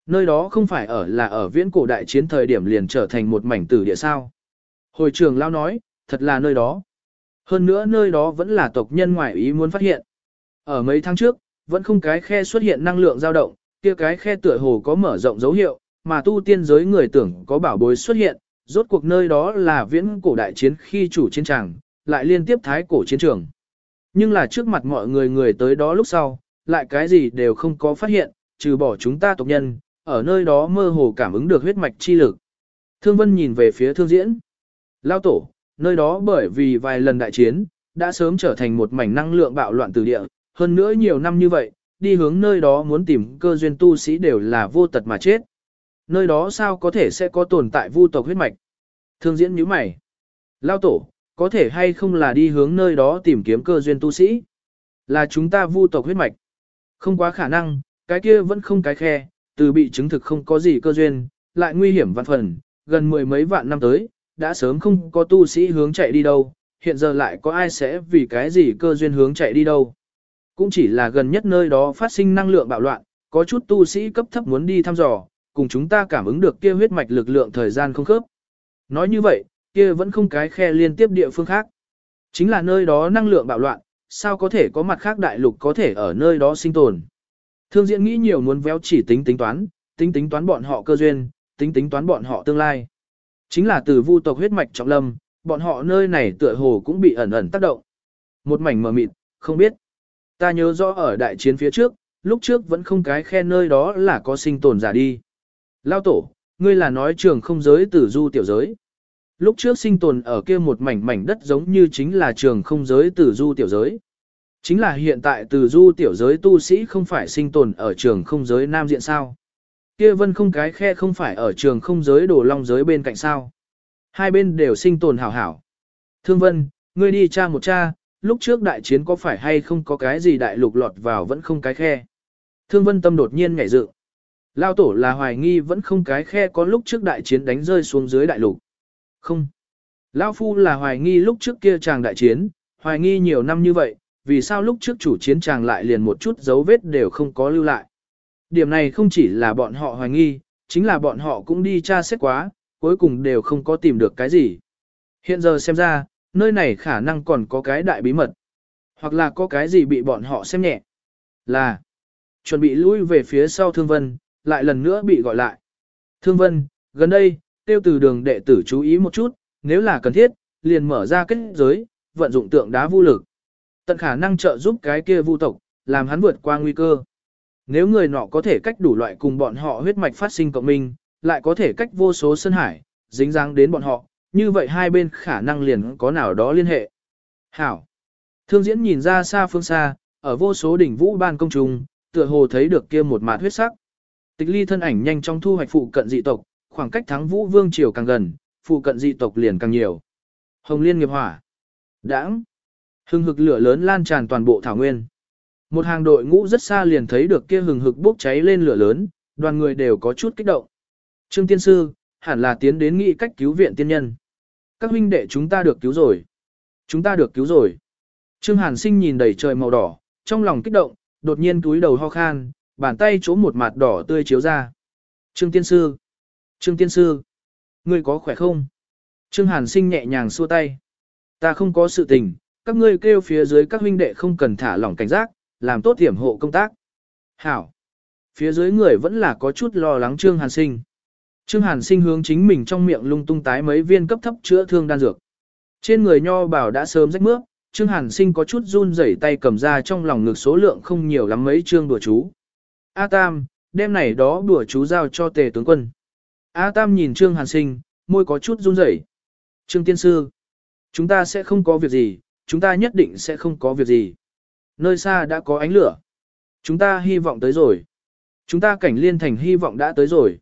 Nơi đó không phải ở là ở viễn cổ đại chiến thời điểm liền trở thành một mảnh tử địa sao. Hồi trường lao nói, thật là nơi đó. Hơn nữa nơi đó vẫn là tộc nhân ngoại ý muốn phát hiện. Ở mấy tháng trước, vẫn không cái khe xuất hiện năng lượng dao động, kia cái khe tựa hồ có mở rộng dấu hiệu, mà tu tiên giới người tưởng có bảo bối xuất hiện, rốt cuộc nơi đó là viễn cổ đại chiến khi chủ chiến tràng, lại liên tiếp thái cổ chiến trường. Nhưng là trước mặt mọi người người tới đó lúc sau, lại cái gì đều không có phát hiện, trừ bỏ chúng ta tộc nhân, ở nơi đó mơ hồ cảm ứng được huyết mạch chi lực. Thương Vân nhìn về phía thương diễn. Lao tổ, nơi đó bởi vì vài lần đại chiến, đã sớm trở thành một mảnh năng lượng bạo loạn từ địa, hơn nữa nhiều năm như vậy, đi hướng nơi đó muốn tìm cơ duyên tu sĩ đều là vô tật mà chết. Nơi đó sao có thể sẽ có tồn tại vu tộc huyết mạch? Thương diễn nhíu mày. Lao tổ, có thể hay không là đi hướng nơi đó tìm kiếm cơ duyên tu sĩ? Là chúng ta vu tộc huyết mạch. Không quá khả năng, cái kia vẫn không cái khe, từ bị chứng thực không có gì cơ duyên, lại nguy hiểm vạn phần, gần mười mấy vạn năm tới, đã sớm không có tu sĩ hướng chạy đi đâu, hiện giờ lại có ai sẽ vì cái gì cơ duyên hướng chạy đi đâu. Cũng chỉ là gần nhất nơi đó phát sinh năng lượng bạo loạn, có chút tu sĩ cấp thấp muốn đi thăm dò, cùng chúng ta cảm ứng được kia huyết mạch lực lượng thời gian không khớp. Nói như vậy, kia vẫn không cái khe liên tiếp địa phương khác. Chính là nơi đó năng lượng bạo loạn, sao có thể có mặt khác đại lục có thể ở nơi đó sinh tồn. Thương diễn nghĩ nhiều muốn véo chỉ tính tính toán, tính tính toán bọn họ cơ duyên, tính tính toán bọn họ tương lai. Chính là từ vu tộc huyết mạch trọng lâm, bọn họ nơi này tựa hồ cũng bị ẩn ẩn tác động. Một mảnh mờ mịt, không biết. Ta nhớ rõ ở đại chiến phía trước, lúc trước vẫn không cái khe nơi đó là có sinh tồn giả đi. Lao tổ, ngươi là nói trường không giới tử du tiểu giới. Lúc trước sinh tồn ở kia một mảnh mảnh đất giống như chính là trường không giới tử du tiểu giới. Chính là hiện tại từ du tiểu giới tu sĩ không phải sinh tồn ở trường không giới nam diện sao. Kia vân không cái khe không phải ở trường không giới đổ long giới bên cạnh sao. Hai bên đều sinh tồn hảo hảo. Thương vân, ngươi đi tra một cha, lúc trước đại chiến có phải hay không có cái gì đại lục lọt vào vẫn không cái khe. Thương vân tâm đột nhiên ngảy dự. Lao tổ là hoài nghi vẫn không cái khe có lúc trước đại chiến đánh rơi xuống dưới đại lục. Không. Lao phu là hoài nghi lúc trước kia chàng đại chiến, hoài nghi nhiều năm như vậy, vì sao lúc trước chủ chiến tràng lại liền một chút dấu vết đều không có lưu lại. Điểm này không chỉ là bọn họ hoài nghi, chính là bọn họ cũng đi tra xét quá, cuối cùng đều không có tìm được cái gì. Hiện giờ xem ra, nơi này khả năng còn có cái đại bí mật. Hoặc là có cái gì bị bọn họ xem nhẹ. Là, chuẩn bị lui về phía sau Thương Vân, lại lần nữa bị gọi lại. Thương Vân, gần đây, tiêu từ đường đệ tử chú ý một chút, nếu là cần thiết, liền mở ra kết giới, vận dụng tượng đá vô lực. Tận khả năng trợ giúp cái kia vu tộc, làm hắn vượt qua nguy cơ. Nếu người nọ có thể cách đủ loại cùng bọn họ huyết mạch phát sinh cộng minh, lại có thể cách vô số sân hải, dính dáng đến bọn họ, như vậy hai bên khả năng liền có nào đó liên hệ. Hảo. Thương diễn nhìn ra xa phương xa, ở vô số đỉnh vũ ban công trùng, tựa hồ thấy được kia một mạt huyết sắc. Tịch ly thân ảnh nhanh trong thu hoạch phụ cận dị tộc, khoảng cách thắng vũ vương triều càng gần, phụ cận dị tộc liền càng nhiều. Hồng liên nghiệp hỏa. Đãng. Hừng hực lửa lớn lan tràn toàn bộ thảo nguyên. Một hàng đội ngũ rất xa liền thấy được kia hừng hực bốc cháy lên lửa lớn, đoàn người đều có chút kích động. Trương tiên sư, hẳn là tiến đến nghị cách cứu viện tiên nhân. Các huynh đệ chúng ta được cứu rồi. Chúng ta được cứu rồi. Trương Hàn Sinh nhìn đầy trời màu đỏ, trong lòng kích động, đột nhiên túi đầu ho khan, bàn tay chỗ một mặt đỏ tươi chiếu ra. Trương tiên sư. Trương tiên sư. Ngươi có khỏe không? Trương Hàn Sinh nhẹ nhàng xua tay. Ta không có sự tình, các ngươi kêu phía dưới các huynh đệ không cần thả lỏng cảnh giác, làm tốt hiểm hộ công tác. Hảo. Phía dưới người vẫn là có chút lo lắng Trương Hàn Sinh. Trương Hàn Sinh hướng chính mình trong miệng lung tung tái mấy viên cấp thấp chữa thương đan dược. Trên người nho bảo đã sớm rách mướp, Trương Hàn Sinh có chút run rẩy tay cầm ra trong lòng ngực số lượng không nhiều lắm mấy trương đùa chú. A Tam, đêm này đó đùa chú giao cho tề tướng quân. A Tam nhìn Trương Hàn Sinh, môi có chút run rẩy. Trương Tiên Sư, chúng ta sẽ không có việc gì, chúng ta nhất định sẽ không có việc gì. Nơi xa đã có ánh lửa. Chúng ta hy vọng tới rồi. Chúng ta cảnh liên thành hy vọng đã tới rồi.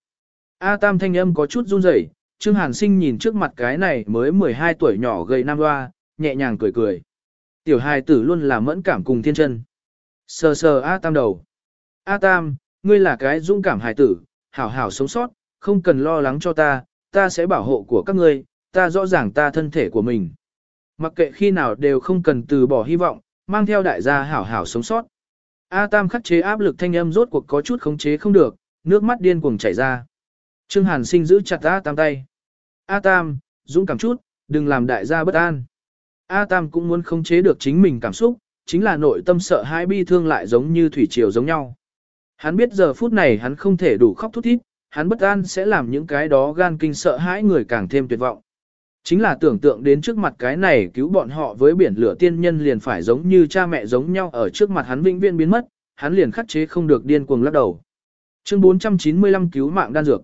A Tam thanh âm có chút run rẩy, Trương Hàn Sinh nhìn trước mặt cái này mới 12 tuổi nhỏ gầy nam hoa, nhẹ nhàng cười cười. Tiểu hài tử luôn là mẫn cảm cùng thiên chân. Sờ sờ A Tam đầu. A Tam, ngươi là cái dũng cảm hài tử, hảo hảo sống sót, không cần lo lắng cho ta, ta sẽ bảo hộ của các ngươi, ta rõ ràng ta thân thể của mình. Mặc kệ khi nào đều không cần từ bỏ hy vọng, mang theo đại gia hảo hảo sống sót. A Tam khắc chế áp lực thanh âm rốt cuộc có chút khống chế không được, nước mắt điên cuồng chảy ra. Trương Hàn Sinh giữ chặt A Tam tay. A Tam, dũng cảm chút, đừng làm đại gia bất an. A Tam cũng muốn khống chế được chính mình cảm xúc, chính là nội tâm sợ hãi bi thương lại giống như thủy triều giống nhau. Hắn biết giờ phút này hắn không thể đủ khóc thút thít, hắn bất an sẽ làm những cái đó gan kinh sợ hãi người càng thêm tuyệt vọng. Chính là tưởng tượng đến trước mặt cái này cứu bọn họ với biển lửa tiên nhân liền phải giống như cha mẹ giống nhau ở trước mặt hắn vĩnh viên biến mất, hắn liền khắc chế không được điên cuồng lắc đầu. Chương 495 cứu mạng đan dược.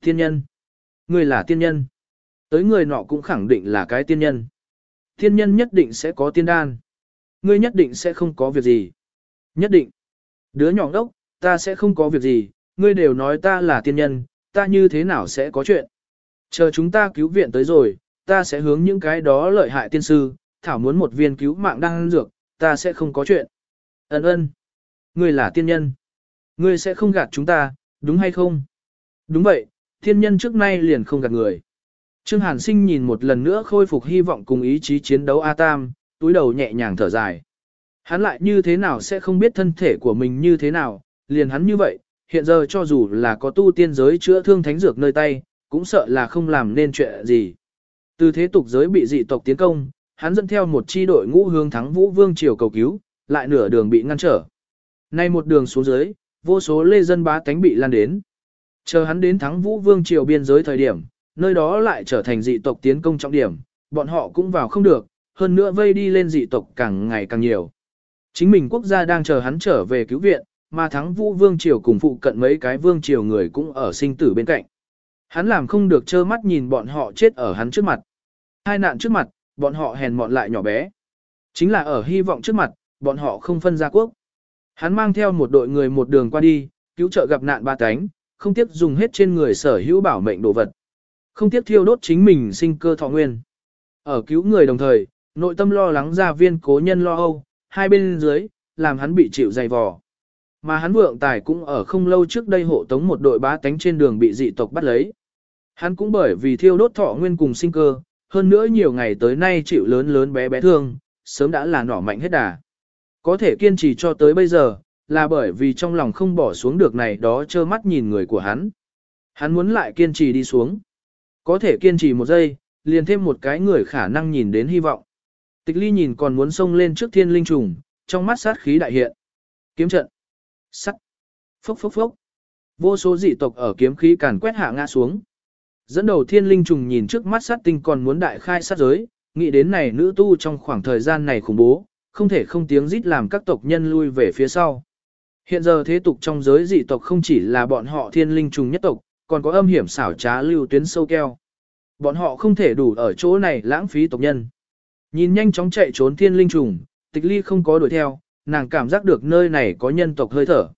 Tiên nhân. Người là tiên nhân. Tới người nọ cũng khẳng định là cái tiên nhân. Tiên nhân nhất định sẽ có tiên đan. Ngươi nhất định sẽ không có việc gì. Nhất định. Đứa nhỏ đốc, ta sẽ không có việc gì, ngươi đều nói ta là tiên nhân, ta như thế nào sẽ có chuyện. Chờ chúng ta cứu viện tới rồi, ta sẽ hướng những cái đó lợi hại tiên sư, thảo muốn một viên cứu mạng đang dược, ta sẽ không có chuyện. Ấn ơn. Ngươi là tiên nhân. Ngươi sẽ không gạt chúng ta, đúng hay không? Đúng vậy, tiên nhân trước nay liền không gạt người. Trương Hàn Sinh nhìn một lần nữa khôi phục hy vọng cùng ý chí chiến đấu A Tam, túi đầu nhẹ nhàng thở dài. Hắn lại như thế nào sẽ không biết thân thể của mình như thế nào, liền hắn như vậy, hiện giờ cho dù là có tu tiên giới chữa thương thánh dược nơi tay, cũng sợ là không làm nên chuyện gì. Từ thế tục giới bị dị tộc tiến công, hắn dẫn theo một chi đội ngũ hướng thắng vũ vương triều cầu cứu, lại nửa đường bị ngăn trở. Nay một đường xuống dưới, vô số lê dân bá tánh bị lan đến. Chờ hắn đến thắng vũ vương triều biên giới thời điểm, nơi đó lại trở thành dị tộc tiến công trọng điểm, bọn họ cũng vào không được, hơn nữa vây đi lên dị tộc càng ngày càng nhiều. Chính mình quốc gia đang chờ hắn trở về cứu viện, mà thắng vũ vương triều cùng phụ cận mấy cái vương triều người cũng ở sinh tử bên cạnh. Hắn làm không được trơ mắt nhìn bọn họ chết ở hắn trước mặt. Hai nạn trước mặt, bọn họ hèn mọn lại nhỏ bé. Chính là ở hy vọng trước mặt, bọn họ không phân ra quốc. Hắn mang theo một đội người một đường qua đi, cứu trợ gặp nạn ba cánh, không tiếc dùng hết trên người sở hữu bảo mệnh đồ vật. Không tiếc thiêu đốt chính mình sinh cơ thọ nguyên. Ở cứu người đồng thời, nội tâm lo lắng ra viên cố nhân lo âu, hai bên dưới, làm hắn bị chịu dày vò. Mà hắn vượng tài cũng ở không lâu trước đây hộ tống một đội bá tánh trên đường bị dị tộc bắt lấy. Hắn cũng bởi vì thiêu đốt thọ nguyên cùng sinh cơ, hơn nữa nhiều ngày tới nay chịu lớn lớn bé bé thương, sớm đã là nỏ mạnh hết đà. Có thể kiên trì cho tới bây giờ, là bởi vì trong lòng không bỏ xuống được này đó trơ mắt nhìn người của hắn. Hắn muốn lại kiên trì đi xuống. Có thể kiên trì một giây, liền thêm một cái người khả năng nhìn đến hy vọng. Tịch ly nhìn còn muốn xông lên trước thiên linh trùng, trong mắt sát khí đại hiện. Kiếm trận. Sắt. Phốc phốc phốc. Vô số dị tộc ở kiếm khí càn quét hạ ngã xuống. Dẫn đầu thiên linh trùng nhìn trước mắt sát tinh còn muốn đại khai sát giới, nghĩ đến này nữ tu trong khoảng thời gian này khủng bố, không thể không tiếng rít làm các tộc nhân lui về phía sau. Hiện giờ thế tục trong giới dị tộc không chỉ là bọn họ thiên linh trùng nhất tộc, còn có âm hiểm xảo trá lưu tuyến sâu keo. Bọn họ không thể đủ ở chỗ này lãng phí tộc nhân. Nhìn nhanh chóng chạy trốn thiên linh trùng, tịch ly không có đuổi theo, nàng cảm giác được nơi này có nhân tộc hơi thở.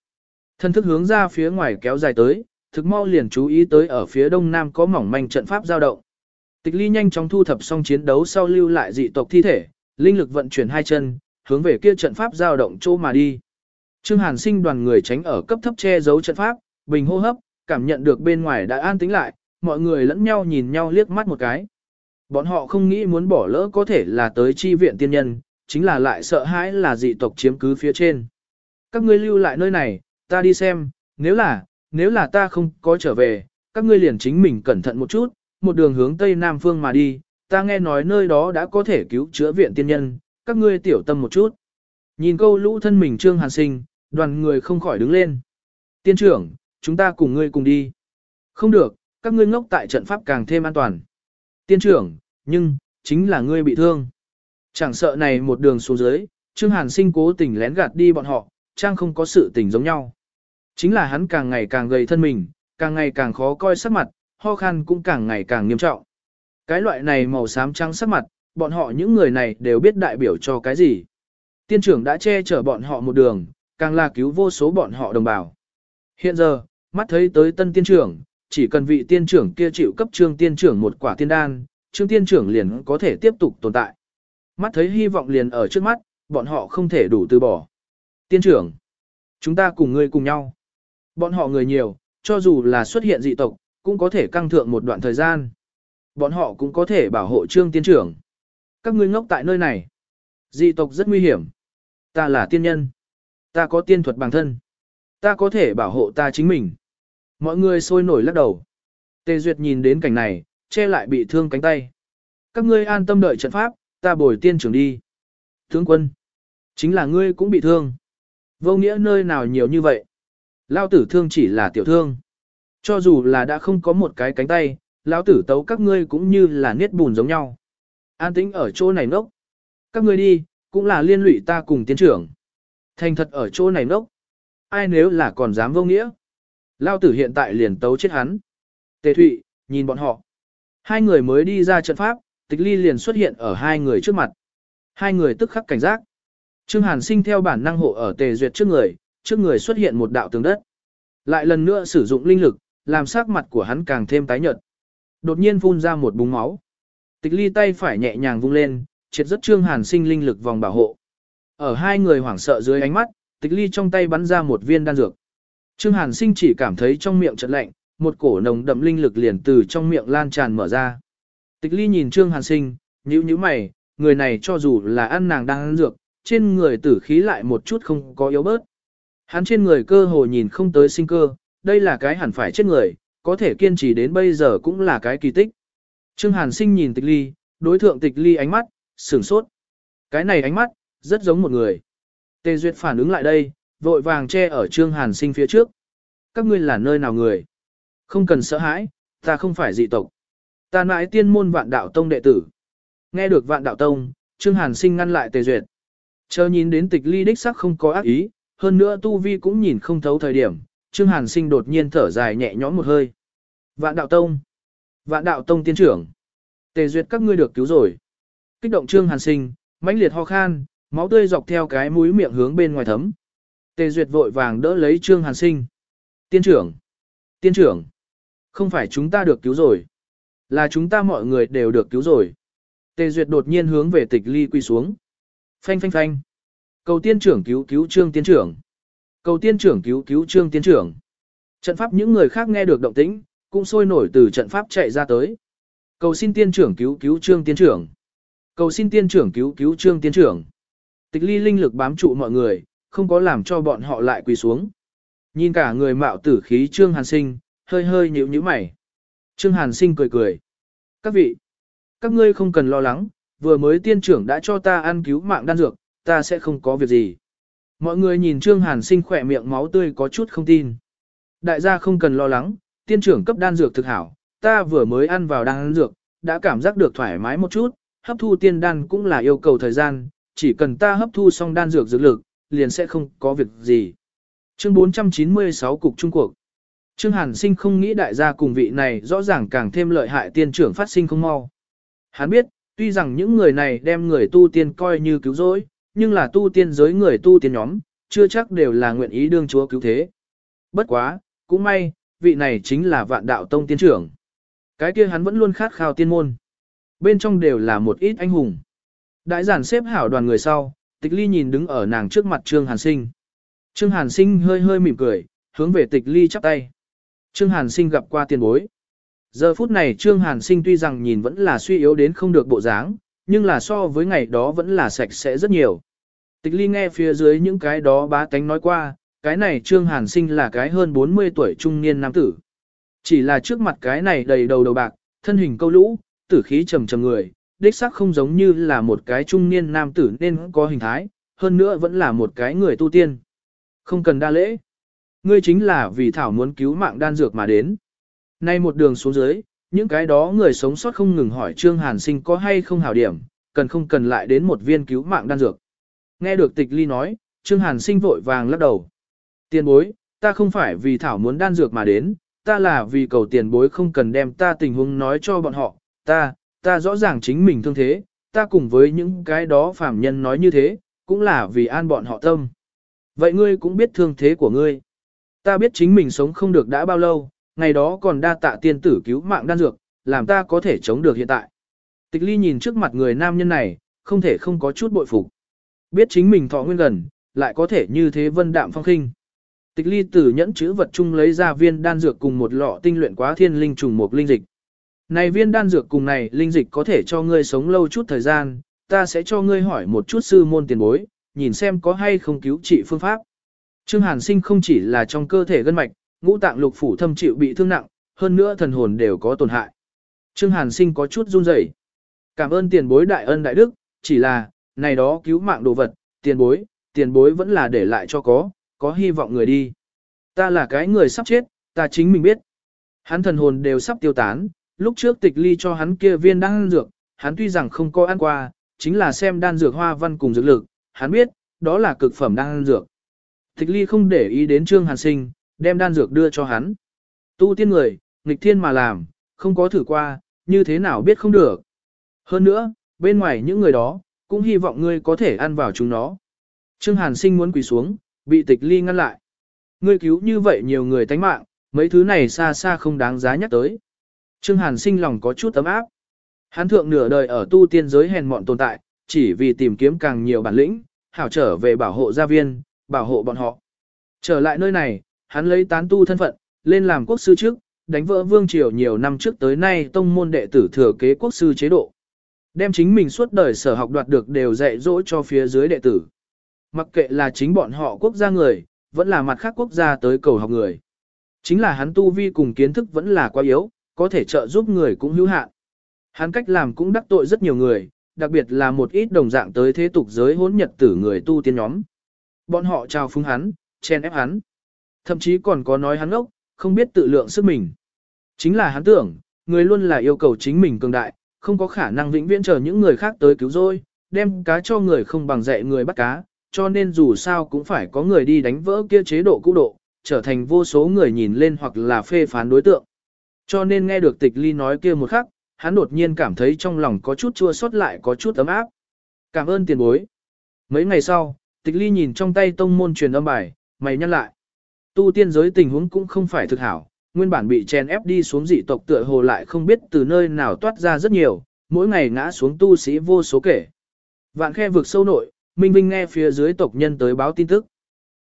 Thân thức hướng ra phía ngoài kéo dài tới, thực mau liền chú ý tới ở phía đông nam có mỏng manh trận pháp giao động. Tịch ly nhanh chóng thu thập xong chiến đấu sau lưu lại dị tộc thi thể, linh lực vận chuyển hai chân, hướng về kia trận pháp giao động chỗ mà đi. Trương Hàn sinh đoàn người tránh ở cấp thấp che giấu trận pháp, bình hô hấp, cảm nhận được bên ngoài đã an tĩnh lại, mọi người lẫn nhau nhìn nhau liếc mắt một cái. Bọn họ không nghĩ muốn bỏ lỡ có thể là tới chi viện tiên nhân, chính là lại sợ hãi là dị tộc chiếm cứ phía trên. Các ngươi lưu lại nơi này, ta đi xem, nếu là, nếu là ta không có trở về, các ngươi liền chính mình cẩn thận một chút, một đường hướng tây nam phương mà đi, ta nghe nói nơi đó đã có thể cứu chữa viện tiên nhân, các ngươi tiểu tâm một chút. Nhìn câu lũ thân mình trương hàn sinh, đoàn người không khỏi đứng lên. Tiên trưởng, chúng ta cùng ngươi cùng đi. Không được, các ngươi ngốc tại trận pháp càng thêm an toàn. Tiên trưởng, nhưng, chính là ngươi bị thương. Chẳng sợ này một đường xuống dưới, Trương Hàn sinh cố tình lén gạt đi bọn họ, trang không có sự tình giống nhau. Chính là hắn càng ngày càng gầy thân mình, càng ngày càng khó coi sắc mặt, ho khan cũng càng ngày càng nghiêm trọng. Cái loại này màu xám trắng sắc mặt, bọn họ những người này đều biết đại biểu cho cái gì. Tiên trưởng đã che chở bọn họ một đường, càng là cứu vô số bọn họ đồng bào. Hiện giờ, mắt thấy tới tân tiên trưởng, chỉ cần vị tiên trưởng kia chịu cấp trương tiên trưởng một quả tiên đan, trương tiên trưởng liền có thể tiếp tục tồn tại. Mắt thấy hy vọng liền ở trước mắt, bọn họ không thể đủ từ bỏ. Tiên trưởng, chúng ta cùng ngươi cùng nhau. Bọn họ người nhiều, cho dù là xuất hiện dị tộc, cũng có thể căng thượng một đoạn thời gian. Bọn họ cũng có thể bảo hộ trương tiên trưởng. Các ngươi ngốc tại nơi này. Dị tộc rất nguy hiểm. Ta là tiên nhân. Ta có tiên thuật bản thân. Ta có thể bảo hộ ta chính mình. Mọi người sôi nổi lắc đầu. Tề Duyệt nhìn đến cảnh này, che lại bị thương cánh tay. Các ngươi an tâm đợi trận pháp, ta bồi tiên trưởng đi. Tướng quân, chính là ngươi cũng bị thương. Vô nghĩa nơi nào nhiều như vậy. Lao tử thương chỉ là tiểu thương. Cho dù là đã không có một cái cánh tay, lão tử tấu các ngươi cũng như là niết bùn giống nhau. An tĩnh ở chỗ này nốc. Các ngươi đi, cũng là liên lụy ta cùng tiến trưởng. Thành thật ở chỗ này nốc. Ai nếu là còn dám vô nghĩa. Lao tử hiện tại liền tấu chết hắn. Tề Thụy, nhìn bọn họ. Hai người mới đi ra trận pháp, tịch ly liền xuất hiện ở hai người trước mặt. Hai người tức khắc cảnh giác. Trương Hàn sinh theo bản năng hộ ở tề duyệt trước người, trước người xuất hiện một đạo tường đất. Lại lần nữa sử dụng linh lực, làm sắc mặt của hắn càng thêm tái nhợt. Đột nhiên phun ra một búng máu. Tịch ly tay phải nhẹ nhàng vung lên, triệt rất Trương Hàn sinh linh lực vòng bảo hộ. Ở hai người hoảng sợ dưới ánh mắt, tịch ly trong tay bắn ra một viên đan dược. Trương Hàn sinh chỉ cảm thấy trong miệng chật lạnh, một cổ nồng đậm linh lực liền từ trong miệng lan tràn mở ra. Tịch ly nhìn Trương Hàn sinh, nhíu nhíu mày, người này cho dù là ăn nàng đang ăn dược, trên người tử khí lại một chút không có yếu bớt. Hắn trên người cơ hồ nhìn không tới sinh cơ, đây là cái hẳn phải chết người, có thể kiên trì đến bây giờ cũng là cái kỳ tích. Trương Hàn sinh nhìn tịch ly, đối thượng tịch ly ánh mắt, sửng sốt. Cái này ánh mắt, rất giống một người. Tề Duyệt phản ứng lại đây, vội vàng che ở Trương Hàn sinh phía trước. Các ngươi là nơi nào người? Không cần sợ hãi, ta không phải dị tộc. Ta mãi tiên môn vạn đạo tông đệ tử. Nghe được vạn đạo tông, Trương Hàn sinh ngăn lại Tề Duyệt. Chờ nhìn đến tịch ly đích sắc không có ác ý, hơn nữa tu vi cũng nhìn không thấu thời điểm, Trương Hàn sinh đột nhiên thở dài nhẹ nhõm một hơi. Vạn đạo tông. Vạn đạo tông tiên trưởng. Tề Duyệt các ngươi được cứu rồi. Kích động Trương Hàn sinh, mãnh liệt ho khan, máu tươi dọc theo cái mũi miệng hướng bên ngoài thấm. Tề Duyệt vội vàng đỡ lấy Trương Hàn Sinh. Tiên trưởng! Tiên trưởng! Không phải chúng ta được cứu rồi. Là chúng ta mọi người đều được cứu rồi. Tề Duyệt đột nhiên hướng về tịch ly quy xuống. Phanh phanh phanh. Cầu tiên trưởng cứu cứu Trương tiên trưởng. Cầu tiên trưởng cứu cứu Trương tiên trưởng. Trận pháp những người khác nghe được động tĩnh, cũng sôi nổi từ trận pháp chạy ra tới. Cầu xin tiên trưởng cứu cứu Trương tiên trưởng. Cầu xin tiên trưởng cứu cứu Trương tiên trưởng. Tịch ly linh lực bám trụ mọi người, không có làm cho bọn họ lại quỳ xuống. Nhìn cả người mạo tử khí Trương Hàn Sinh, hơi hơi nhíu nhíu mày. Trương Hàn Sinh cười cười. Các vị, các ngươi không cần lo lắng, vừa mới tiên trưởng đã cho ta ăn cứu mạng đan dược, ta sẽ không có việc gì. Mọi người nhìn Trương Hàn Sinh khỏe miệng máu tươi có chút không tin. Đại gia không cần lo lắng, tiên trưởng cấp đan dược thực hảo, ta vừa mới ăn vào đan dược, đã cảm giác được thoải mái một chút, hấp thu tiên đan cũng là yêu cầu thời gian, chỉ cần ta hấp thu xong đan dược dược lực, liền sẽ không có việc gì. Chương 496 Cục Trung Cuộc Trương Hàn Sinh không nghĩ đại gia cùng vị này rõ ràng càng thêm lợi hại tiên trưởng phát sinh không mau. Hắn biết, tuy rằng những người này đem người tu tiên coi như cứu rỗi, nhưng là tu tiên giới người tu tiên nhóm, chưa chắc đều là nguyện ý đương chúa cứu thế. Bất quá, cũng may, vị này chính là vạn đạo tông tiên trưởng. Cái kia hắn vẫn luôn khát khao tiên môn. Bên trong đều là một ít anh hùng. Đại giản xếp hảo đoàn người sau, tịch ly nhìn đứng ở nàng trước mặt Trương Hàn Sinh. Trương Hàn Sinh hơi hơi mỉm cười, hướng về tịch ly chắp tay. Trương Hàn Sinh gặp qua tiền bối. Giờ phút này Trương Hàn Sinh tuy rằng nhìn vẫn là suy yếu đến không được bộ dáng, nhưng là so với ngày đó vẫn là sạch sẽ rất nhiều. Tịch ly nghe phía dưới những cái đó bá tánh nói qua, cái này Trương Hàn Sinh là cái hơn 40 tuổi trung niên nam tử. Chỉ là trước mặt cái này đầy đầu đầu bạc, thân hình câu lũ, tử khí trầm trầm người, đích xác không giống như là một cái trung niên nam tử nên có hình thái, hơn nữa vẫn là một cái người tu tiên. Không cần đa lễ. Ngươi chính là vì Thảo muốn cứu mạng đan dược mà đến. Nay một đường xuống dưới, những cái đó người sống sót không ngừng hỏi Trương Hàn Sinh có hay không hảo điểm, cần không cần lại đến một viên cứu mạng đan dược. Nghe được tịch ly nói, Trương Hàn Sinh vội vàng lắc đầu. Tiền bối, ta không phải vì Thảo muốn đan dược mà đến, ta là vì cầu tiền bối không cần đem ta tình huống nói cho bọn họ, ta, ta rõ ràng chính mình thương thế, ta cùng với những cái đó phàm nhân nói như thế, cũng là vì an bọn họ tâm. Vậy ngươi cũng biết thương thế của ngươi. Ta biết chính mình sống không được đã bao lâu, ngày đó còn đa tạ tiên tử cứu mạng đan dược, làm ta có thể chống được hiện tại. Tịch ly nhìn trước mặt người nam nhân này, không thể không có chút bội phục. Biết chính mình thọ nguyên gần, lại có thể như thế vân đạm phong khinh. Tịch ly tử nhẫn chữ vật chung lấy ra viên đan dược cùng một lọ tinh luyện quá thiên linh trùng một linh dịch. Này viên đan dược cùng này linh dịch có thể cho ngươi sống lâu chút thời gian, ta sẽ cho ngươi hỏi một chút sư môn tiền bối, nhìn xem có hay không cứu trị phương pháp. Trương Hàn Sinh không chỉ là trong cơ thể gân mạch, ngũ tạng lục phủ thâm chịu bị thương nặng, hơn nữa thần hồn đều có tổn hại. Trương Hàn Sinh có chút run rẩy. Cảm ơn tiền bối đại ân đại đức, chỉ là, này đó cứu mạng đồ vật, tiền bối, tiền bối vẫn là để lại cho có, có hy vọng người đi. Ta là cái người sắp chết, ta chính mình biết. Hắn thần hồn đều sắp tiêu tán, lúc trước tịch ly cho hắn kia viên đan dược, hắn tuy rằng không có ăn qua, chính là xem đan dược hoa văn cùng dược lực, hắn biết, đó là cực phẩm đan dược. Tịch ly không để ý đến Trương Hàn Sinh, đem đan dược đưa cho hắn. Tu tiên người, nghịch thiên mà làm, không có thử qua, như thế nào biết không được. Hơn nữa, bên ngoài những người đó, cũng hy vọng ngươi có thể ăn vào chúng nó. Trương Hàn Sinh muốn quỳ xuống, bị tịch ly ngăn lại. Ngươi cứu như vậy nhiều người tánh mạng, mấy thứ này xa xa không đáng giá nhắc tới. Trương Hàn sinh lòng có chút ấm áp. Hắn thượng nửa đời ở tu tiên giới hèn mọn tồn tại, chỉ vì tìm kiếm càng nhiều bản lĩnh, hảo trở về bảo hộ gia viên, bảo hộ bọn họ. Trở lại nơi này, hắn lấy tán tu thân phận, lên làm quốc sư trước, đánh vỡ vương triều nhiều năm trước tới nay tông môn đệ tử thừa kế quốc sư chế độ. Đem chính mình suốt đời sở học đoạt được đều dạy dỗ cho phía dưới đệ tử. Mặc kệ là chính bọn họ quốc gia người, vẫn là mặt khác quốc gia tới cầu học người. Chính là hắn tu vi cùng kiến thức vẫn là quá yếu, có thể trợ giúp người cũng hữu hạn. Hắn cách làm cũng đắc tội rất nhiều người, đặc biệt là một ít đồng dạng tới thế tục giới hỗn nhật tử người tu tiên nhóm. Bọn họ trao phúng hắn, chen ép hắn. Thậm chí còn có nói hắn ốc, không biết tự lượng sức mình. Chính là hắn tưởng, người luôn là yêu cầu chính mình cường đại, không có khả năng vĩnh viễn chờ những người khác tới cứu rồi, đem cá cho người không bằng dạy người bắt cá, cho nên dù sao cũng phải có người đi đánh vỡ kia chế độ cũ độ, trở thành vô số người nhìn lên hoặc là phê phán đối tượng. Cho nên nghe được tịch ly nói kia một khắc, hắn đột nhiên cảm thấy trong lòng có chút chua xót lại có chút ấm áp. Cảm ơn tiền bối. Mấy ngày sau, tịch ly nhìn trong tay tông môn truyền âm bài, mày nhăn lại. Tu tiên giới tình huống cũng không phải thực hảo, nguyên bản bị chen ép đi xuống dị tộc tựa hồ lại không biết từ nơi nào toát ra rất nhiều, mỗi ngày ngã xuống tu sĩ vô số kể. Vạn khe vực sâu nội, Minh Vinh nghe phía dưới tộc nhân tới báo tin tức.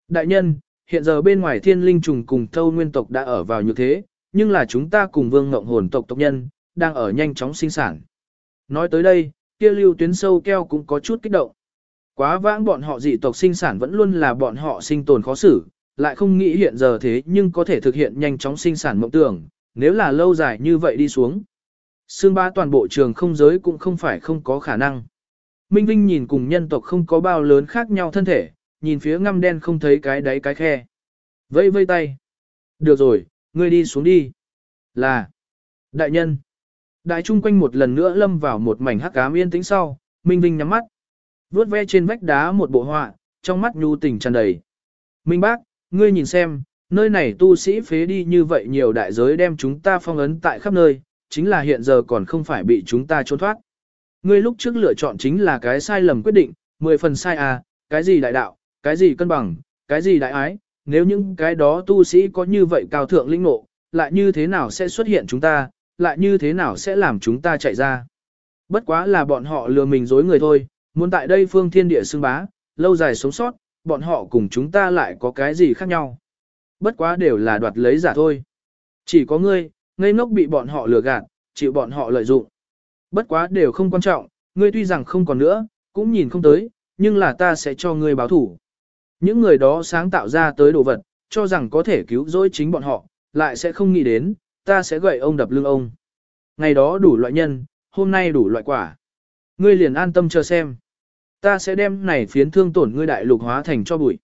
Đại nhân, hiện giờ bên ngoài thiên linh trùng cùng thâu nguyên tộc đã ở vào như thế, nhưng là chúng ta cùng vương ngộng hồn tộc tộc nhân, đang ở nhanh chóng sinh sản. Nói tới đây, kia lưu tuyến sâu keo cũng có chút kích động. Quá vãng bọn họ dị tộc sinh sản vẫn luôn là bọn họ sinh tồn khó xử, lại không nghĩ hiện giờ thế nhưng có thể thực hiện nhanh chóng sinh sản mộng tưởng, nếu là lâu dài như vậy đi xuống. Sương ba toàn bộ trường không giới cũng không phải không có khả năng. Minh Vinh nhìn cùng nhân tộc không có bao lớn khác nhau thân thể, nhìn phía ngăm đen không thấy cái đáy cái khe. Vây vây tay. Được rồi, ngươi đi xuống đi. Là. Đại nhân. Đại trung quanh một lần nữa lâm vào một mảnh hắc ám yên tĩnh sau, Minh Vinh nhắm mắt. Vốt ve trên vách đá một bộ họa, trong mắt nhu tình tràn đầy. Minh bác, ngươi nhìn xem, Nơi này tu sĩ phế đi như vậy nhiều đại giới đem chúng ta phong ấn tại khắp nơi, chính là hiện giờ còn không phải bị chúng ta trốn thoát. Ngươi lúc trước lựa chọn chính là cái sai lầm quyết định, mười phần sai à, cái gì đại đạo, cái gì cân bằng, cái gì đại ái, nếu những cái đó tu sĩ có như vậy cao thượng linh ngộ, lại như thế nào sẽ xuất hiện chúng ta, lại như thế nào sẽ làm chúng ta chạy ra. Bất quá là bọn họ lừa mình dối người thôi, muốn tại đây phương thiên địa xưng bá, lâu dài sống sót, bọn họ cùng chúng ta lại có cái gì khác nhau. Bất quá đều là đoạt lấy giả thôi. Chỉ có ngươi, ngây ngốc bị bọn họ lừa gạt, chịu bọn họ lợi dụng. Bất quá đều không quan trọng, ngươi tuy rằng không còn nữa, cũng nhìn không tới, nhưng là ta sẽ cho ngươi báo thủ. Những người đó sáng tạo ra tới đồ vật, cho rằng có thể cứu rỗi chính bọn họ, lại sẽ không nghĩ đến, ta sẽ gậy ông đập lưng ông. Ngày đó đủ loại nhân, hôm nay đủ loại quả. Ngươi liền an tâm chờ xem. Ta sẽ đem này phiến thương tổn ngươi đại lục hóa thành cho bụi.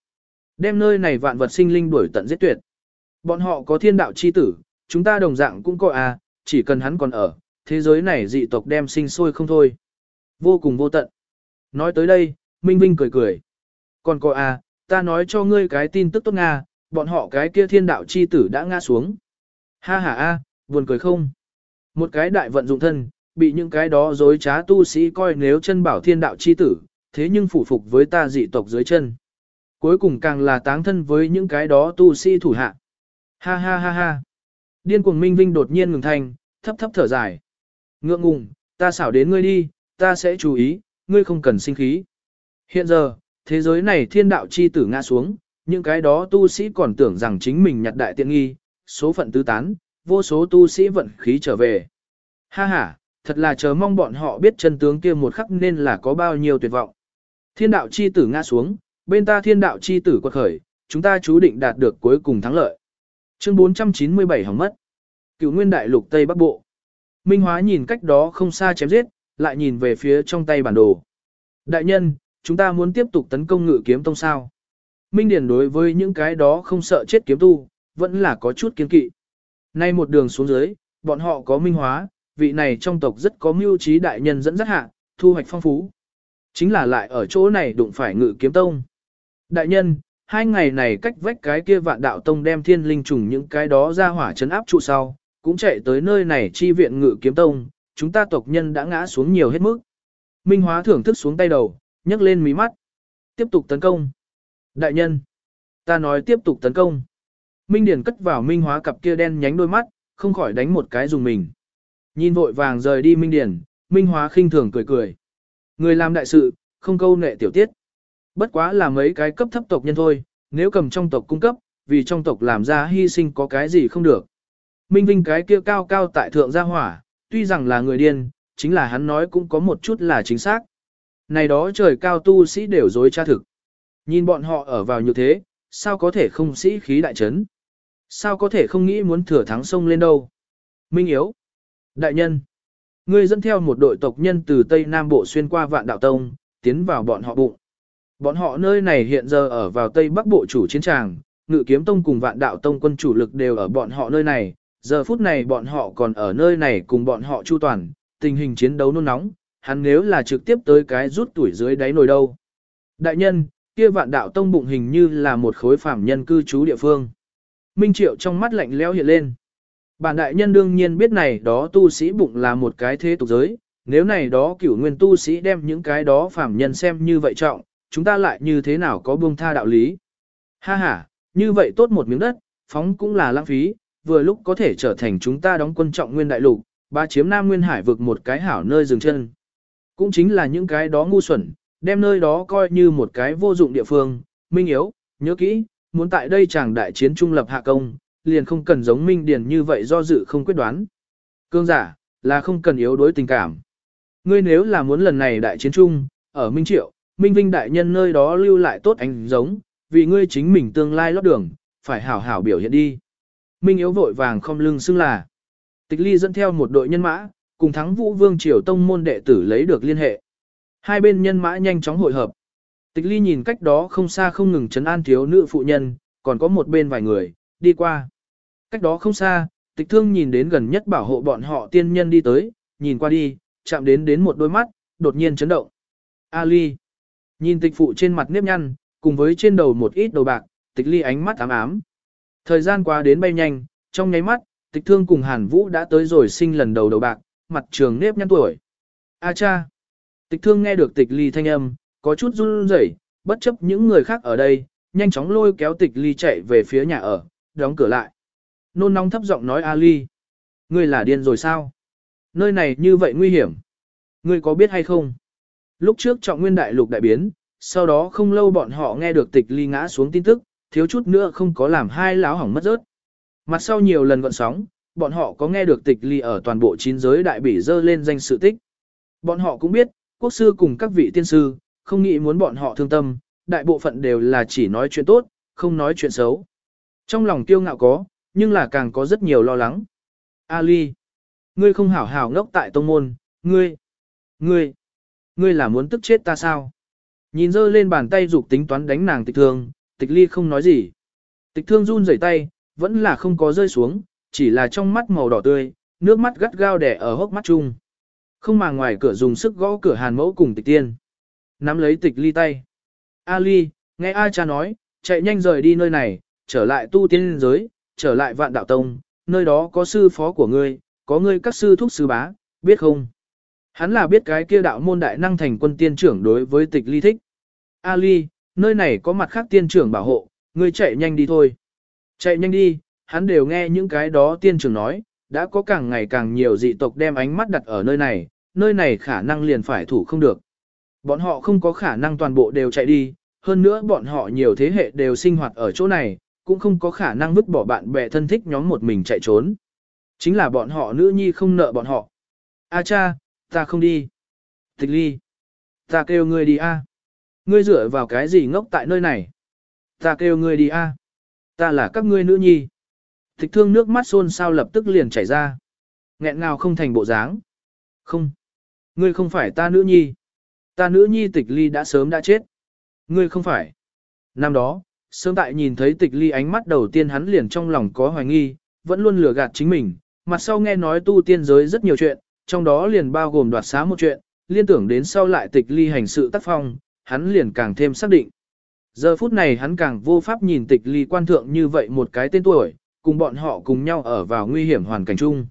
Đem nơi này vạn vật sinh linh đuổi tận giết tuyệt. Bọn họ có thiên đạo chi tử, chúng ta đồng dạng cũng có à, chỉ cần hắn còn ở, thế giới này dị tộc đem sinh sôi không thôi. Vô cùng vô tận. Nói tới đây, Minh Vinh cười cười. Còn có à, ta nói cho ngươi cái tin tức tốt Nga, bọn họ cái kia thiên đạo chi tử đã ngã xuống. Ha ha a, buồn cười không? Một cái đại vận dụng thân, bị những cái đó dối trá tu sĩ coi nếu chân bảo thiên đạo chi tử, thế nhưng phụ phục với ta dị tộc dưới chân. Cuối cùng càng là táng thân với những cái đó tu sĩ thủ hạ. Ha ha ha ha. Điên cuồng minh vinh đột nhiên ngừng thanh, thấp thấp thở dài. Ngượng ngùng, ta xảo đến ngươi đi, ta sẽ chú ý, ngươi không cần sinh khí. Hiện giờ, thế giới này thiên đạo chi tử ngã xuống, những cái đó tu sĩ còn tưởng rằng chính mình nhặt đại tiện nghi, số phận tứ tán, vô số tu sĩ vận khí trở về. Ha ha, thật là chờ mong bọn họ biết chân tướng kia một khắc nên là có bao nhiêu tuyệt vọng. Thiên đạo chi tử ngã xuống, bên ta thiên đạo chi tử quật khởi, chúng ta chú định đạt được cuối cùng thắng lợi. Chương 497 hỏng mất. Cựu nguyên đại lục Tây Bắc Bộ. Minh Hóa nhìn cách đó không xa chém giết, lại nhìn về phía trong tay bản đồ. Đại nhân, chúng ta muốn tiếp tục tấn công ngự kiếm tông sao. Minh Điển đối với những cái đó không sợ chết kiếm tu, vẫn là có chút kiến kỵ. Nay một đường xuống dưới, bọn họ có minh hóa, vị này trong tộc rất có mưu trí đại nhân dẫn dắt hạ, thu hoạch phong phú. Chính là lại ở chỗ này đụng phải ngự kiếm tông. Đại nhân, hai ngày này cách vách cái kia vạn đạo tông đem thiên linh trùng những cái đó ra hỏa chấn áp trụ sau, cũng chạy tới nơi này chi viện ngự kiếm tông, chúng ta tộc nhân đã ngã xuống nhiều hết mức. Minh hóa thưởng thức xuống tay đầu, nhấc lên mí mắt. Tiếp tục tấn công. Đại nhân, ta nói tiếp tục tấn công. Minh Điển cất vào Minh hóa cặp kia đen nhánh đôi mắt, không khỏi đánh một cái dùng mình. Nhìn vội vàng rời đi Minh Điển, Minh hóa khinh thường cười cười. Người làm đại sự, không câu nệ tiểu tiết. Bất quá là mấy cái cấp thấp tộc nhân thôi, nếu cầm trong tộc cung cấp, vì trong tộc làm ra hy sinh có cái gì không được. Minh Vinh cái kia cao cao tại thượng gia hỏa, tuy rằng là người điên, chính là hắn nói cũng có một chút là chính xác. Này đó trời cao tu sĩ đều dối tra thực. Nhìn bọn họ ở vào như thế, sao có thể không sĩ khí đại chấn? Sao có thể không nghĩ muốn thừa thắng sông lên đâu? Minh Yếu. Đại nhân. Ngươi dẫn theo một đội tộc nhân từ Tây Nam Bộ xuyên qua vạn đạo tông, tiến vào bọn họ bụng. Bọn họ nơi này hiện giờ ở vào Tây Bắc Bộ chủ chiến tràng, ngự kiếm tông cùng vạn đạo tông quân chủ lực đều ở bọn họ nơi này. Giờ phút này bọn họ còn ở nơi này cùng bọn họ chu toàn, tình hình chiến đấu nôn nóng, hắn nếu là trực tiếp tới cái rút tuổi dưới đáy nồi đâu. Đại nhân, kia vạn đạo tông bụng hình như là một khối phạm nhân cư trú địa phương. Minh Triệu trong mắt lạnh lẽo hiện lên. Bản đại nhân đương nhiên biết này đó tu sĩ bụng là một cái thế tục giới, nếu này đó cửu nguyên tu sĩ đem những cái đó phàm nhân xem như vậy trọng, chúng ta lại như thế nào có buông tha đạo lý. Ha ha, như vậy tốt một miếng đất, phóng cũng là lãng phí, vừa lúc có thể trở thành chúng ta đóng quân trọng nguyên đại lục, ba chiếm Nam Nguyên Hải vực một cái hảo nơi dừng chân. Cũng chính là những cái đó ngu xuẩn, đem nơi đó coi như một cái vô dụng địa phương, minh yếu, nhớ kỹ, muốn tại đây chàng đại chiến trung lập hạ công, liền không cần giống minh điền như vậy do dự không quyết đoán. Cương giả, là không cần yếu đối tình cảm. Ngươi nếu là muốn lần này đại chiến chung ở Minh Triệu, Minh Vinh đại nhân nơi đó lưu lại tốt ánh giống, vì ngươi chính mình tương lai lót đường, phải hảo hảo biểu hiện đi. Minh yếu vội vàng không lưng xưng là. Tịch ly dẫn theo một đội nhân mã, cùng thắng vũ vương triều tông môn đệ tử lấy được liên hệ. Hai bên nhân mã nhanh chóng hội hợp. Tịch ly nhìn cách đó không xa không ngừng chấn an thiếu nữ phụ nhân, còn có một bên vài người, đi qua. Cách đó không xa, tịch thương nhìn đến gần nhất bảo hộ bọn họ tiên nhân đi tới, nhìn qua đi, chạm đến đến một đôi mắt, đột nhiên chấn động. Ali. Nhìn tịch phụ trên mặt nếp nhăn, cùng với trên đầu một ít đầu bạc, tịch ly ánh mắt ám ám. Thời gian qua đến bay nhanh, trong nháy mắt, tịch thương cùng Hàn Vũ đã tới rồi sinh lần đầu đầu bạc, mặt trường nếp nhăn tuổi. A cha! Tịch thương nghe được tịch ly thanh âm, có chút run rẩy, bất chấp những người khác ở đây, nhanh chóng lôi kéo tịch ly chạy về phía nhà ở, đóng cửa lại. Nôn nóng thấp giọng nói Ali. Ngươi là điên rồi sao? Nơi này như vậy nguy hiểm. Ngươi có biết hay không? Lúc trước trọng nguyên đại lục đại biến, sau đó không lâu bọn họ nghe được tịch ly ngã xuống tin tức, thiếu chút nữa không có làm hai láo hỏng mất rớt. Mặt sau nhiều lần gọn sóng, bọn họ có nghe được tịch ly ở toàn bộ chín giới đại bỉ dơ lên danh sự tích. Bọn họ cũng biết, quốc sư cùng các vị tiên sư, không nghĩ muốn bọn họ thương tâm, đại bộ phận đều là chỉ nói chuyện tốt, không nói chuyện xấu. Trong lòng kiêu ngạo có, nhưng là càng có rất nhiều lo lắng. Ali, ngươi không hảo hảo ngốc tại tông môn, ngươi, ngươi, ngươi là muốn tức chết ta sao? Nhìn dơ lên bàn tay dục tính toán đánh nàng tịch thương, tịch ly không nói gì. Tịch thương run rẩy tay, vẫn là không có rơi xuống, chỉ là trong mắt màu đỏ tươi, nước mắt gắt gao đẻ ở hốc mắt chung. Không mà ngoài cửa dùng sức gõ cửa hàn mẫu cùng tịch tiên. Nắm lấy tịch ly tay. Ali, nghe ai cha nói, chạy nhanh rời đi nơi này, trở lại tu tiên giới, trở lại vạn đạo tông, nơi đó có sư phó của ngươi, có ngươi các sư thúc sư bá, biết không? Hắn là biết cái kia đạo môn đại năng thành quân tiên trưởng đối với tịch ly thích. A ly, nơi này có mặt khác tiên trưởng bảo hộ, ngươi chạy nhanh đi thôi. Chạy nhanh đi, hắn đều nghe những cái đó tiên trưởng nói, đã có càng ngày càng nhiều dị tộc đem ánh mắt đặt ở nơi này, nơi này khả năng liền phải thủ không được. Bọn họ không có khả năng toàn bộ đều chạy đi, hơn nữa bọn họ nhiều thế hệ đều sinh hoạt ở chỗ này, cũng không có khả năng vứt bỏ bạn bè thân thích nhóm một mình chạy trốn. Chính là bọn họ nữ nhi không nợ bọn họ. A cha, ta không đi. Tịch ly. Ta kêu ngươi đi a. Ngươi dựa vào cái gì ngốc tại nơi này? Ta kêu ngươi đi a. Ta là các ngươi nữ nhi. Tịch thương nước mắt xôn sao lập tức liền chảy ra. nghẹn ngào không thành bộ dáng. Không. Ngươi không phải ta nữ nhi. Ta nữ nhi tịch ly đã sớm đã chết. Ngươi không phải. Năm đó, sớm tại nhìn thấy tịch ly ánh mắt đầu tiên hắn liền trong lòng có hoài nghi, vẫn luôn lừa gạt chính mình. Mặt sau nghe nói tu tiên giới rất nhiều chuyện, trong đó liền bao gồm đoạt xá một chuyện, liên tưởng đến sau lại tịch ly hành sự tác phong, hắn liền càng thêm xác định. Giờ phút này hắn càng vô pháp nhìn tịch ly quan thượng như vậy một cái tên tuổi, cùng bọn họ cùng nhau ở vào nguy hiểm hoàn cảnh chung.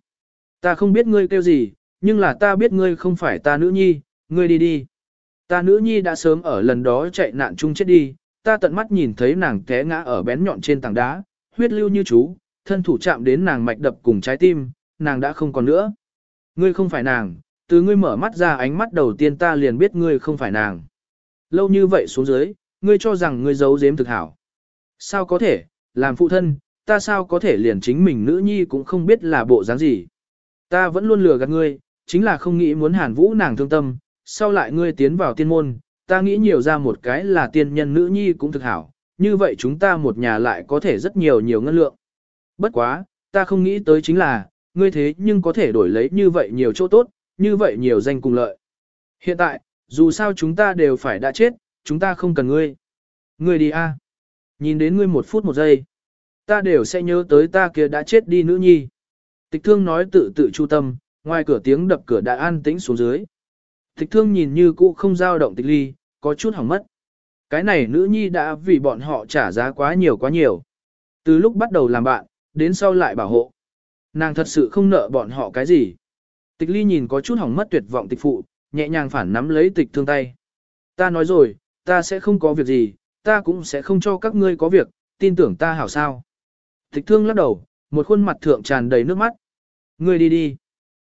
Ta không biết ngươi kêu gì, nhưng là ta biết ngươi không phải ta nữ nhi, ngươi đi đi. Ta nữ nhi đã sớm ở lần đó chạy nạn chung chết đi, ta tận mắt nhìn thấy nàng té ngã ở bén nhọn trên tảng đá, huyết lưu như chú, thân thủ chạm đến nàng mạch đập cùng trái tim, nàng đã không còn nữa. Ngươi không phải nàng, từ ngươi mở mắt ra ánh mắt đầu tiên ta liền biết ngươi không phải nàng. Lâu như vậy xuống dưới, ngươi cho rằng ngươi giấu giếm thực hảo. Sao có thể, làm phụ thân, ta sao có thể liền chính mình nữ nhi cũng không biết là bộ dáng gì. Ta vẫn luôn lừa gạt ngươi, chính là không nghĩ muốn hàn vũ nàng thương tâm, sau lại ngươi tiến vào tiên môn, ta nghĩ nhiều ra một cái là tiên nhân nữ nhi cũng thực hảo, như vậy chúng ta một nhà lại có thể rất nhiều nhiều ngân lượng. Bất quá, ta không nghĩ tới chính là, ngươi thế nhưng có thể đổi lấy như vậy nhiều chỗ tốt, như vậy nhiều danh cùng lợi. Hiện tại, dù sao chúng ta đều phải đã chết, chúng ta không cần ngươi. Ngươi đi a. Nhìn đến ngươi một phút một giây, ta đều sẽ nhớ tới ta kia đã chết đi nữ nhi. Tịch thương nói tự tự chu tâm, ngoài cửa tiếng đập cửa đã an tĩnh xuống dưới. Tịch thương nhìn như cũ không dao động tịch ly, có chút hỏng mất. Cái này nữ nhi đã vì bọn họ trả giá quá nhiều quá nhiều. Từ lúc bắt đầu làm bạn, đến sau lại bảo hộ. Nàng thật sự không nợ bọn họ cái gì. Tịch ly nhìn có chút hỏng mất tuyệt vọng tịch phụ, nhẹ nhàng phản nắm lấy tịch thương tay. Ta nói rồi, ta sẽ không có việc gì, ta cũng sẽ không cho các ngươi có việc, tin tưởng ta hảo sao. Tịch thương lắc đầu, một khuôn mặt thượng tràn đầy nước mắt. Ngươi đi đi.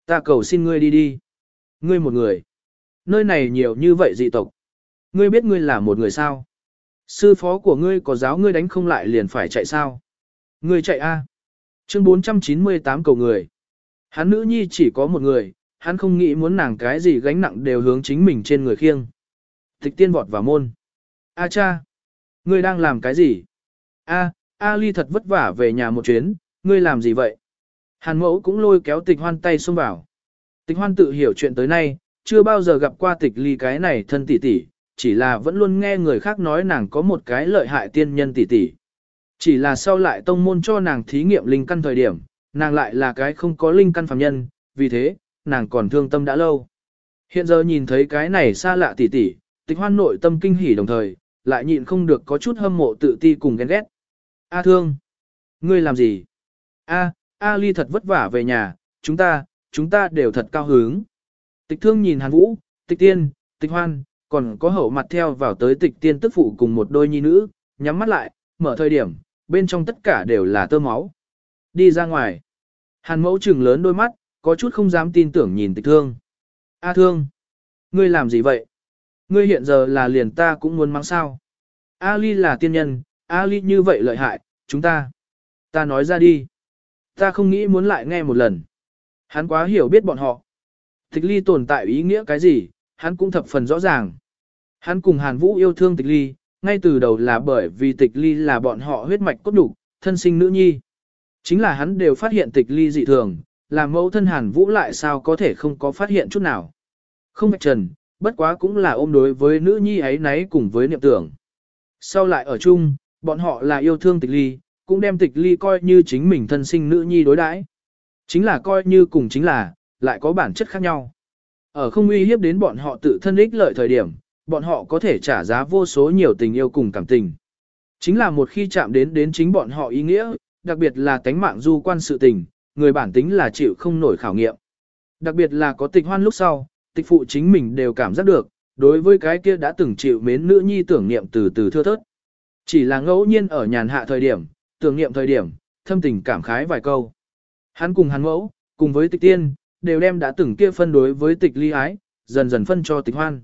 Ta cầu xin ngươi đi đi. Ngươi một người. Nơi này nhiều như vậy dị tộc. Ngươi biết ngươi là một người sao? Sư phó của ngươi có giáo ngươi đánh không lại liền phải chạy sao? Ngươi chạy a? Chương 498 cầu người. Hắn nữ nhi chỉ có một người, hắn không nghĩ muốn nàng cái gì gánh nặng đều hướng chính mình trên người khiêng. Tịch tiên vọt vào môn. A cha! Ngươi đang làm cái gì? A, A ly thật vất vả về nhà một chuyến, ngươi làm gì vậy? Hàn mẫu cũng lôi kéo tịch hoan tay xông vào. Tịch hoan tự hiểu chuyện tới nay, chưa bao giờ gặp qua tịch ly cái này thân tỷ tỷ, chỉ là vẫn luôn nghe người khác nói nàng có một cái lợi hại tiên nhân tỷ tỷ. Chỉ là sau lại tông môn cho nàng thí nghiệm linh căn thời điểm, nàng lại là cái không có linh căn phàm nhân, vì thế, nàng còn thương tâm đã lâu. Hiện giờ nhìn thấy cái này xa lạ tỷ tỷ, tịch hoan nội tâm kinh hỉ đồng thời, lại nhịn không được có chút hâm mộ tự ti cùng ghen ghét. A thương, Ngươi làm gì? A, A Ly thật vất vả về nhà, chúng ta, chúng ta đều thật cao hứng. Tịch thương nhìn Hàn Vũ, tịch tiên, tịch hoan, còn có hậu mặt theo vào tới tịch tiên tức phụ cùng một đôi nhi nữ, nhắm mắt lại, mở thời điểm, bên trong tất cả đều là tơ máu. Đi ra ngoài. Hàn mẫu trừng lớn đôi mắt, có chút không dám tin tưởng nhìn tịch thương. A thương, ngươi làm gì vậy? Ngươi hiện giờ là liền ta cũng muốn mắng sao. A ly là tiên nhân, A ly như vậy lợi hại, chúng ta. Ta nói ra đi. Ta không nghĩ muốn lại nghe một lần. Hắn quá hiểu biết bọn họ. Tịch ly tồn tại ý nghĩa cái gì, hắn cũng thập phần rõ ràng. Hắn cùng Hàn Vũ yêu thương tịch ly, ngay từ đầu là bởi vì tịch ly là bọn họ huyết mạch cốt đủ, thân sinh nữ nhi. Chính là hắn đều phát hiện tịch ly dị thường, làm mẫu thân Hàn Vũ lại sao có thể không có phát hiện chút nào. Không phải trần, bất quá cũng là ôm đối với nữ nhi ấy nấy cùng với niệm tưởng. Sau lại ở chung, bọn họ là yêu thương tịch ly, cũng đem tịch ly coi như chính mình thân sinh nữ nhi đối đãi. Chính là coi như cùng chính là, lại có bản chất khác nhau. Ở không uy hiếp đến bọn họ tự thân ích lợi thời điểm, bọn họ có thể trả giá vô số nhiều tình yêu cùng cảm tình. Chính là một khi chạm đến đến chính bọn họ ý nghĩa, đặc biệt là tánh mạng du quan sự tình, người bản tính là chịu không nổi khảo nghiệm. Đặc biệt là có tịch hoan lúc sau, tịch phụ chính mình đều cảm giác được, đối với cái kia đã từng chịu mến nữ nhi tưởng niệm từ từ thưa thớt. Chỉ là ngẫu nhiên ở nhàn hạ thời điểm, tưởng niệm thời điểm, thâm tình cảm khái vài câu. Hắn cùng hắn mẫu, cùng với tịch tiên, đều đem đã từng kia phân đối với tịch ly ái, dần dần phân cho tịch hoan.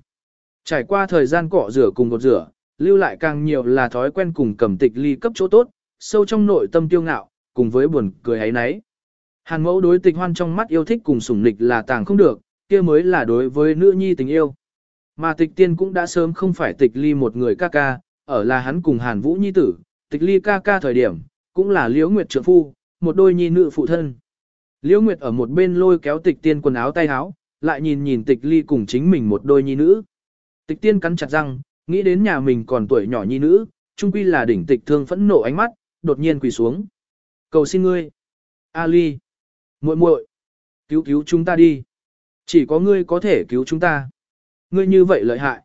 Trải qua thời gian cọ rửa cùng gột rửa, lưu lại càng nhiều là thói quen cùng cầm tịch ly cấp chỗ tốt, sâu trong nội tâm tiêu ngạo, cùng với buồn cười ấy nấy. Hàn mẫu đối tịch hoan trong mắt yêu thích cùng sủng nịch là tàng không được, kia mới là đối với nữ nhi tình yêu. Mà tịch tiên cũng đã sớm không phải tịch ly một người ca ca, ở là hắn cùng hàn vũ nhi tử, tịch ly ca ca thời điểm, cũng là liễu nguyệt trượng phu, một đôi nhi nữ phụ thân. Liễu nguyệt ở một bên lôi kéo tịch tiên quần áo tay áo, lại nhìn nhìn tịch ly cùng chính mình một đôi nhi nữ. Tịch tiên cắn chặt răng, nghĩ đến nhà mình còn tuổi nhỏ nhi nữ, trung quy là đỉnh tịch thương phẫn nộ ánh mắt, đột nhiên quỳ xuống. Cầu xin ngươi. Ali. muội muội, Cứu cứu chúng ta đi. Chỉ có ngươi có thể cứu chúng ta. Ngươi như vậy lợi hại.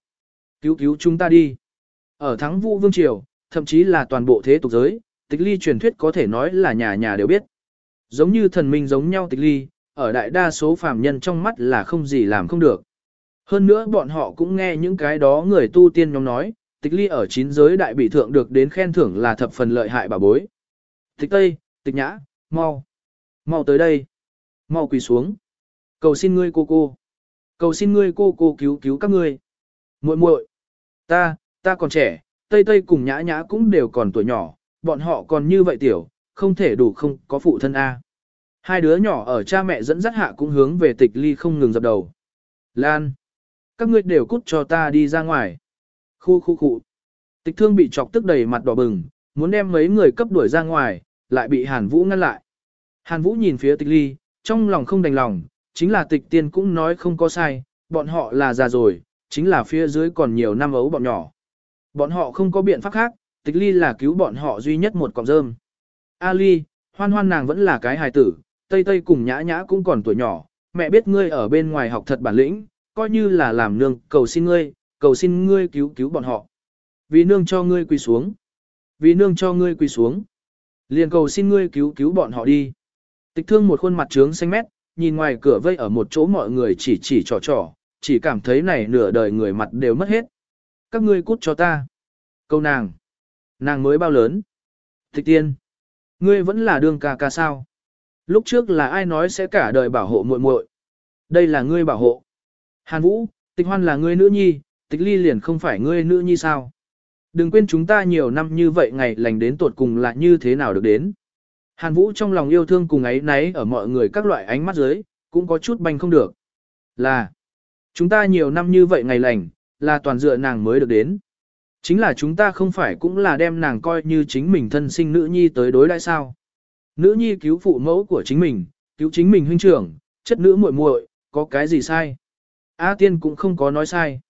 Cứu cứu chúng ta đi. Ở thắng vũ vương triều, thậm chí là toàn bộ thế tục giới, tịch ly truyền thuyết có thể nói là nhà nhà đều biết. Giống như thần minh giống nhau tịch ly, ở đại đa số phàm nhân trong mắt là không gì làm không được. Hơn nữa bọn họ cũng nghe những cái đó người tu tiên nhóm nói, tịch ly ở chín giới đại bị thượng được đến khen thưởng là thập phần lợi hại bà bối. Tịch Tây, tịch nhã, mau, mau tới đây, mau quỳ xuống. Cầu xin ngươi cô cô, cầu xin ngươi cô cô cứu cứu các ngươi. muội muội, ta, ta còn trẻ, Tây Tây cùng nhã nhã cũng đều còn tuổi nhỏ, bọn họ còn như vậy tiểu, không thể đủ không có phụ thân A. Hai đứa nhỏ ở cha mẹ dẫn dắt hạ cũng hướng về tịch ly không ngừng dập đầu. Lan! Các ngươi đều cút cho ta đi ra ngoài. Khu khu khu. Tịch thương bị chọc tức đầy mặt đỏ bừng, muốn đem mấy người cấp đuổi ra ngoài, lại bị Hàn Vũ ngăn lại. Hàn Vũ nhìn phía tịch ly, trong lòng không đành lòng, chính là tịch tiên cũng nói không có sai, bọn họ là già rồi, chính là phía dưới còn nhiều năm ấu bọn nhỏ. Bọn họ không có biện pháp khác, tịch ly là cứu bọn họ duy nhất một cọng rơm. Ali, hoan hoan nàng vẫn là cái hài tử, tây tây cùng nhã nhã cũng còn tuổi nhỏ, mẹ biết ngươi ở bên ngoài học thật bản lĩnh, coi như là làm nương, cầu xin ngươi, cầu xin ngươi cứu cứu bọn họ. Vì nương cho ngươi quỳ xuống. Vì nương cho ngươi quỳ xuống. Liền cầu xin ngươi cứu cứu bọn họ đi. Tịch thương một khuôn mặt trướng xanh mét, nhìn ngoài cửa vây ở một chỗ mọi người chỉ chỉ trò trò, chỉ cảm thấy này nửa đời người mặt đều mất hết. Các ngươi cút cho ta. Câu nàng. Nàng mới bao lớn. Tịch tiên. Ngươi vẫn là đương ca ca sao. Lúc trước là ai nói sẽ cả đời bảo hộ muội muội? Đây là ngươi bảo hộ. Hàn Vũ, tịch hoan là ngươi nữ nhi, tịch ly liền không phải ngươi nữ nhi sao? Đừng quên chúng ta nhiều năm như vậy ngày lành đến tột cùng là như thế nào được đến. Hàn Vũ trong lòng yêu thương cùng ấy nấy ở mọi người các loại ánh mắt dưới, cũng có chút banh không được. Là, chúng ta nhiều năm như vậy ngày lành, là toàn dựa nàng mới được đến. Chính là chúng ta không phải cũng là đem nàng coi như chính mình thân sinh nữ nhi tới đối đãi sao. Nữ nhi cứu phụ mẫu của chính mình, cứu chính mình huynh trưởng, chất nữ muội muội, có cái gì sai? A tiên cũng không có nói sai.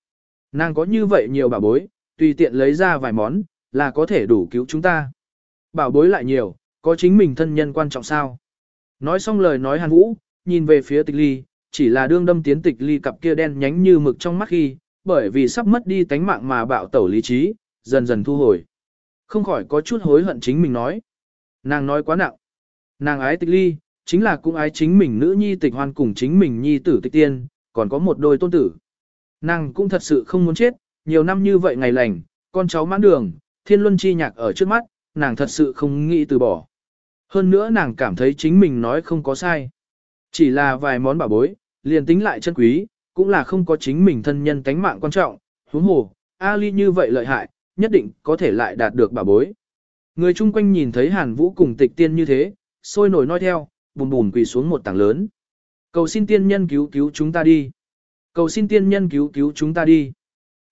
Nàng có như vậy nhiều bảo bối, tùy tiện lấy ra vài món, là có thể đủ cứu chúng ta. Bảo bối lại nhiều, có chính mình thân nhân quan trọng sao? Nói xong lời nói hàn vũ, nhìn về phía tịch ly, chỉ là đương đâm tiến tịch ly cặp kia đen nhánh như mực trong mắt khi, bởi vì sắp mất đi tánh mạng mà bạo tẩu lý trí, dần dần thu hồi. Không khỏi có chút hối hận chính mình nói. Nàng nói quá nặng. Nàng ái tịch ly, chính là cũng ái chính mình nữ nhi tịch hoan cùng chính mình nhi tử tịch tiên, còn có một đôi tôn tử. Nàng cũng thật sự không muốn chết, nhiều năm như vậy ngày lành, con cháu mãn đường, thiên luân chi nhạc ở trước mắt, nàng thật sự không nghĩ từ bỏ. Hơn nữa nàng cảm thấy chính mình nói không có sai. Chỉ là vài món bảo bối, liền tính lại chân quý, cũng là không có chính mình thân nhân tánh mạng quan trọng, huống hồ, Ali như vậy lợi hại, nhất định có thể lại đạt được bảo bối. Người chung quanh nhìn thấy Hàn Vũ cùng tịch tiên như thế, sôi nổi nói theo, bùm bùm quỳ xuống một tảng lớn. Cầu xin tiên nhân cứu cứu chúng ta đi. Cầu xin tiên nhân cứu cứu chúng ta đi.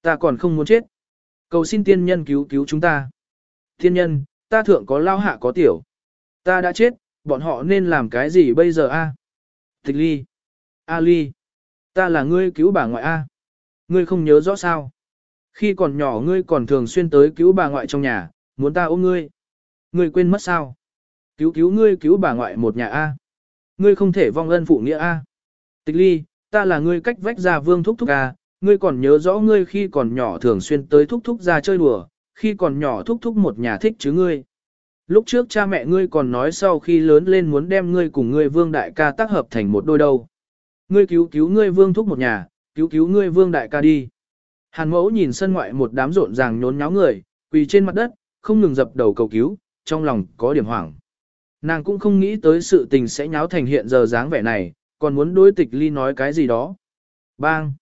Ta còn không muốn chết. Cầu xin tiên nhân cứu cứu chúng ta. Tiên nhân, ta thượng có lao hạ có tiểu. Ta đã chết, bọn họ nên làm cái gì bây giờ a? Tịch ly. A ly. Ta là ngươi cứu bà ngoại a. Ngươi không nhớ rõ sao. Khi còn nhỏ ngươi còn thường xuyên tới cứu bà ngoại trong nhà, muốn ta ôm ngươi. Ngươi quên mất sao? Cứu cứu ngươi cứu bà ngoại một nhà A. Ngươi không thể vong ân phụ nghĩa A. Tịch ly, ta là ngươi cách vách ra vương thúc thúc A, ngươi còn nhớ rõ ngươi khi còn nhỏ thường xuyên tới thúc thúc ra chơi đùa, khi còn nhỏ thúc thúc một nhà thích chứ ngươi. Lúc trước cha mẹ ngươi còn nói sau khi lớn lên muốn đem ngươi cùng ngươi vương đại ca tác hợp thành một đôi đâu. Ngươi cứu cứu ngươi vương thúc một nhà, cứu cứu ngươi vương đại ca đi. Hàn mẫu nhìn sân ngoại một đám rộn ràng nhốn nháo người, quỳ trên mặt đất, không ngừng dập đầu cầu cứu, trong lòng có điểm hoảng. Nàng cũng không nghĩ tới sự tình sẽ nháo thành hiện giờ dáng vẻ này, còn muốn đối tịch ly nói cái gì đó. Bang!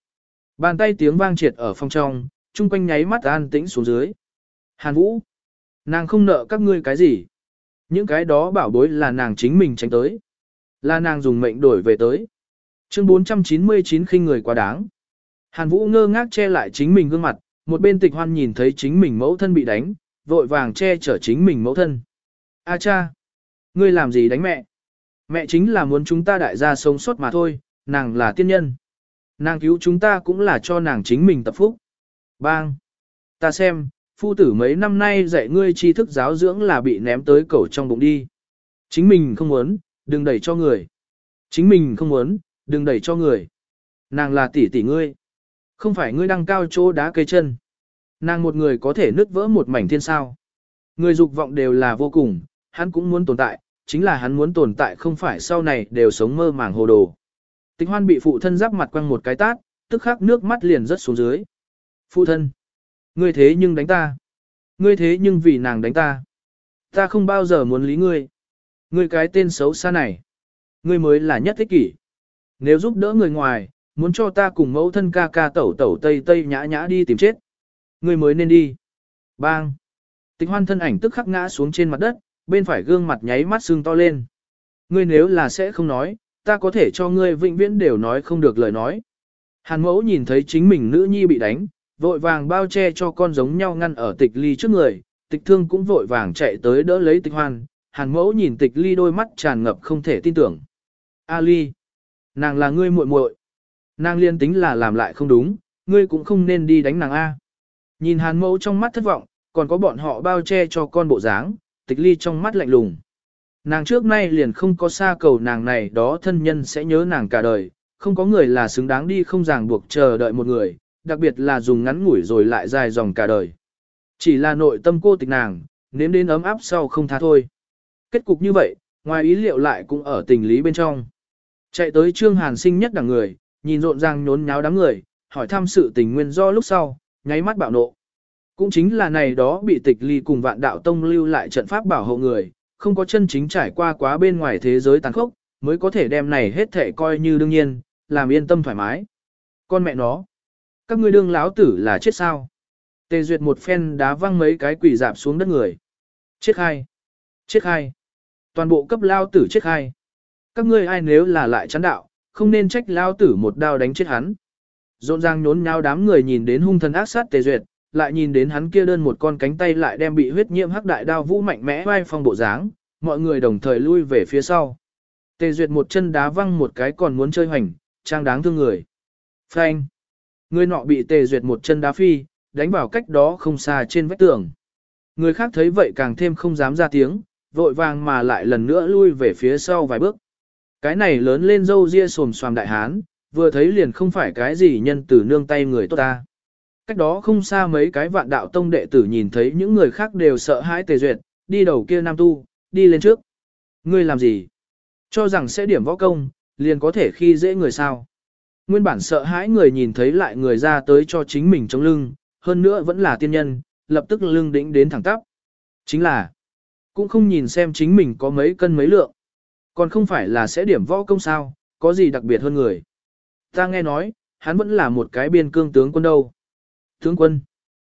Bàn tay tiếng vang triệt ở phòng trong, chung quanh nháy mắt an tĩnh xuống dưới. Hàn Vũ! Nàng không nợ các ngươi cái gì. Những cái đó bảo bối là nàng chính mình tránh tới. Là nàng dùng mệnh đổi về tới. Chương 499 khinh người quá đáng. Hàn Vũ ngơ ngác che lại chính mình gương mặt, một bên tịch hoan nhìn thấy chính mình mẫu thân bị đánh, vội vàng che chở chính mình mẫu thân. A cha! Ngươi làm gì đánh mẹ? Mẹ chính là muốn chúng ta đại gia sống sót mà thôi, nàng là tiên nhân. Nàng cứu chúng ta cũng là cho nàng chính mình tập phúc. Bang! Ta xem, phu tử mấy năm nay dạy ngươi tri thức giáo dưỡng là bị ném tới cầu trong bụng đi. Chính mình không muốn, đừng đẩy cho người. Chính mình không muốn, đừng đẩy cho người. Nàng là tỷ tỷ ngươi. Không phải ngươi đang cao chỗ đá cây chân. Nàng một người có thể nứt vỡ một mảnh thiên sao. Người dục vọng đều là vô cùng, hắn cũng muốn tồn tại, chính là hắn muốn tồn tại không phải sau này đều sống mơ màng hồ đồ. Tịch hoan bị phụ thân giáp mặt quăng một cái tát, tức khắc nước mắt liền rớt xuống dưới. Phụ thân, ngươi thế nhưng đánh ta. Ngươi thế nhưng vì nàng đánh ta. Ta không bao giờ muốn lý ngươi. Ngươi cái tên xấu xa này. Ngươi mới là nhất thích kỷ. Nếu giúp đỡ người ngoài, muốn cho ta cùng mẫu thân ca ca tẩu tẩu tây tây nhã nhã đi tìm chết. Ngươi mới nên đi. Bang. Tịch hoan thân ảnh tức khắc ngã xuống trên mặt đất, bên phải gương mặt nháy mắt sưng to lên. Ngươi nếu là sẽ không nói, ta có thể cho ngươi vĩnh viễn đều nói không được lời nói. Hàn mẫu nhìn thấy chính mình nữ nhi bị đánh, vội vàng bao che cho con giống nhau ngăn ở tịch ly trước người, tịch thương cũng vội vàng chạy tới đỡ lấy tịch hoan. Hàn mẫu nhìn tịch ly đôi mắt tràn ngập không thể tin tưởng. A ly, nàng là ngươi muội muội, Nàng liên tính là làm lại không đúng, ngươi cũng không nên đi đánh nàng A. Nhìn hàn mẫu trong mắt thất vọng, còn có bọn họ bao che cho con bộ dáng, tịch ly trong mắt lạnh lùng. Nàng trước nay liền không có xa cầu nàng này đó thân nhân sẽ nhớ nàng cả đời, không có người là xứng đáng đi không ràng buộc chờ đợi một người, đặc biệt là dùng ngắn ngủi rồi lại dài dòng cả đời. Chỉ là nội tâm cô tịch nàng, nếm đến ấm áp sau không tha thôi. Kết cục như vậy, ngoài ý liệu lại cũng ở tình lý bên trong. Chạy tới trương hàn sinh nhất đẳng người, nhìn rộn ràng nhốn nháo đám người, hỏi thăm sự tình nguyên do lúc sau, nháy mắt bạo nộ. Cũng chính là này đó bị tịch ly cùng vạn đạo tông lưu lại trận pháp bảo hộ người, không có chân chính trải qua quá bên ngoài thế giới tàn khốc, mới có thể đem này hết thể coi như đương nhiên, làm yên tâm thoải mái. Con mẹ nó, các ngươi đương láo tử là chết sao? Tề duyệt một phen đá văng mấy cái quỷ dạp xuống đất người. Chết hai. Chết hai. Toàn bộ cấp lao tử chết hai. Các ngươi ai nếu là lại chán đạo, không nên trách lao tử một đao đánh chết hắn. Rộn ràng nhốn nháo đám người nhìn đến hung thần ác sát tề duyệt, lại nhìn đến hắn kia đơn một con cánh tay lại đem bị huyết nhiễm hắc đại đao vũ mạnh mẽ vai phong bộ dáng, mọi người đồng thời lui về phía sau. Tề duyệt một chân đá văng một cái còn muốn chơi hoành, trang đáng thương người. Phanh. Người nọ bị tề duyệt một chân đá phi, đánh vào cách đó không xa trên vách tường. Người khác thấy vậy càng thêm không dám ra tiếng, vội vàng mà lại lần nữa lui về phía sau vài bước. Cái này lớn lên dâu ria xồm xoàm đại hán, vừa thấy liền không phải cái gì nhân từ nương tay người tốt ta. Cách đó không xa mấy cái vạn đạo tông đệ tử nhìn thấy những người khác đều sợ hãi tề duyệt, đi đầu kia nam tu, đi lên trước. Ngươi làm gì? Cho rằng sẽ điểm võ công, liền có thể khi dễ người sao. Nguyên bản sợ hãi người nhìn thấy lại người ra tới cho chính mình trong lưng, hơn nữa vẫn là tiên nhân, lập tức lưng đỉnh đến thẳng tắp. Chính là, cũng không nhìn xem chính mình có mấy cân mấy lượng. Còn không phải là sẽ điểm võ công sao, có gì đặc biệt hơn người. Ta nghe nói, hắn vẫn là một cái biên cương tướng quân đâu. Tướng quân.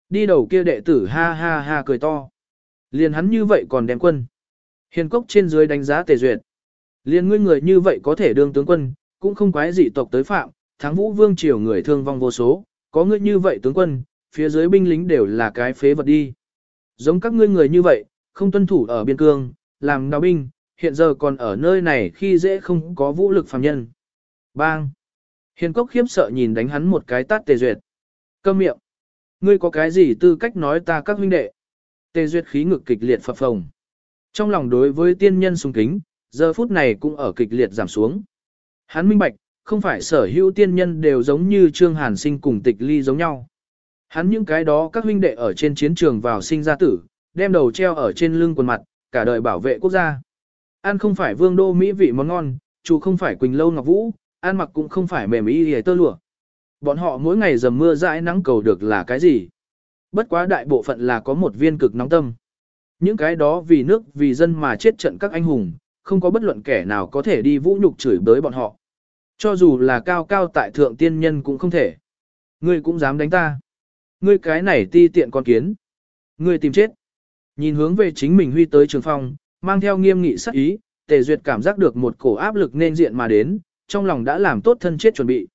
Đi đầu kia đệ tử ha ha ha cười to. Liền hắn như vậy còn đem quân. Hiền cốc trên dưới đánh giá tề duyệt. Liền ngươi người như vậy có thể đương tướng quân, cũng không quái dị tộc tới phạm, thắng vũ vương triều người thương vong vô số, có ngươi như vậy tướng quân, phía dưới binh lính đều là cái phế vật đi. Giống các ngươi người như vậy, không tuân thủ ở biên cương, làm đào binh, hiện giờ còn ở nơi này khi dễ không có vũ lực phàm nhân. Bang! Hiền cốc khiếp sợ nhìn đánh hắn một cái tát tề duyệt. Câm miệng! Ngươi có cái gì tư cách nói ta các huynh đệ? Tề duyệt khí ngực kịch liệt phập phồng. Trong lòng đối với tiên nhân sung kính, giờ phút này cũng ở kịch liệt giảm xuống. Hắn minh bạch, không phải sở hữu tiên nhân đều giống như Trương Hàn sinh cùng tịch ly giống nhau. Hắn những cái đó các huynh đệ ở trên chiến trường vào sinh ra tử, đem đầu treo ở trên lưng quần mặt, cả đời bảo vệ quốc gia. Ăn không phải vương đô mỹ vị món ngon, chủ không phải quỳnh lâu ngọc vũ, ăn mặc cũng không phải mềm y hề tơ lụa. Bọn họ mỗi ngày dầm mưa dãi nắng cầu được là cái gì? Bất quá đại bộ phận là có một viên cực nóng tâm. Những cái đó vì nước vì dân mà chết trận các anh hùng, không có bất luận kẻ nào có thể đi vũ nhục chửi bới bọn họ. Cho dù là cao cao tại thượng tiên nhân cũng không thể. Ngươi cũng dám đánh ta. Ngươi cái này ti tiện con kiến. Ngươi tìm chết. Nhìn hướng về chính mình huy tới trường phong, mang theo nghiêm nghị sắc ý, tề duyệt cảm giác được một cổ áp lực nên diện mà đến, trong lòng đã làm tốt thân chết chuẩn bị.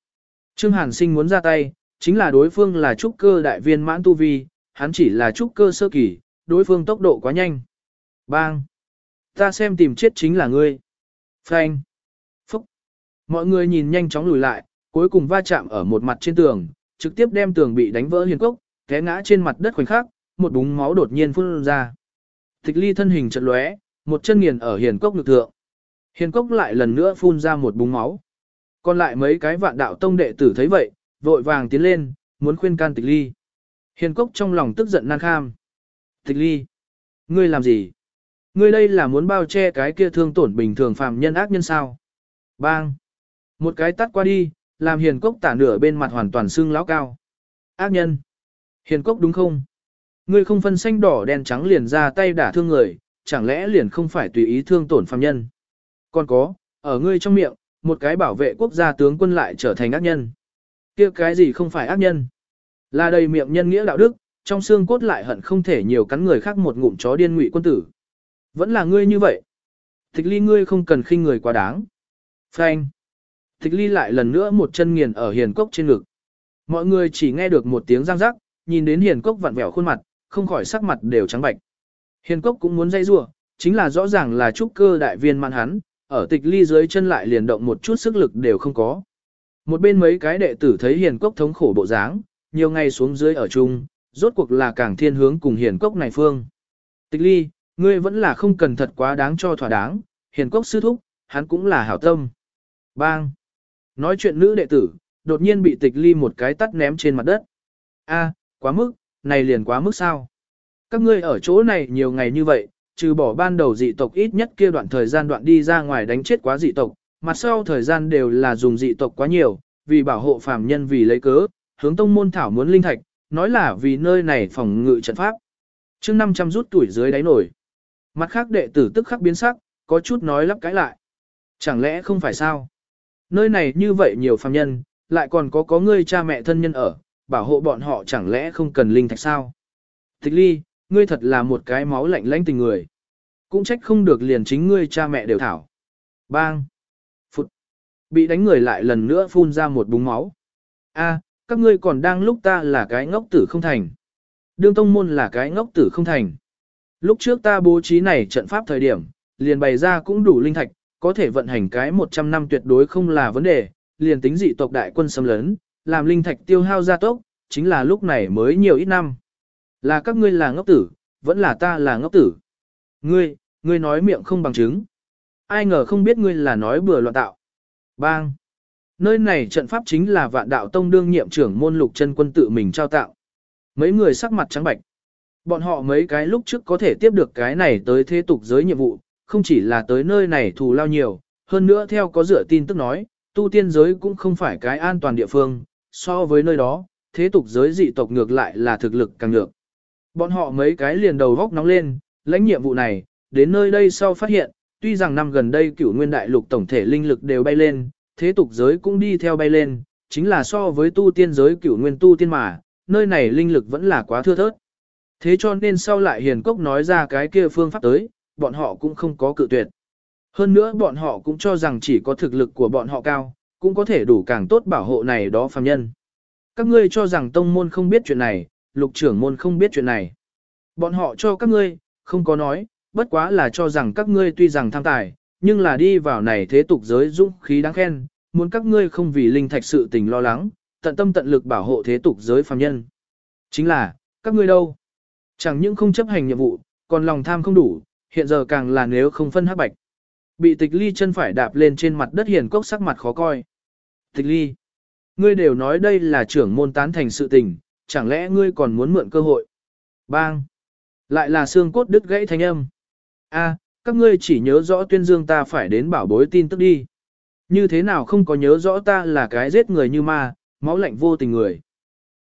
Trương Hàn sinh muốn ra tay, chính là đối phương là trúc cơ đại viên mãn tu vi, hắn chỉ là trúc cơ sơ kỳ, đối phương tốc độ quá nhanh. Bang! Ta xem tìm chết chính là ngươi. Phanh! Phúc! Mọi người nhìn nhanh chóng lùi lại, cuối cùng va chạm ở một mặt trên tường, trực tiếp đem tường bị đánh vỡ hiền cốc, té ngã trên mặt đất khoảnh khắc, một búng máu đột nhiên phun ra. Tịch ly thân hình chật lóe, một chân nghiền ở hiền cốc ngực thượng. Hiền cốc lại lần nữa phun ra một búng máu. Còn lại mấy cái vạn đạo tông đệ tử thấy vậy, vội vàng tiến lên, muốn khuyên can tịch ly. Hiền cốc trong lòng tức giận nan kham. Tịch ly, ngươi làm gì? Ngươi đây là muốn bao che cái kia thương tổn bình thường phàm nhân ác nhân sao? Bang! Một cái tắt qua đi, làm hiền cốc tả nửa bên mặt hoàn toàn sưng lão cao. Ác nhân! Hiền cốc đúng không? Ngươi không phân xanh đỏ đen trắng liền ra tay đả thương người, chẳng lẽ liền không phải tùy ý thương tổn phàm nhân? Còn có, ở ngươi trong miệng, một cái bảo vệ quốc gia tướng quân lại trở thành ác nhân. kia cái gì không phải ác nhân? Là đầy miệng nhân nghĩa đạo đức, trong xương cốt lại hận không thể nhiều cắn người khác một ngụm chó điên ngụy quân tử. Vẫn là ngươi như vậy. Thịch ly ngươi không cần khinh người quá đáng. Phanh. Thịch ly lại lần nữa một chân nghiền ở hiền cốc trên ngực. Mọi người chỉ nghe được một tiếng răng rắc, nhìn đến hiền cốc vặn vẹo khuôn mặt, không khỏi sắc mặt đều trắng bạch. Hiền cốc cũng muốn dây rua, chính là rõ ràng là trúc cơ đại viên mạn hắn, ở tịch ly dưới chân lại liền động một chút sức lực đều không có. Một bên mấy cái đệ tử thấy hiền cốc thống khổ bộ dáng, nhiều ngày xuống dưới ở chung, rốt cuộc là càng thiên hướng cùng hiền cốc này phương. Tịch ly, ngươi vẫn là không cần thật quá đáng cho thỏa đáng, hiền cốc sư thúc, hắn cũng là hảo tâm. Bang! Nói chuyện nữ đệ tử, đột nhiên bị tịch ly một cái tắt ném trên mặt đất. A, quá mức, này liền quá mức sao? Các ngươi ở chỗ này nhiều ngày như vậy, trừ bỏ ban đầu dị tộc ít nhất kia đoạn thời gian đoạn đi ra ngoài đánh chết quá dị tộc, mặt sau thời gian đều là dùng dị tộc quá nhiều, vì bảo hộ phàm nhân vì lấy cớ, hướng tông môn thảo muốn linh thạch, nói là vì nơi này phòng ngự trận pháp. chương 500 rút tuổi dưới đáy nổi. Mặt khác đệ tử tức khắc biến sắc, có chút nói lắp cãi lại. Chẳng lẽ không phải sao? Nơi này như vậy nhiều phàm nhân, lại còn có có ngươi cha mẹ thân nhân ở, bảo hộ bọn họ chẳng lẽ không cần linh thạch sao? Tịch ly, ngươi thật là một cái máu lạnh lãnh tình người. Cũng trách không được liền chính ngươi cha mẹ đều thảo. Bang! Phụt! Bị đánh người lại lần nữa phun ra một búng máu. A, các ngươi còn đang lúc ta là cái ngốc tử không thành. Đương tông môn là cái ngốc tử không thành. Lúc trước ta bố trí này trận pháp thời điểm, liền bày ra cũng đủ linh thạch, có thể vận hành cái 100 năm tuyệt đối không là vấn đề, liền tính dị tộc đại quân xâm lấn, làm linh thạch tiêu hao gia tốc, chính là lúc này mới nhiều ít năm. Là các ngươi là ngốc tử, vẫn là ta là ngốc tử. Ngươi, ngươi nói miệng không bằng chứng. Ai ngờ không biết ngươi là nói bừa loạn tạo. Bang! Nơi này trận pháp chính là vạn đạo tông đương nhiệm trưởng môn lục chân quân tự mình trao tạo. Mấy người sắc mặt trắng bạch. Bọn họ mấy cái lúc trước có thể tiếp được cái này tới thế tục giới nhiệm vụ, không chỉ là tới nơi này thù lao nhiều, hơn nữa theo có dựa tin tức nói, tu tiên giới cũng không phải cái an toàn địa phương, so với nơi đó, thế tục giới dị tộc ngược lại là thực lực càng ngược. Bọn họ mấy cái liền đầu góc nóng lên, lãnh nhiệm vụ này, đến nơi đây sau phát hiện, tuy rằng năm gần đây cửu nguyên đại lục tổng thể linh lực đều bay lên, thế tục giới cũng đi theo bay lên, chính là so với tu tiên giới cửu nguyên tu tiên mà, nơi này linh lực vẫn là quá thưa thớt. Thế cho nên sau lại hiền cốc nói ra cái kia phương pháp tới, bọn họ cũng không có cự tuyệt. Hơn nữa bọn họ cũng cho rằng chỉ có thực lực của bọn họ cao, cũng có thể đủ càng tốt bảo hộ này đó phàm nhân. Các ngươi cho rằng tông môn không biết chuyện này, lục trưởng môn không biết chuyện này. Bọn họ cho các ngươi, không có nói, bất quá là cho rằng các ngươi tuy rằng tham tài, nhưng là đi vào này thế tục giới dũng khí đáng khen, muốn các ngươi không vì linh thạch sự tình lo lắng, tận tâm tận lực bảo hộ thế tục giới phàm nhân. Chính là, các ngươi đâu? Chẳng những không chấp hành nhiệm vụ, còn lòng tham không đủ, hiện giờ càng là nếu không phân hắc bạch. Bị tịch ly chân phải đạp lên trên mặt đất hiền cốc sắc mặt khó coi. Tịch ly, ngươi đều nói đây là trưởng môn tán thành sự tình, chẳng lẽ ngươi còn muốn mượn cơ hội? Bang! Lại là xương cốt đứt gãy thanh âm. A, các ngươi chỉ nhớ rõ tuyên dương ta phải đến bảo bối tin tức đi. Như thế nào không có nhớ rõ ta là cái giết người như ma, máu lạnh vô tình người.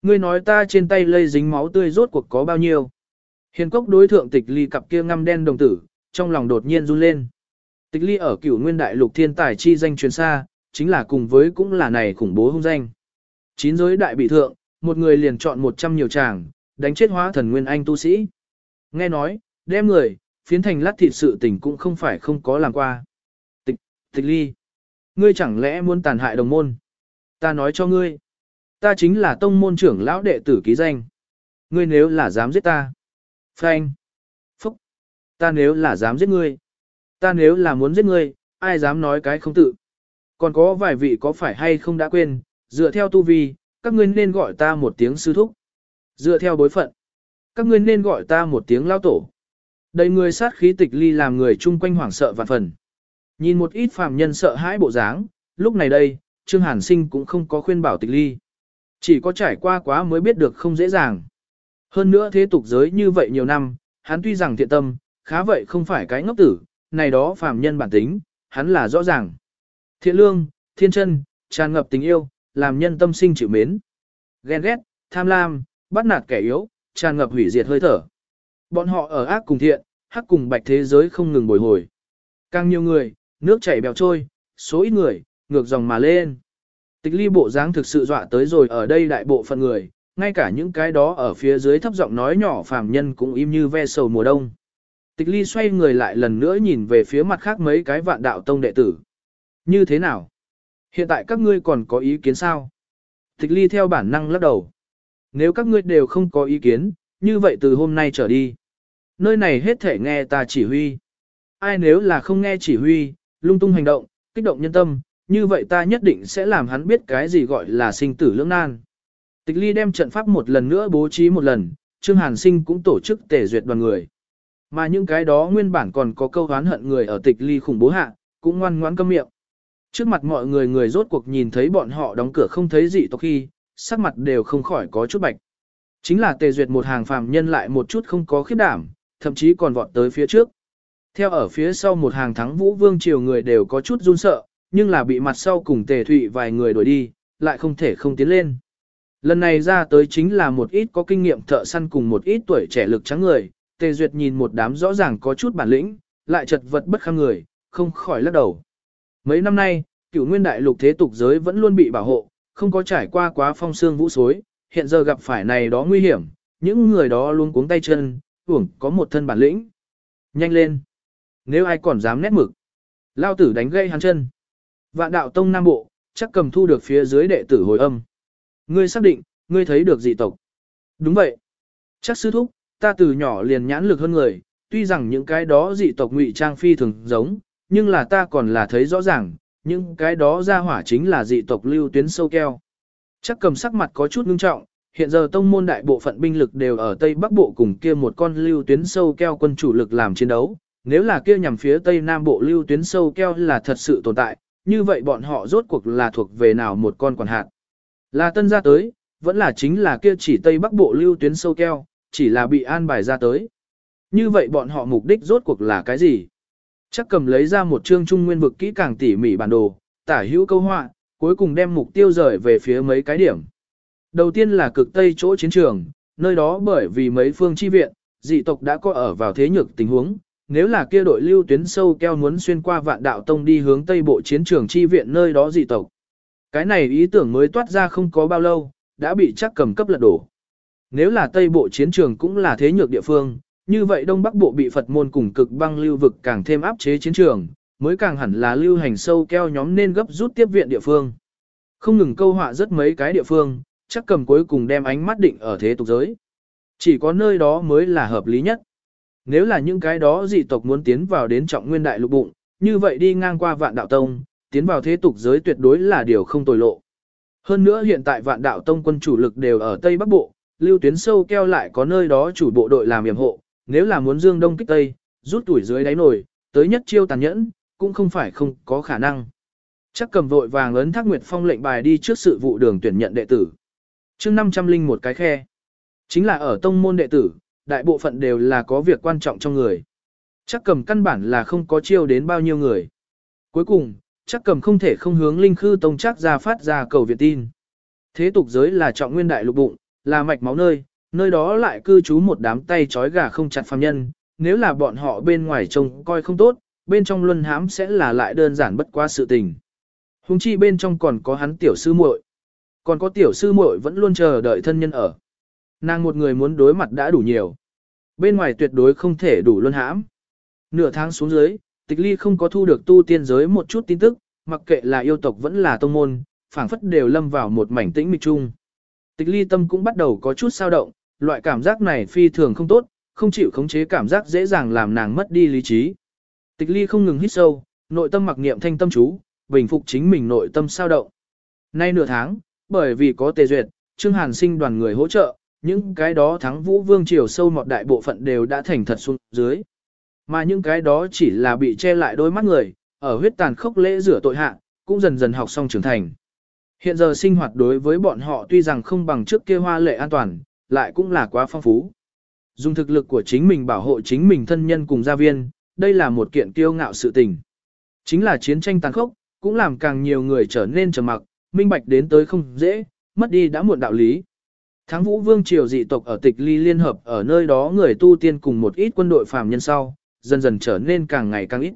Ngươi nói ta trên tay lây dính máu tươi rốt cuộc có bao nhiêu. Hiền cốc đối thượng tịch ly cặp kia ngăm đen đồng tử, trong lòng đột nhiên run lên. Tịch ly ở cửu nguyên đại lục thiên tài chi danh truyền xa, chính là cùng với cũng là này khủng bố hung danh. Chín giới đại bị thượng, một người liền chọn một trăm nhiều chàng, đánh chết hóa thần nguyên anh tu sĩ. Nghe nói, đem người, phiến thành lát thịt sự tình cũng không phải không có làm qua. Tịch, tịch ly. Ngươi chẳng lẽ muốn tàn hại đồng môn? Ta nói cho ngươi. Ta chính là tông môn trưởng lão đệ tử ký danh. Ngươi nếu là dám giết ta. Phanh. Phúc. Ta nếu là dám giết ngươi. Ta nếu là muốn giết ngươi, ai dám nói cái không tự. Còn có vài vị có phải hay không đã quên, dựa theo tu vi, các ngươi nên gọi ta một tiếng sư thúc. Dựa theo bối phận, các ngươi nên gọi ta một tiếng lao tổ. Đầy người sát khí tịch ly làm người chung quanh hoảng sợ vạn phần. Nhìn một ít phàm nhân sợ hãi bộ dáng, lúc này đây, Trương Hàn Sinh cũng không có khuyên bảo tịch ly. Chỉ có trải qua quá mới biết được không dễ dàng. Hơn nữa thế tục giới như vậy nhiều năm, hắn tuy rằng thiện tâm, khá vậy không phải cái ngốc tử, này đó phàm nhân bản tính, hắn là rõ ràng. Thiện lương, thiên chân, tràn ngập tình yêu, làm nhân tâm sinh chịu mến. Ghen ghét, tham lam, bắt nạt kẻ yếu, tràn ngập hủy diệt hơi thở. Bọn họ ở ác cùng thiện, hắc cùng bạch thế giới không ngừng bồi hồi. Càng nhiều người, nước chảy bèo trôi, số ít người, ngược dòng mà lên. Tịch ly bộ dáng thực sự dọa tới rồi ở đây đại bộ phận người, ngay cả những cái đó ở phía dưới thấp giọng nói nhỏ phàm nhân cũng im như ve sầu mùa đông. Tịch ly xoay người lại lần nữa nhìn về phía mặt khác mấy cái vạn đạo tông đệ tử. Như thế nào? Hiện tại các ngươi còn có ý kiến sao? Tịch ly theo bản năng lắc đầu. Nếu các ngươi đều không có ý kiến, như vậy từ hôm nay trở đi. Nơi này hết thể nghe ta chỉ huy. Ai nếu là không nghe chỉ huy, lung tung hành động, kích động nhân tâm, như vậy ta nhất định sẽ làm hắn biết cái gì gọi là sinh tử lưỡng nan. Tịch ly đem trận pháp một lần nữa bố trí một lần, Trương Hàn Sinh cũng tổ chức tề duyệt đoàn người. Mà những cái đó nguyên bản còn có câu hán hận người ở tịch ly khủng bố hạ, cũng ngoan ngoãn câm miệng. Trước mặt mọi người người rốt cuộc nhìn thấy bọn họ đóng cửa không thấy gì tộc khi, sắc mặt đều không khỏi có chút bạch. Chính là tề duyệt một hàng phàm nhân lại một chút không có khiếp đảm, thậm chí còn vọt tới phía trước. Theo ở phía sau một hàng thắng vũ vương triều người đều có chút run sợ, nhưng là bị mặt sau cùng tề thụy vài người đuổi đi, lại không thể không tiến lên. Lần này ra tới chính là một ít có kinh nghiệm thợ săn cùng một ít tuổi trẻ lực trắng người, tề duyệt nhìn một đám rõ ràng có chút bản lĩnh, lại chật vật bất kham người, không khỏi lắc đầu. Mấy năm nay, cửu nguyên đại lục thế tục giới vẫn luôn bị bảo hộ, không có trải qua quá phong xương vũ xối, hiện giờ gặp phải này đó nguy hiểm, những người đó luôn cuống tay chân, hưởng có một thân bản lĩnh. Nhanh lên! Nếu ai còn dám nét mực, lao tử đánh gây hắn chân. Vạn đạo tông Nam Bộ, chắc cầm thu được phía dưới đệ tử hồi âm. Ngươi xác định, ngươi thấy được dị tộc. Đúng vậy. Chắc sư thúc, ta từ nhỏ liền nhãn lực hơn người, tuy rằng những cái đó dị tộc ngụy trang phi thường giống, nhưng là ta còn là thấy rõ ràng, những cái đó ra hỏa chính là dị tộc lưu tuyến sâu keo. Chắc cầm sắc mặt có chút ngưng trọng, hiện giờ tông môn đại bộ phận binh lực đều ở Tây Bắc Bộ cùng kia một con lưu tuyến sâu keo quân chủ lực làm chiến đấu. Nếu là kia nhằm phía Tây Nam Bộ lưu tuyến sâu keo là thật sự tồn tại, như vậy bọn họ rốt cuộc là thuộc về nào một con quản hạt. Là tân ra tới, vẫn là chính là kia chỉ Tây Bắc Bộ lưu tuyến sâu keo, chỉ là bị an bài ra tới. Như vậy bọn họ mục đích rốt cuộc là cái gì? Chắc cầm lấy ra một chương trung nguyên vực kỹ càng tỉ mỉ bản đồ, tả hữu câu họa, cuối cùng đem mục tiêu rời về phía mấy cái điểm. Đầu tiên là cực tây chỗ chiến trường, nơi đó bởi vì mấy phương chi viện, dị tộc đã có ở vào thế nhược tình huống, nếu là kia đội lưu tuyến sâu keo muốn xuyên qua vạn đạo tông đi hướng tây bộ chiến trường chi viện nơi đó dị tộc. Cái này ý tưởng mới toát ra không có bao lâu, đã bị chắc cầm cấp lật đổ. Nếu là tây bộ chiến trường cũng là thế nhược địa phương, như vậy đông bắc bộ bị Phật môn cùng cực băng lưu vực càng thêm áp chế chiến trường, mới càng hẳn là lưu hành sâu keo nhóm nên gấp rút tiếp viện địa phương. Không ngừng câu họa rất mấy cái địa phương, chắc cầm cuối cùng đem ánh mắt định ở thế tục giới. Chỉ có nơi đó mới là hợp lý nhất. Nếu là những cái đó dị tộc muốn tiến vào đến trọng nguyên đại lục bụng, như vậy đi ngang qua vạn đạo tông, tiến vào thế tục giới tuyệt đối là điều không tồi lộ. Hơn nữa hiện tại vạn đạo tông quân chủ lực đều ở Tây Bắc Bộ, lưu tuyến sâu keo lại có nơi đó chủ bộ đội làm yểm hộ, nếu là muốn dương đông kích Tây, rút tuổi dưới đáy nổi, tới nhất chiêu tàn nhẫn, cũng không phải không có khả năng. Chắc cầm vội vàng ấn thác nguyệt phong lệnh bài đi trước sự vụ đường tuyển nhận đệ tử. chương 500 linh một cái khe. Chính là ở tông môn đệ tử, đại bộ phận đều là có việc quan trọng trong người. Chắc cầm căn bản là không có chiêu đến bao nhiêu người. Cuối cùng, chắc cầm không thể không hướng linh khư tông chắc ra phát ra cầu viện tin. Thế tục giới là trọng nguyên đại lục bụng, là mạch máu nơi, nơi đó lại cư trú một đám tay trói gà không chặt phàm nhân, nếu là bọn họ bên ngoài trông coi không tốt, bên trong luân hãm sẽ là lại đơn giản bất qua sự tình. Hùng chi bên trong còn có hắn tiểu sư muội, còn có tiểu sư muội vẫn luôn chờ đợi thân nhân ở. Nàng một người muốn đối mặt đã đủ nhiều. Bên ngoài tuyệt đối không thể đủ luân hãm. Nửa tháng xuống dưới, tịch ly không có thu được tu tiên giới một chút tin tức, mặc kệ là yêu tộc vẫn là tông môn, phảng phất đều lâm vào một mảnh tĩnh mịch chung. Tịch ly tâm cũng bắt đầu có chút sao động, loại cảm giác này phi thường không tốt, không chịu khống chế cảm giác dễ dàng làm nàng mất đi lý trí. Tịch ly không ngừng hít sâu, nội tâm mặc niệm thanh tâm chú, bình phục chính mình nội tâm sao động. Nay nửa tháng, bởi vì có tề duyệt, Trương Hàn sinh đoàn người hỗ trợ, những cái đó thắng vũ vương triều sâu mọt đại bộ phận đều đã thành thật xuống dưới. Mà những cái đó chỉ là bị che lại đôi mắt người, ở huyết tàn khốc lễ rửa tội hạ, cũng dần dần học xong trưởng thành. Hiện giờ sinh hoạt đối với bọn họ tuy rằng không bằng trước kia hoa lệ an toàn, lại cũng là quá phong phú. Dùng thực lực của chính mình bảo hộ chính mình thân nhân cùng gia viên, đây là một kiện kiêu ngạo sự tình. Chính là chiến tranh tàn khốc, cũng làm càng nhiều người trở nên trầm mặc, minh bạch đến tới không dễ, mất đi đã muộn đạo lý. Thắng vũ vương triều dị tộc ở tịch ly liên hợp ở nơi đó người tu tiên cùng một ít quân đội phàm nhân sau, dần dần trở nên càng ngày càng ít.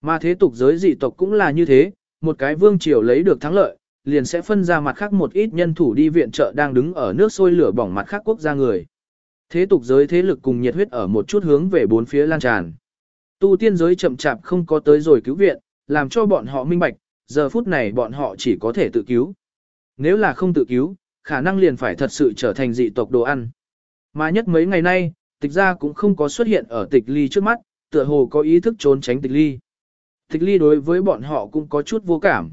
Mà thế tục giới dị tộc cũng là như thế, một cái vương triều lấy được thắng lợi, liền sẽ phân ra mặt khác một ít nhân thủ đi viện trợ đang đứng ở nước sôi lửa bỏng mặt khác quốc gia người. Thế tục giới thế lực cùng nhiệt huyết ở một chút hướng về bốn phía lan tràn. Tu tiên giới chậm chạp không có tới rồi cứu viện, làm cho bọn họ minh bạch, giờ phút này bọn họ chỉ có thể tự cứu. Nếu là không tự cứu, khả năng liền phải thật sự trở thành dị tộc đồ ăn. Mà nhất mấy ngày nay, tịch gia cũng không có xuất hiện ở tịch ly trước mắt, tựa hồ có ý thức trốn tránh tịch ly. Tịch ly đối với bọn họ cũng có chút vô cảm.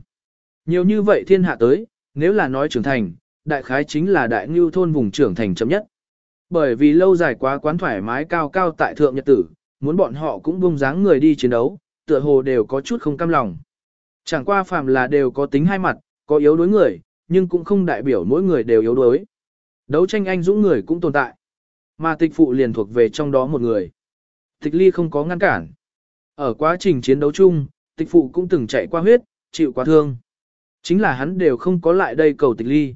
Nhiều như vậy thiên hạ tới, nếu là nói trưởng thành, đại khái chính là đại ngưu thôn vùng trưởng thành chấm nhất. Bởi vì lâu dài quá quán thoải mái cao cao tại thượng nhật tử, muốn bọn họ cũng bông dáng người đi chiến đấu, tựa hồ đều có chút không cam lòng. Chẳng qua phàm là đều có tính hai mặt, có yếu đối người, nhưng cũng không đại biểu mỗi người đều yếu đối. Đấu tranh anh dũng người cũng tồn tại. Mà tịch phụ liền thuộc về trong đó một người. Tịch ly không có ngăn cản. Ở quá trình chiến đấu chung, tịch phụ cũng từng chạy qua huyết, chịu quá thương. Chính là hắn đều không có lại đây cầu tịch ly.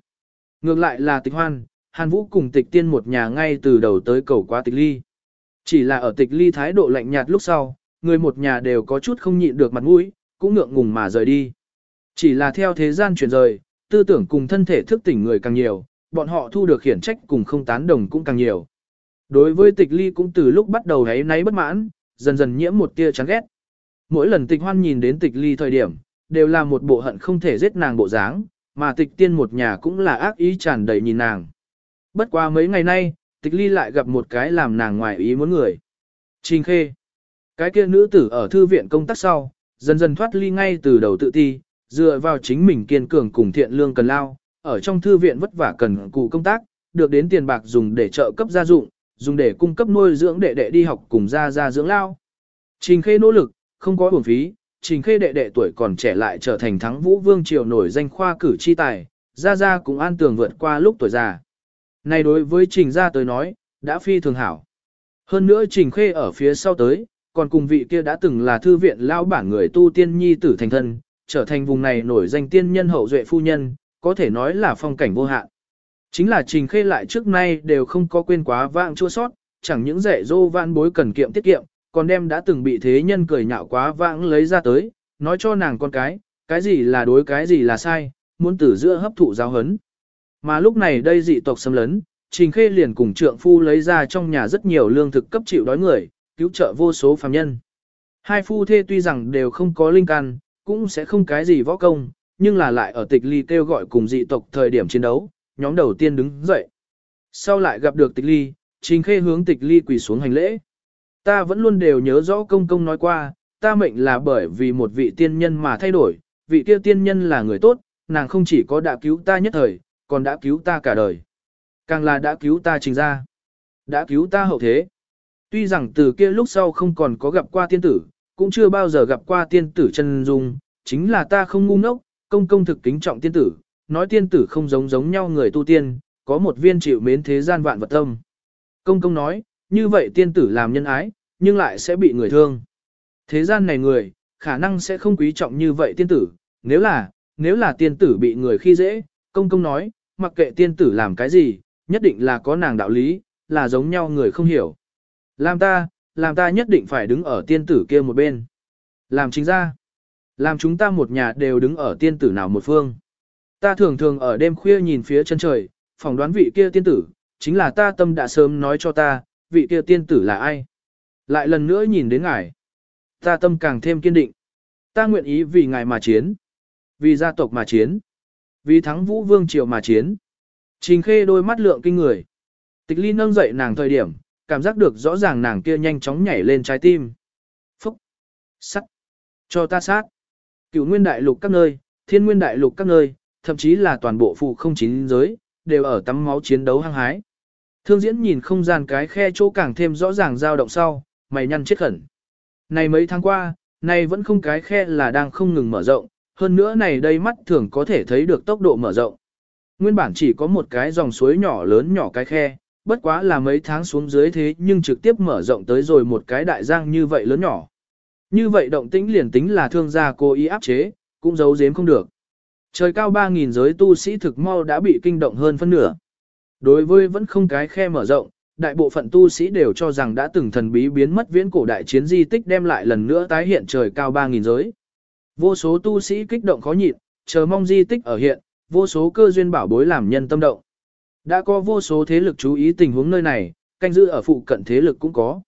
Ngược lại là tịch hoan, hàn vũ cùng tịch tiên một nhà ngay từ đầu tới cầu quá tịch ly. Chỉ là ở tịch ly thái độ lạnh nhạt lúc sau, người một nhà đều có chút không nhịn được mặt mũi, cũng ngượng ngùng mà rời đi. Chỉ là theo thế gian chuyển rời, tư tưởng cùng thân thể thức tỉnh người càng nhiều, bọn họ thu được khiển trách cùng không tán đồng cũng càng nhiều. Đối với tịch ly cũng từ lúc bắt đầu hấy náy bất mãn, dần dần nhiễm một tia chán ghét. Mỗi lần tịch hoan nhìn đến tịch ly thời điểm, đều là một bộ hận không thể giết nàng bộ dáng, mà tịch tiên một nhà cũng là ác ý tràn đầy nhìn nàng. Bất qua mấy ngày nay, tịch ly lại gặp một cái làm nàng ngoài ý muốn người. Trình khê. Cái kia nữ tử ở thư viện công tác sau, dần dần thoát ly ngay từ đầu tự ti, dựa vào chính mình kiên cường cùng thiện lương cần lao, ở trong thư viện vất vả cần cụ công tác, được đến tiền bạc dùng để trợ cấp gia dụng, dùng để cung cấp nuôi dưỡng đệ đệ đi học cùng gia gia dưỡng lao. Trình Khê nỗ lực, không có uổng phí, Trình Khê đệ đệ tuổi còn trẻ lại trở thành thắng vũ vương triều nổi danh khoa cử chi tài, gia gia cũng an tường vượt qua lúc tuổi già. Này đối với Trình gia tới nói, đã phi thường hảo. Hơn nữa Trình Khê ở phía sau tới, còn cùng vị kia đã từng là thư viện lao bản người tu tiên nhi tử thành thân, trở thành vùng này nổi danh tiên nhân hậu duệ phu nhân, có thể nói là phong cảnh vô hạn. Chính là trình khê lại trước nay đều không có quên quá vãng chua sót, chẳng những dạy dô vãn bối cần kiệm tiết kiệm, còn đem đã từng bị thế nhân cười nhạo quá vãng lấy ra tới, nói cho nàng con cái, cái gì là đối cái gì là sai, muốn tử giữa hấp thụ giáo hấn. Mà lúc này đây dị tộc xâm lấn, Trình Khê liền cùng trượng phu lấy ra trong nhà rất nhiều lương thực cấp chịu đói người, cứu trợ vô số phàm nhân. Hai phu thê tuy rằng đều không có linh căn, cũng sẽ không cái gì võ công, nhưng là lại ở tịch ly kêu gọi cùng dị tộc thời điểm chiến đấu, nhóm đầu tiên đứng dậy. Sau lại gặp được tịch ly, Trình Khê hướng tịch ly quỳ xuống hành lễ. Ta vẫn luôn đều nhớ rõ công công nói qua, ta mệnh là bởi vì một vị tiên nhân mà thay đổi, vị kia tiên nhân là người tốt, nàng không chỉ có đã cứu ta nhất thời, còn đã cứu ta cả đời. Càng là đã cứu ta trình ra, đã cứu ta hậu thế. Tuy rằng từ kia lúc sau không còn có gặp qua tiên tử, cũng chưa bao giờ gặp qua tiên tử chân dung, chính là ta không ngu ngốc, công công thực kính trọng tiên tử, nói tiên tử không giống giống nhau người tu tiên, có một viên chịu mến thế gian vạn vật tâm. Công công nói, như vậy tiên tử làm nhân ái, nhưng lại sẽ bị người thương. Thế gian này người, khả năng sẽ không quý trọng như vậy tiên tử, nếu là, nếu là tiên tử bị người khi dễ, công công nói, mặc kệ tiên tử làm cái gì, nhất định là có nàng đạo lý, là giống nhau người không hiểu. Làm ta, làm ta nhất định phải đứng ở tiên tử kia một bên. Làm chính ra, làm chúng ta một nhà đều đứng ở tiên tử nào một phương. Ta thường thường ở đêm khuya nhìn phía chân trời, phỏng đoán vị kia tiên tử, chính là ta tâm đã sớm nói cho ta, vị kia tiên tử là ai. Lại lần nữa nhìn đến ngài, ta tâm càng thêm kiên định. Ta nguyện ý vì ngài mà chiến, vì gia tộc mà chiến, vì thắng vũ vương triều mà chiến. Trình khê đôi mắt lượng kinh người. Tịch ly nâng dậy nàng thời điểm, cảm giác được rõ ràng nàng kia nhanh chóng nhảy lên trái tim. Phúc! Sắt! Cho ta sát! Cựu nguyên đại lục các nơi, thiên nguyên đại lục các nơi, thậm chí là toàn bộ phụ không chín giới, đều ở tắm máu chiến đấu hăng hái. Thương diễn nhìn không gian cái khe chỗ càng thêm rõ ràng dao động sau, mày nhăn chết khẩn. Này mấy tháng qua, này vẫn không cái khe là đang không ngừng mở rộng, hơn nữa này đây mắt thường có thể thấy được tốc độ mở rộng. Nguyên bản chỉ có một cái dòng suối nhỏ lớn nhỏ cái khe, bất quá là mấy tháng xuống dưới thế nhưng trực tiếp mở rộng tới rồi một cái đại giang như vậy lớn nhỏ. Như vậy động tĩnh liền tính là thương gia cố ý áp chế, cũng giấu giếm không được. Trời cao 3.000 giới tu sĩ thực mau đã bị kinh động hơn phân nửa. Đối với vẫn không cái khe mở rộng, đại bộ phận tu sĩ đều cho rằng đã từng thần bí biến mất viễn cổ đại chiến di tích đem lại lần nữa tái hiện trời cao 3.000 giới. Vô số tu sĩ kích động khó nhịn, chờ mong di tích ở hiện, vô số cơ duyên bảo bối làm nhân tâm động. Đã có vô số thế lực chú ý tình huống nơi này, canh giữ ở phụ cận thế lực cũng có.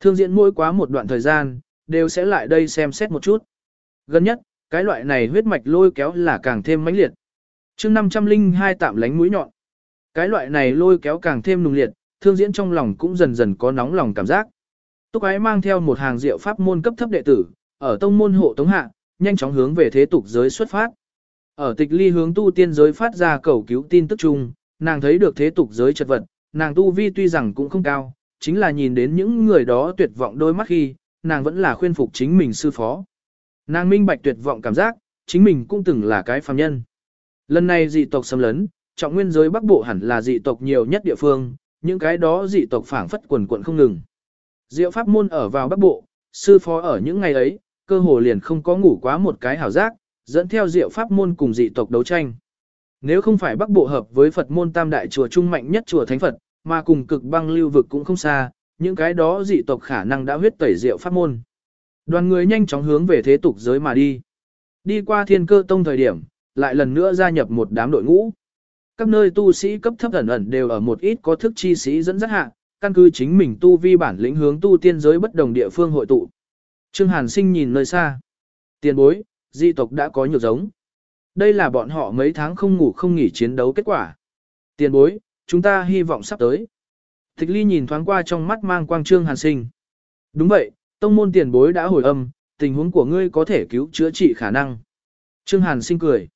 Thương diễn mỗi quá một đoạn thời gian, đều sẽ lại đây xem xét một chút. Gần nhất, cái loại này huyết mạch lôi kéo là càng thêm mãnh liệt. chương 502 tạm lánh mũi nhọn. Cái loại này lôi kéo càng thêm nùng liệt, thương diễn trong lòng cũng dần dần có nóng lòng cảm giác. Túc ái mang theo một hàng rượu pháp môn cấp thấp đệ tử, ở tông môn hộ tống hạ, nhanh chóng hướng về thế tục giới xuất phát. Ở tịch ly hướng tu tiên giới phát ra cầu cứu tin tức chung, nàng thấy được thế tục giới chật vật, nàng tu vi tuy rằng cũng không cao, chính là nhìn đến những người đó tuyệt vọng đôi mắt khi, nàng vẫn là khuyên phục chính mình sư phó. Nàng minh bạch tuyệt vọng cảm giác, chính mình cũng từng là cái phàm nhân. Lần này dị tộc xâm lấn, trọng nguyên giới bắc bộ hẳn là dị tộc nhiều nhất địa phương, những cái đó dị tộc phảng phất quần quận không ngừng. Diệu pháp môn ở vào bắc bộ, sư phó ở những ngày ấy, cơ hồ liền không có ngủ quá một cái hảo giác, dẫn theo diệu pháp môn cùng dị tộc đấu tranh. Nếu không phải bắc bộ hợp với Phật môn tam đại chùa trung mạnh nhất chùa Thánh Phật, mà cùng cực băng lưu vực cũng không xa, những cái đó dị tộc khả năng đã huyết tẩy diệu pháp môn. Đoàn người nhanh chóng hướng về thế tục giới mà đi. Đi qua thiên cơ tông thời điểm, lại lần nữa gia nhập một đám đội ngũ. Các nơi tu sĩ cấp thấp ẩn ẩn đều ở một ít có thức chi sĩ dẫn dắt hạ, căn cứ chính mình tu vi bản lĩnh hướng tu tiên giới bất đồng địa phương hội tụ. Trương Hàn Sinh nhìn nơi xa. Tiền bối, dị tộc đã có nhiều giống. Đây là bọn họ mấy tháng không ngủ không nghỉ chiến đấu kết quả. Tiền bối, chúng ta hy vọng sắp tới. Tịch ly nhìn thoáng qua trong mắt mang quang Trương Hàn Sinh. Đúng vậy, tông môn tiền bối đã hồi âm, tình huống của ngươi có thể cứu chữa trị khả năng. Trương Hàn Sinh cười.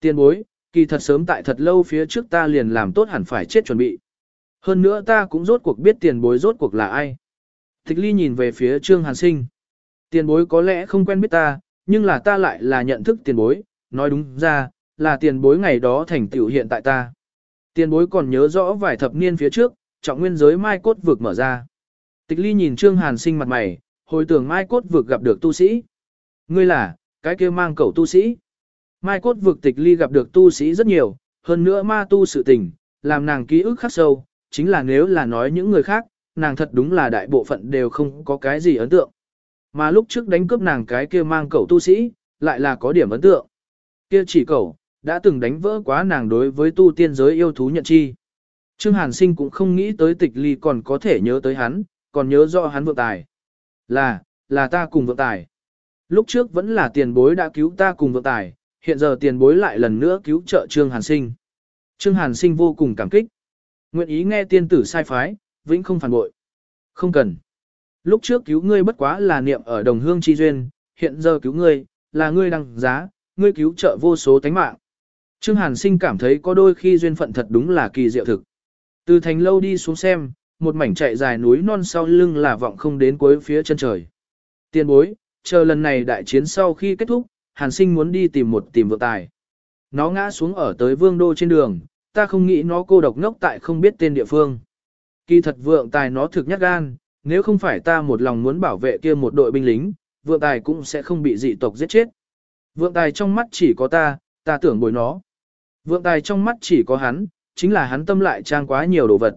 Tiền bối, kỳ thật sớm tại thật lâu phía trước ta liền làm tốt hẳn phải chết chuẩn bị. Hơn nữa ta cũng rốt cuộc biết tiền bối rốt cuộc là ai. Tịch ly nhìn về phía Trương Hàn Sinh. Tiền bối có lẽ không quen biết ta, nhưng là ta lại là nhận thức tiền bối, nói đúng ra, là tiền bối ngày đó thành tựu hiện tại ta. Tiền bối còn nhớ rõ vài thập niên phía trước, trọng nguyên giới mai cốt vực mở ra. Tịch ly nhìn Trương Hàn sinh mặt mày, hồi tưởng mai cốt vực gặp được tu sĩ. Ngươi là, cái kia mang cẩu tu sĩ. Mai cốt vực tịch ly gặp được tu sĩ rất nhiều, hơn nữa ma tu sự tình, làm nàng ký ức khắc sâu, chính là nếu là nói những người khác, nàng thật đúng là đại bộ phận đều không có cái gì ấn tượng. Mà lúc trước đánh cướp nàng cái kia mang cậu tu sĩ, lại là có điểm ấn tượng. Kia chỉ cậu, đã từng đánh vỡ quá nàng đối với tu tiên giới yêu thú nhận chi. Trương Hàn Sinh cũng không nghĩ tới tịch ly còn có thể nhớ tới hắn, còn nhớ rõ hắn vượng tài. Là, là ta cùng vượng tài. Lúc trước vẫn là tiền bối đã cứu ta cùng vượng tài, hiện giờ tiền bối lại lần nữa cứu trợ Trương Hàn Sinh. Trương Hàn Sinh vô cùng cảm kích. Nguyện ý nghe tiên tử sai phái, vĩnh không phản bội. Không cần. Lúc trước cứu ngươi bất quá là niệm ở đồng hương chi duyên, hiện giờ cứu ngươi, là ngươi đăng giá, ngươi cứu trợ vô số tánh mạng. Trương Hàn Sinh cảm thấy có đôi khi duyên phận thật đúng là kỳ diệu thực. Từ thành lâu đi xuống xem, một mảnh chạy dài núi non sau lưng là vọng không đến cuối phía chân trời. Tiên bối, chờ lần này đại chiến sau khi kết thúc, Hàn Sinh muốn đi tìm một tìm vượng tài. Nó ngã xuống ở tới vương đô trên đường, ta không nghĩ nó cô độc ngốc tại không biết tên địa phương. Kỳ thật vượng tài nó thực nhát gan, nếu không phải ta một lòng muốn bảo vệ kia một đội binh lính, vượng tài cũng sẽ không bị dị tộc giết chết. Vượng tài trong mắt chỉ có ta, ta tưởng bồi nó. Vượng tài trong mắt chỉ có hắn, chính là hắn tâm lại trang quá nhiều đồ vật.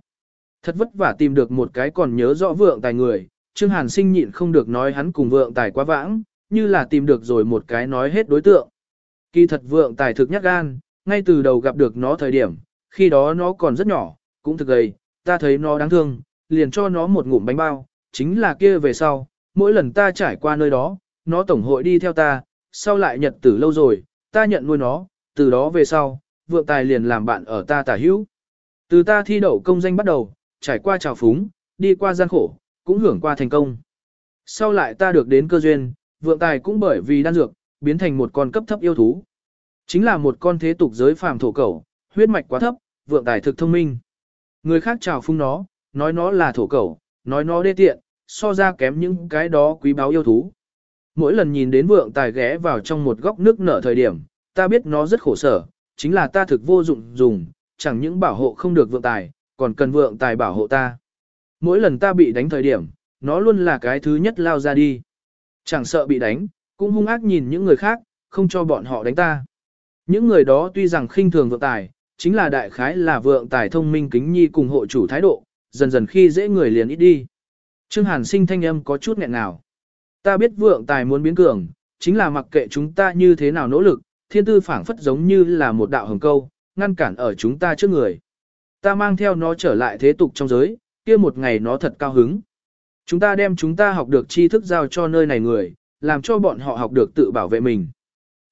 Thật vất vả tìm được một cái còn nhớ rõ vượng tài người, Trương Hàn sinh nhịn không được nói hắn cùng vượng tài quá vãng, như là tìm được rồi một cái nói hết đối tượng. Kỳ thật vượng tài thực nhắc gan, ngay từ đầu gặp được nó thời điểm, khi đó nó còn rất nhỏ, cũng thực gầy, ta thấy nó đáng thương, liền cho nó một ngụm bánh bao, chính là kia về sau, mỗi lần ta trải qua nơi đó, nó tổng hội đi theo ta, sau lại nhật tử lâu rồi, ta nhận nuôi nó, từ đó về sau, vượng tài liền làm bạn ở ta tả hữu. Từ ta thi đậu công danh bắt đầu, trải qua trào phúng, đi qua gian khổ, cũng hưởng qua thành công. Sau lại ta được đến cơ duyên, vượng tài cũng bởi vì đan dược, biến thành một con cấp thấp yêu thú. Chính là một con thế tục giới phàm thổ cẩu, huyết mạch quá thấp, vượng tài thực thông minh. Người khác chào phúng nó, nói nó là thổ cẩu, nói nó đê tiện, so ra kém những cái đó quý báu yêu thú. Mỗi lần nhìn đến vượng tài ghé vào trong một góc nước nở thời điểm, ta biết nó rất khổ sở, chính là ta thực vô dụng dùng, chẳng những bảo hộ không được vượng tài, còn cần vượng tài bảo hộ ta. Mỗi lần ta bị đánh thời điểm, nó luôn là cái thứ nhất lao ra đi. Chẳng sợ bị đánh, cũng hung ác nhìn những người khác, không cho bọn họ đánh ta. Những người đó tuy rằng khinh thường vượng tài, chính là đại khái là vượng tài thông minh kính nhi cùng hộ chủ thái độ, dần dần khi dễ người liền ít đi. Trương Hàn sinh thanh âm có chút nghẹn nào Ta biết vượng tài muốn biến cường, chính là mặc kệ chúng ta như thế nào nỗ lực, thiên tư phảng phất giống như là một đạo hồng câu, ngăn cản ở chúng ta trước người. Ta mang theo nó trở lại thế tục trong giới, kia một ngày nó thật cao hứng. Chúng ta đem chúng ta học được tri thức giao cho nơi này người, làm cho bọn họ học được tự bảo vệ mình.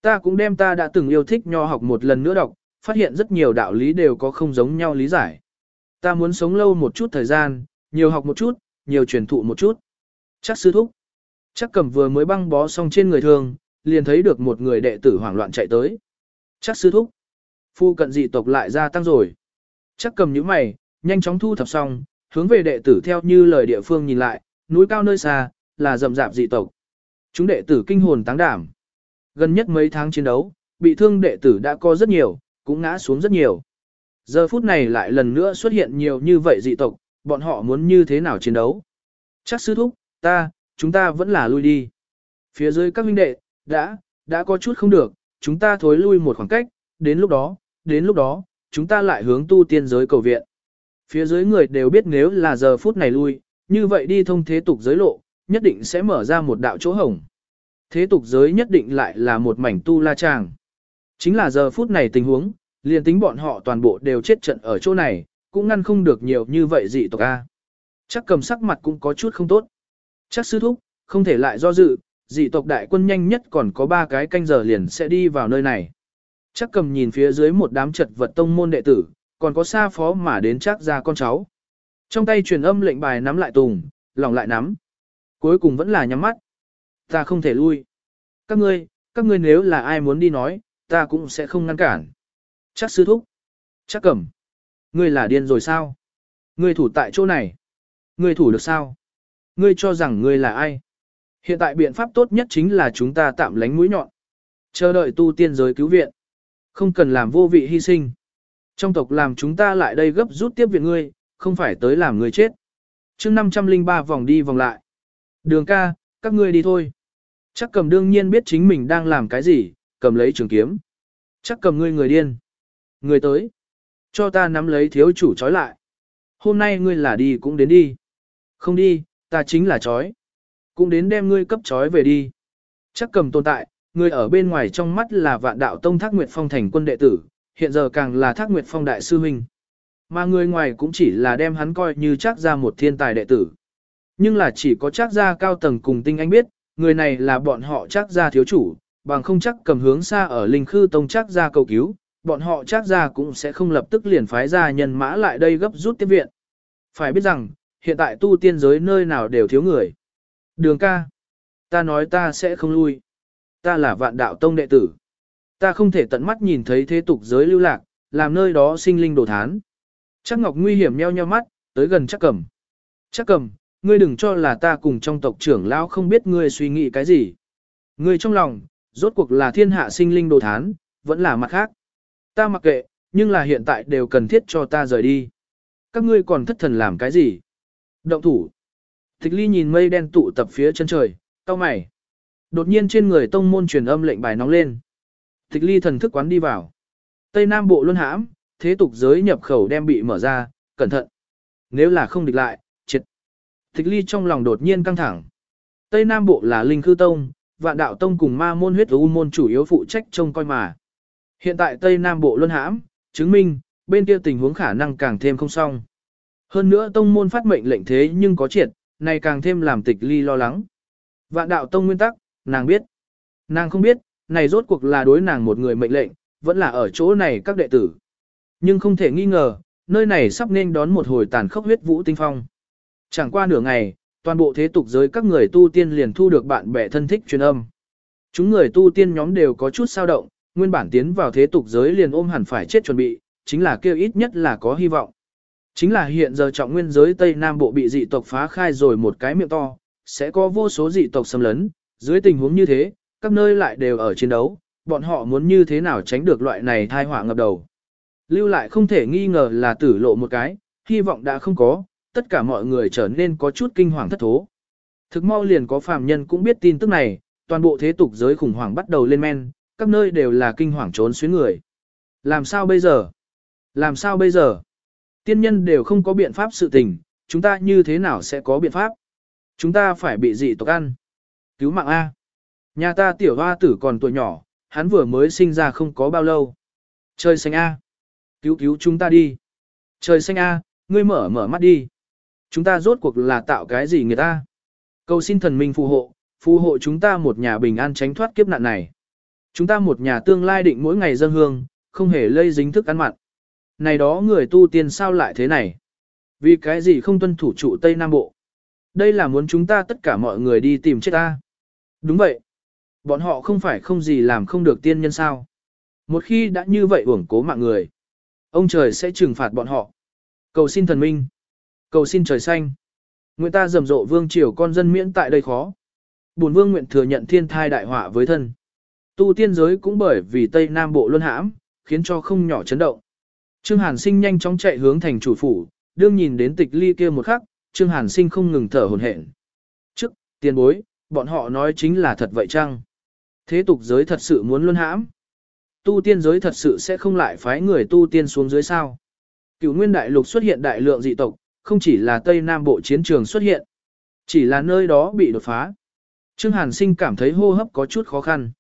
Ta cũng đem ta đã từng yêu thích nho học một lần nữa đọc, phát hiện rất nhiều đạo lý đều có không giống nhau lý giải. Ta muốn sống lâu một chút thời gian, nhiều học một chút, nhiều truyền thụ một chút. Chắc sư thúc. Chắc cầm vừa mới băng bó xong trên người thường, liền thấy được một người đệ tử hoảng loạn chạy tới. Chắc sư thúc. Phu cận dị tộc lại gia tăng rồi. Chắc cầm những mày, nhanh chóng thu thập xong, hướng về đệ tử theo như lời địa phương nhìn lại, núi cao nơi xa, là rậm rạp dị tộc. Chúng đệ tử kinh hồn táng đảm. Gần nhất mấy tháng chiến đấu, bị thương đệ tử đã có rất nhiều, cũng ngã xuống rất nhiều. Giờ phút này lại lần nữa xuất hiện nhiều như vậy dị tộc, bọn họ muốn như thế nào chiến đấu. Chắc sư thúc, ta, chúng ta vẫn là lui đi. Phía dưới các huynh đệ, đã, đã có chút không được, chúng ta thối lui một khoảng cách, đến lúc đó, đến lúc đó, chúng ta lại hướng tu tiên giới cầu viện. Phía dưới người đều biết nếu là giờ phút này lui, như vậy đi thông thế tục giới lộ, nhất định sẽ mở ra một đạo chỗ hổng. Thế tục giới nhất định lại là một mảnh tu la tràng. Chính là giờ phút này tình huống, liền tính bọn họ toàn bộ đều chết trận ở chỗ này, cũng ngăn không được nhiều như vậy dị tộc A. Chắc cầm sắc mặt cũng có chút không tốt. Chắc sư thúc, không thể lại do dự, dị tộc đại quân nhanh nhất còn có 3 cái canh giờ liền sẽ đi vào nơi này. Chắc cầm nhìn phía dưới một đám trật vật tông môn đệ tử, còn có xa phó mà đến chắc ra con cháu. Trong tay truyền âm lệnh bài nắm lại tùng, lòng lại nắm. Cuối cùng vẫn là nhắm mắt. Ta không thể lui. Các ngươi, các ngươi nếu là ai muốn đi nói, ta cũng sẽ không ngăn cản. Chắc sư thúc. Chắc cẩm Ngươi là điên rồi sao? Ngươi thủ tại chỗ này. Ngươi thủ được sao? Ngươi cho rằng ngươi là ai? Hiện tại biện pháp tốt nhất chính là chúng ta tạm lánh mũi nhọn. Chờ đợi tu tiên giới cứu viện. Không cần làm vô vị hy sinh. Trong tộc làm chúng ta lại đây gấp rút tiếp viện ngươi, không phải tới làm ngươi chết. chương 503 vòng đi vòng lại. Đường ca, các ngươi đi thôi. Chắc cầm đương nhiên biết chính mình đang làm cái gì, cầm lấy trường kiếm. Chắc cầm ngươi người điên. Người tới. Cho ta nắm lấy thiếu chủ trói lại. Hôm nay ngươi là đi cũng đến đi. Không đi, ta chính là trói. Cũng đến đem ngươi cấp trói về đi. Chắc cầm tồn tại, người ở bên ngoài trong mắt là vạn đạo tông thác nguyệt phong thành quân đệ tử, hiện giờ càng là thác nguyệt phong đại sư huynh. Mà người ngoài cũng chỉ là đem hắn coi như chắc ra một thiên tài đệ tử. Nhưng là chỉ có chắc ra cao tầng cùng tinh anh biết, người này là bọn họ chắc ra thiếu chủ, bằng không chắc cầm hướng xa ở linh khư tông chắc ra cầu cứu, bọn họ chắc ra cũng sẽ không lập tức liền phái ra nhân mã lại đây gấp rút tiếp viện. Phải biết rằng, hiện tại tu tiên giới nơi nào đều thiếu người. Đường ca, ta nói ta sẽ không lui. Ta là vạn đạo tông đệ tử. Ta không thể tận mắt nhìn thấy thế tục giới lưu lạc, làm nơi đó sinh linh đồ thán. Chắc Ngọc nguy hiểm nheo nheo mắt, tới gần chắc cầm. Chắc cầm, ngươi đừng cho là ta cùng trong tộc trưởng lão không biết ngươi suy nghĩ cái gì. Ngươi trong lòng, rốt cuộc là thiên hạ sinh linh đồ thán, vẫn là mặt khác. Ta mặc kệ, nhưng là hiện tại đều cần thiết cho ta rời đi. Các ngươi còn thất thần làm cái gì? Động thủ. Tịch ly nhìn mây đen tụ tập phía chân trời, cao mày. Đột nhiên trên người tông môn truyền âm lệnh bài nóng lên. Tịch ly thần thức quán đi vào. Tây Nam Bộ luân hãm, thế tục giới nhập khẩu đem bị mở ra, cẩn thận. Nếu là không địch lại, triệt. Tịch ly trong lòng đột nhiên căng thẳng. Tây Nam Bộ là Linh Khư Tông, vạn đạo tông cùng ma môn huyết u môn chủ yếu phụ trách trông coi mà. Hiện tại Tây Nam Bộ luân hãm, chứng minh, bên kia tình huống khả năng càng thêm không xong. Hơn nữa tông môn phát mệnh lệnh thế nhưng có triệt, này càng thêm làm tịch ly lo lắng. Vạn đạo tông nguyên tắc, nàng biết. Nàng không biết, này rốt cuộc là đối nàng một người mệnh lệnh, vẫn là ở chỗ này các đệ tử. Nhưng không thể nghi ngờ, nơi này sắp nên đón một hồi tàn khốc huyết vũ tinh phong. Chẳng qua nửa ngày, toàn bộ thế tục giới các người tu tiên liền thu được bạn bè thân thích truyền âm. Chúng người tu tiên nhóm đều có chút sao động, nguyên bản tiến vào thế tục giới liền ôm hẳn phải chết chuẩn bị, chính là kêu ít nhất là có hy vọng. Chính là hiện giờ trọng nguyên giới Tây Nam Bộ bị dị tộc phá khai rồi một cái miệng to, sẽ có vô số dị tộc xâm lấn, dưới tình huống như thế, các nơi lại đều ở chiến đấu, bọn họ muốn như thế nào tránh được loại này thai họa ngập đầu. Lưu lại không thể nghi ngờ là tử lộ một cái, hy vọng đã không có, tất cả mọi người trở nên có chút kinh hoàng thất thố. Thực mau liền có phàm nhân cũng biết tin tức này, toàn bộ thế tục giới khủng hoảng bắt đầu lên men, các nơi đều là kinh hoàng trốn xuyến người. Làm sao bây giờ? Làm sao bây giờ? Tiên nhân đều không có biện pháp sự tình, chúng ta như thế nào sẽ có biện pháp? Chúng ta phải bị dị tộc ăn. Cứu mạng A. Nhà ta tiểu hoa tử còn tuổi nhỏ, hắn vừa mới sinh ra không có bao lâu. Trời xanh A. Cứu cứu chúng ta đi. Trời xanh A, ngươi mở mở mắt đi. Chúng ta rốt cuộc là tạo cái gì người ta? Cầu xin thần minh phù hộ, phù hộ chúng ta một nhà bình an tránh thoát kiếp nạn này. Chúng ta một nhà tương lai định mỗi ngày dân hương, không hề lây dính thức ăn mặn. Này đó người tu tiên sao lại thế này? Vì cái gì không tuân thủ trụ Tây Nam Bộ? Đây là muốn chúng ta tất cả mọi người đi tìm chết ta. Đúng vậy. Bọn họ không phải không gì làm không được tiên nhân sao. Một khi đã như vậy uổng cố mạng người. Ông trời sẽ trừng phạt bọn họ. Cầu xin thần minh. Cầu xin trời xanh. Nguyện ta rầm rộ vương triều con dân miễn tại đây khó. Bổn vương nguyện thừa nhận thiên thai đại họa với thân. Tu tiên giới cũng bởi vì Tây Nam Bộ luân hãm, khiến cho không nhỏ chấn động. Trương Hàn Sinh nhanh chóng chạy hướng thành chủ phủ, đương nhìn đến tịch ly kia một khắc, Trương Hàn Sinh không ngừng thở hổn hển. Trước, tiền bối, bọn họ nói chính là thật vậy chăng? Thế tục giới thật sự muốn luân hãm. Tu tiên giới thật sự sẽ không lại phái người tu tiên xuống dưới sao. Cửu nguyên đại lục xuất hiện đại lượng dị tộc, không chỉ là Tây Nam Bộ chiến trường xuất hiện, chỉ là nơi đó bị đột phá. Trương Hàn Sinh cảm thấy hô hấp có chút khó khăn.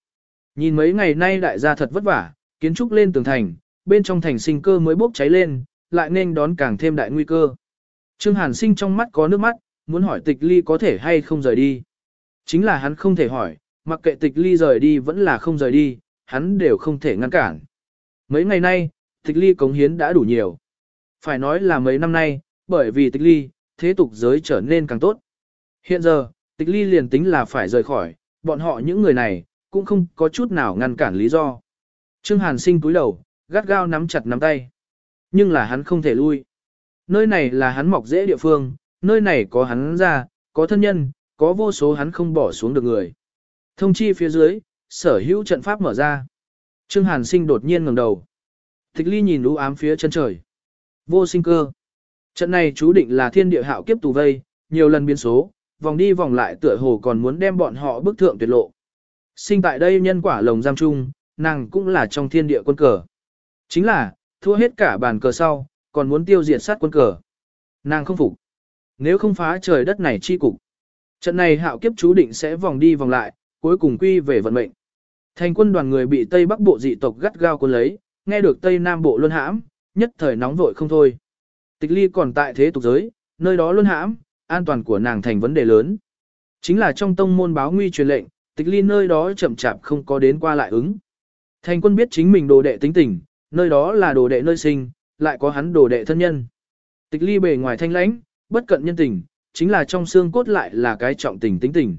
Nhìn mấy ngày nay đại gia thật vất vả, kiến trúc lên tường thành, bên trong thành sinh cơ mới bốc cháy lên, lại nên đón càng thêm đại nguy cơ. Trương Hàn Sinh trong mắt có nước mắt, muốn hỏi tịch ly có thể hay không rời đi. Chính là hắn không thể hỏi, mặc kệ tịch ly rời đi vẫn là không rời đi, hắn đều không thể ngăn cản. Mấy ngày nay, tịch ly cống hiến đã đủ nhiều. Phải nói là mấy năm nay, bởi vì tịch ly, thế tục giới trở nên càng tốt. Hiện giờ, tịch ly liền tính là phải rời khỏi, bọn họ những người này, cũng không có chút nào ngăn cản lý do. Trương Hàn sinh cúi đầu, gắt gao nắm chặt nắm tay. Nhưng là hắn không thể lui. Nơi này là hắn mọc dễ địa phương, nơi này có hắn ra, có thân nhân, có vô số hắn không bỏ xuống được người. Thông chi phía dưới, sở hữu trận pháp mở ra. Trương Hàn sinh đột nhiên ngẩng đầu. Tịch ly nhìn u ám phía chân trời. Vô sinh cơ. Trận này chú định là thiên địa hạo kiếp tù vây, nhiều lần biến số, vòng đi vòng lại tựa hồ còn muốn đem bọn họ bức thượng tuyệt lộ. Sinh tại đây nhân quả lồng giam chung, nàng cũng là trong thiên địa quân cờ. Chính là, thua hết cả bàn cờ sau, còn muốn tiêu diệt sát quân cờ. Nàng không phục. Nếu không phá trời đất này chi cục. Trận này hạo kiếp chú định sẽ vòng đi vòng lại, cuối cùng quy về vận mệnh. Thành quân đoàn người bị Tây Bắc bộ dị tộc gắt gao cuốn lấy, nghe được Tây Nam bộ luân hãm, nhất thời nóng vội không thôi. Tịch ly còn tại thế tục giới, nơi đó luân hãm, an toàn của nàng thành vấn đề lớn. Chính là trong tông môn báo nguy truyền lệnh, tịch ly nơi đó chậm chạp không có đến qua lại ứng. Thành quân biết chính mình đồ đệ tính tình, nơi đó là đồ đệ nơi sinh, lại có hắn đồ đệ thân nhân. Tịch ly bề ngoài thanh lãnh, bất cận nhân tình, chính là trong xương cốt lại là cái trọng tình tính tình.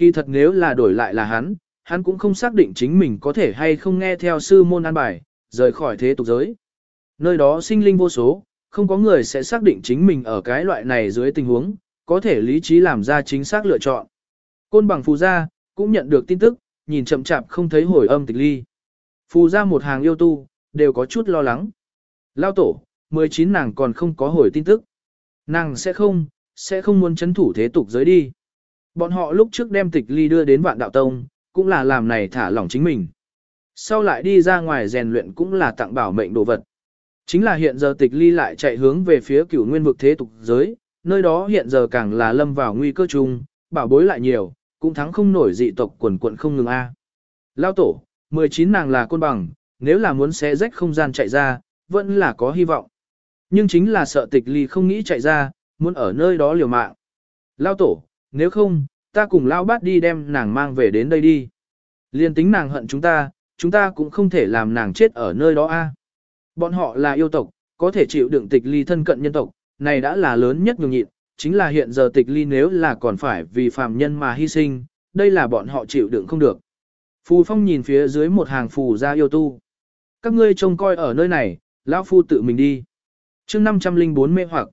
Kỳ thật nếu là đổi lại là hắn, hắn cũng không xác định chính mình có thể hay không nghe theo sư môn an bài, rời khỏi thế tục giới. Nơi đó sinh linh vô số, không có người sẽ xác định chính mình ở cái loại này dưới tình huống, có thể lý trí làm ra chính xác lựa chọn. Côn bằng phù gia, cũng nhận được tin tức, nhìn chậm chạp không thấy hồi âm tịch ly. Phù gia một hàng yêu tu, đều có chút lo lắng. Lao tổ, 19 nàng còn không có hồi tin tức. Nàng sẽ không, sẽ không muốn chấn thủ thế tục giới đi. Bọn họ lúc trước đem tịch ly đưa đến vạn đạo tông, cũng là làm này thả lỏng chính mình. Sau lại đi ra ngoài rèn luyện cũng là tặng bảo mệnh đồ vật. Chính là hiện giờ tịch ly lại chạy hướng về phía cửu nguyên vực thế tục giới, nơi đó hiện giờ càng là lâm vào nguy cơ chung, bảo bối lại nhiều, cũng thắng không nổi dị tộc quần quận không ngừng a. Lao tổ, 19 nàng là côn bằng, nếu là muốn xé rách không gian chạy ra, vẫn là có hy vọng. Nhưng chính là sợ tịch ly không nghĩ chạy ra, muốn ở nơi đó liều mạng. Lao tổ, nếu không, ta cùng Lao bát đi đem nàng mang về đến đây đi. Liên tính nàng hận chúng ta, chúng ta cũng không thể làm nàng chết ở nơi đó a. Bọn họ là yêu tộc, có thể chịu đựng tịch ly thân cận nhân tộc, này đã là lớn nhất nhường nhịn, chính là hiện giờ tịch ly nếu là còn phải vì phàm nhân mà hy sinh, đây là bọn họ chịu đựng không được. Phù phong nhìn phía dưới một hàng phù ra yêu tu. Các ngươi trông coi ở nơi này, lão phu tự mình đi. chương 504 mê hoặc.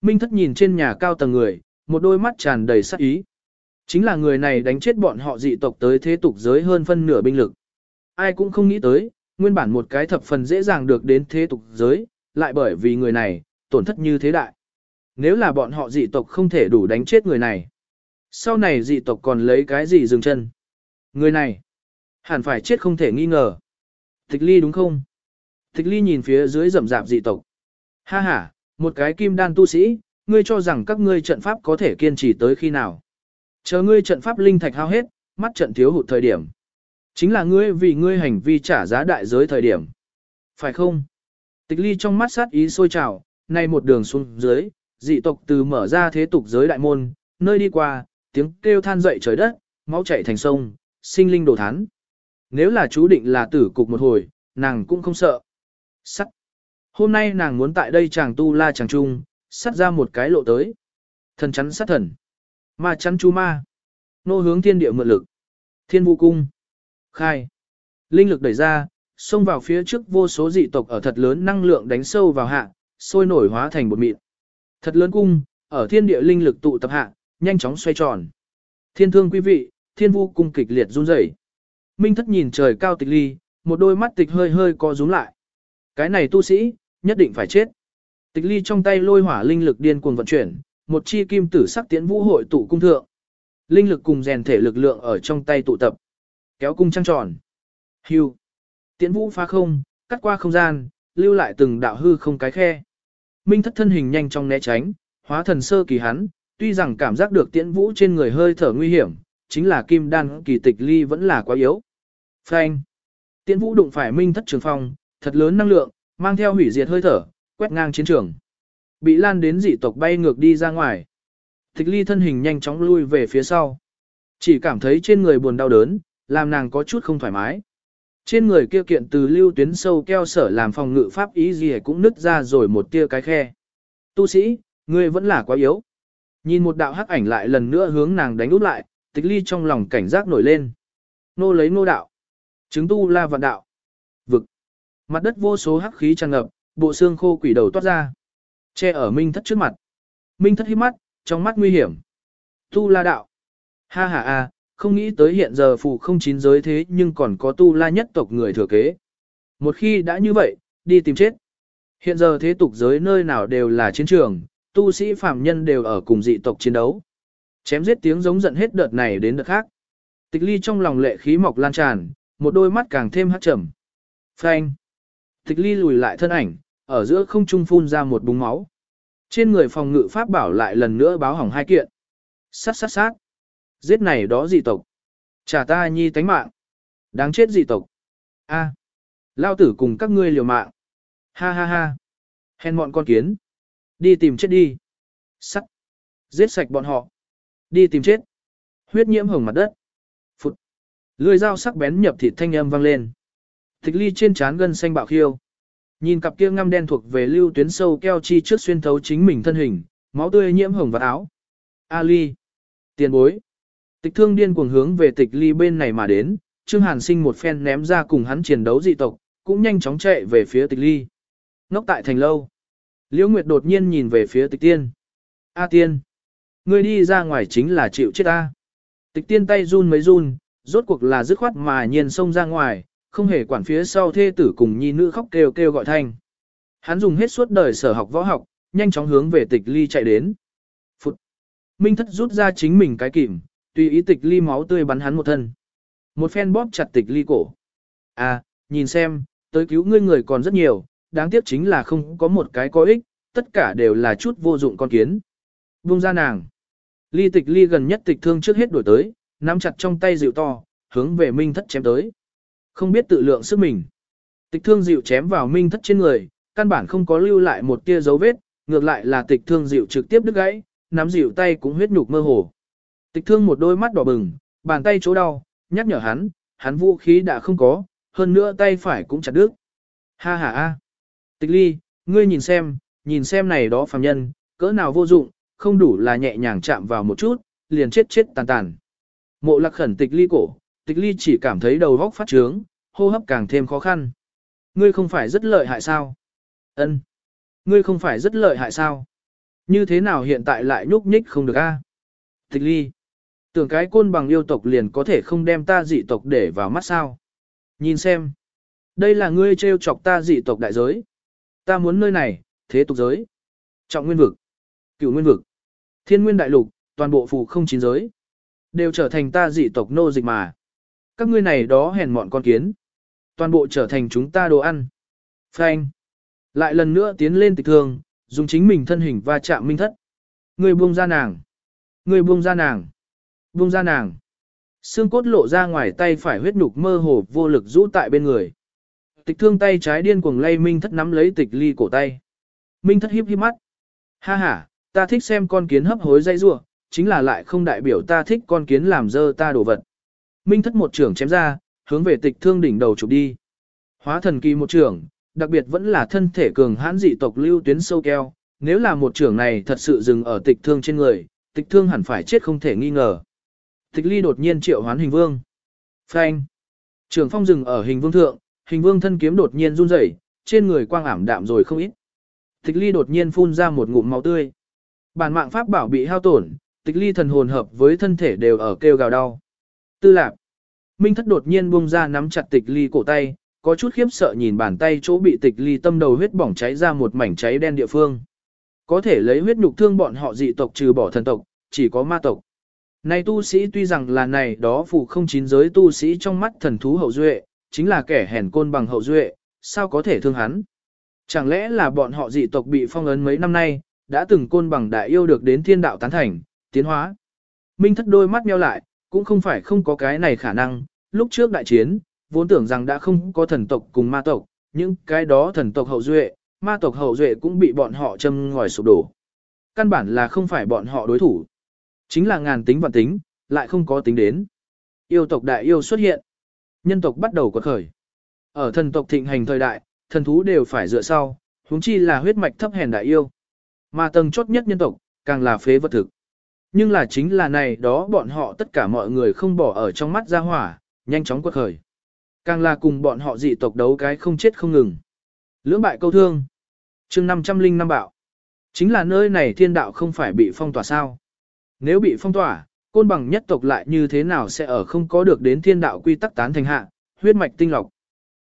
Minh thất nhìn trên nhà cao tầng người, một đôi mắt tràn đầy sắc ý. Chính là người này đánh chết bọn họ dị tộc tới thế tục giới hơn phân nửa binh lực. Ai cũng không nghĩ tới, nguyên bản một cái thập phần dễ dàng được đến thế tục giới, lại bởi vì người này, tổn thất như thế đại. Nếu là bọn họ dị tộc không thể đủ đánh chết người này, sau này dị tộc còn lấy cái gì dừng chân? Người này, hẳn phải chết không thể nghi ngờ. Tịch ly đúng không? Tịch ly nhìn phía dưới rậm rạp dị tộc. Ha ha, một cái kim đan tu sĩ, ngươi cho rằng các ngươi trận pháp có thể kiên trì tới khi nào? Chờ ngươi trận pháp linh thạch hao hết, mắt trận thiếu hụt thời điểm. Chính là ngươi vì ngươi hành vi trả giá đại giới thời điểm. Phải không? Tịch ly trong mắt sát ý sôi trào, nay một đường xuống dưới, dị tộc từ mở ra thế tục giới đại môn, nơi đi qua, tiếng kêu than dậy trời đất, máu chảy thành sông, sinh linh đổ thán. Nếu là chú định là tử cục một hồi, nàng cũng không sợ. Sắt. Hôm nay nàng muốn tại đây chàng tu la chàng trung, sắt ra một cái lộ tới. Thần chắn sát thần. Ma chắn chú ma. Nô hướng thiên địa mượn lực. Thiên vũ cung. Khai. Linh lực đẩy ra, xông vào phía trước vô số dị tộc ở thật lớn năng lượng đánh sâu vào hạ, sôi nổi hóa thành một mịn. Thật lớn cung, ở thiên địa linh lực tụ tập hạ, nhanh chóng xoay tròn. Thiên thương quý vị, thiên vũ cung kịch liệt run rẩy. Minh thất nhìn trời cao tịch ly, một đôi mắt tịch hơi hơi co rúm lại. Cái này tu sĩ, nhất định phải chết. Tịch ly trong tay lôi hỏa linh lực điên cuồng vận chuyển, một chi kim tử sắc tiễn vũ hội tụ cung thượng. Linh lực cùng rèn thể lực lượng ở trong tay tụ tập. Kéo cung trăng tròn. Hưu. Tiễn vũ phá không, cắt qua không gian, lưu lại từng đạo hư không cái khe. Minh thất thân hình nhanh trong né tránh, hóa thần sơ kỳ hắn, tuy rằng cảm giác được tiễn vũ trên người hơi thở nguy hiểm, chính là kim đan kỳ tịch ly vẫn là quá yếu. Phanh. Tiễn vũ đụng phải minh thất trường phong, thật lớn năng lượng, mang theo hủy diệt hơi thở, quét ngang chiến trường. Bị lan đến dị tộc bay ngược đi ra ngoài. Tịch ly thân hình nhanh chóng lui về phía sau. Chỉ cảm thấy trên người buồn đau đớn, làm nàng có chút không thoải mái. Trên người kia kiện từ lưu tuyến sâu keo sở làm phòng ngự pháp ý gì cũng nứt ra rồi một tia cái khe. Tu sĩ, ngươi vẫn là quá yếu. Nhìn một đạo hắc ảnh lại lần nữa hướng nàng đánh úp lại, tịch ly trong lòng cảnh giác nổi lên. Nô lấy nô đạo. Chứng tu la vạn đạo. Vực. Mặt đất vô số hắc khí tràn ngập, bộ xương khô quỷ đầu toát ra. Che ở minh thất trước mặt. Minh thất hít mắt, trong mắt nguy hiểm. Tu la đạo. Ha ha a, không nghĩ tới hiện giờ phù không chín giới thế nhưng còn có tu la nhất tộc người thừa kế. Một khi đã như vậy, đi tìm chết. Hiện giờ thế tục giới nơi nào đều là chiến trường, tu sĩ phạm nhân đều ở cùng dị tộc chiến đấu. Chém giết tiếng giống giận hết đợt này đến đợt khác. Tịch ly trong lòng lệ khí mọc lan tràn, một đôi mắt càng thêm hắt trầm. Phanh. Tịch ly lùi lại thân ảnh, ở giữa không trung phun ra một búng máu. Trên người phòng ngự pháp bảo lại lần nữa báo hỏng hai kiện. Sát sát sát. Giết này đó dị tộc. Trả ta nhi tánh mạng. Đáng chết dị tộc. A. À. Lao tử cùng các ngươi liều mạng. Ha ha ha. Hèn mọn con kiến. Đi tìm chết đi. Sắt. Giết sạch bọn họ. Đi tìm chết. Huyết nhiễm hồng mặt đất. Phụt. Lưỡi dao sắc bén nhập thịt thanh âm vang lên. Tịch ly trên trán gân xanh bạo khiêu. Nhìn cặp kia ngăm đen thuộc về lưu tuyến sâu keo chi trước xuyên thấu chính mình thân hình, máu tươi nhiễm hồng vào áo. Ali. Tiền bối. Tịch thương điên cuồng hướng về tịch ly bên này mà đến, Trương Hàn sinh một phen ném ra cùng hắn chiến đấu dị tộc, cũng nhanh chóng chạy về phía tịch ly. Ngốc tại thành lâu. Liễu Nguyệt đột nhiên nhìn về phía tịch tiên. A tiên. Ngươi đi ra ngoài chính là chịu chết ta. Tịch tiên tay run mấy run, rốt cuộc là dứt khoát mà nhiên xông ra ngoài, không hề quản phía sau thê tử cùng nhi nữ khóc kêu kêu gọi thanh. Hắn dùng hết suốt đời sở học võ học, nhanh chóng hướng về tịch ly chạy đến. Phụt. Minh thất rút ra chính mình cái kìm, tùy ý tịch ly máu tươi bắn hắn một thân. Một phen bóp chặt tịch ly cổ. À, nhìn xem, tới cứu ngươi người còn rất nhiều, đáng tiếc chính là không có một cái có ích, tất cả đều là chút vô dụng con kiến. Buông ra nàng. Ly tịch ly gần nhất tịch thương trước hết đổi tới, nắm chặt trong tay dịu to, hướng về minh thất chém tới. Không biết tự lượng sức mình. Tịch thương dịu chém vào minh thất trên người, căn bản không có lưu lại một tia dấu vết, ngược lại là tịch thương dịu trực tiếp đứt gãy, nắm dịu tay cũng huyết nhục mơ hồ. Tịch thương một đôi mắt đỏ bừng, bàn tay chỗ đau, nhắc nhở hắn, hắn vũ khí đã không có, hơn nữa tay phải cũng chặt đứt. Ha ha a. Tịch ly, ngươi nhìn xem, nhìn xem này đó phàm nhân, cỡ nào vô dụng, không đủ là nhẹ nhàng chạm vào một chút, liền chết chết tàn tàn. Mộ lạc khẩn tịch ly cổ, tịch ly chỉ cảm thấy đầu góc phát trướng, hô hấp càng thêm khó khăn. Ngươi không phải rất lợi hại sao? Ân, Ngươi không phải rất lợi hại sao? Như thế nào hiện tại lại nhúc nhích không được a? Tịch ly. Tưởng cái côn bằng yêu tộc liền có thể không đem ta dị tộc để vào mắt sao? Nhìn xem. Đây là ngươi trêu chọc ta dị tộc đại giới. Ta muốn nơi này, thế tục giới. Trọng nguyên vực. Cửu nguyên vực. Thiên nguyên đại lục, toàn bộ phù không chín giới. Đều trở thành ta dị tộc nô dịch mà. Các ngươi này đó hèn mọn con kiến. Toàn bộ trở thành chúng ta đồ ăn. Phanh. Lại lần nữa tiến lên tịch thường, dùng chính mình thân hình va chạm minh thất. Người buông ra nàng. Người buông ra nàng. Buông ra nàng. Xương cốt lộ ra ngoài tay phải huyết nhục mơ hồ vô lực rũ tại bên người. Tịch thương tay trái điên cuồng lay minh thất nắm lấy tịch ly cổ tay. Minh thất hiếp hiếp mắt. Ha ha, ta thích xem con kiến hấp hối dây rua, chính là lại không đại biểu ta thích con kiến làm dơ ta đồ vật. Minh thất một trưởng chém ra, hướng về tịch thương đỉnh đầu chụp đi. Hóa thần kỳ một trưởng, đặc biệt vẫn là thân thể cường hãn dị tộc lưu tuyến sâu keo. Nếu là một trưởng này thật sự dừng ở tịch thương trên người, tịch thương hẳn phải chết không thể nghi ngờ. Tịch ly đột nhiên triệu hoán hình vương. Phanh. Trường phong dừng ở hình vương thượng, hình vương thân kiếm đột nhiên run rẩy, trên người quang ảm đạm rồi không ít. Tịch ly đột nhiên phun ra một ngụm máu tươi. Bản mạng pháp bảo bị hao tổn, tịch ly thần hồn hợp với thân thể đều ở kêu gào đau. Tư lạc. Minh thất đột nhiên buông ra nắm chặt tịch ly cổ tay, có chút khiếp sợ nhìn bàn tay chỗ bị tịch ly tâm đầu huyết bỏng cháy ra một mảnh cháy đen địa phương. Có thể lấy huyết nhục thương bọn họ dị tộc trừ bỏ thần tộc, chỉ có ma tộc. Này tu sĩ tuy rằng là này đó phù không chín giới tu sĩ trong mắt thần thú hậu duệ, chính là kẻ hèn côn bằng hậu duệ, sao có thể thương hắn? Chẳng lẽ là bọn họ dị tộc bị phong ấn mấy năm nay, đã từng côn bằng đại yêu được đến thiên đạo tán thành, tiến hóa. Minh thất đôi mắt meo lại, cũng không phải không có cái này khả năng, lúc trước đại chiến, vốn tưởng rằng đã không có thần tộc cùng ma tộc, những cái đó thần tộc hậu duệ, ma tộc hậu duệ cũng bị bọn họ châm ngòi sụp đổ. Căn bản là không phải bọn họ đối thủ. Chính là ngàn tính vạn tính, lại không có tính đến. Yêu tộc đại yêu xuất hiện. Nhân tộc bắt đầu quật khởi. Ở thần tộc thịnh hành thời đại, thần thú đều phải dựa sau, huống chi là huyết mạch thấp hèn đại yêu. Mà tầng chốt nhất nhân tộc, càng là phế vật thực. Nhưng là chính là này đó bọn họ tất cả mọi người không bỏ ở trong mắt ra hỏa, nhanh chóng quật khởi. Càng là cùng bọn họ dị tộc đấu cái không chết không ngừng. Lưỡng bại câu thương. chương 505 bạo. Chính là nơi này thiên đạo không phải bị phong tỏa sao. Nếu bị phong tỏa, côn bằng nhất tộc lại như thế nào sẽ ở không có được đến thiên đạo quy tắc tán thành hạ, huyết mạch tinh lọc.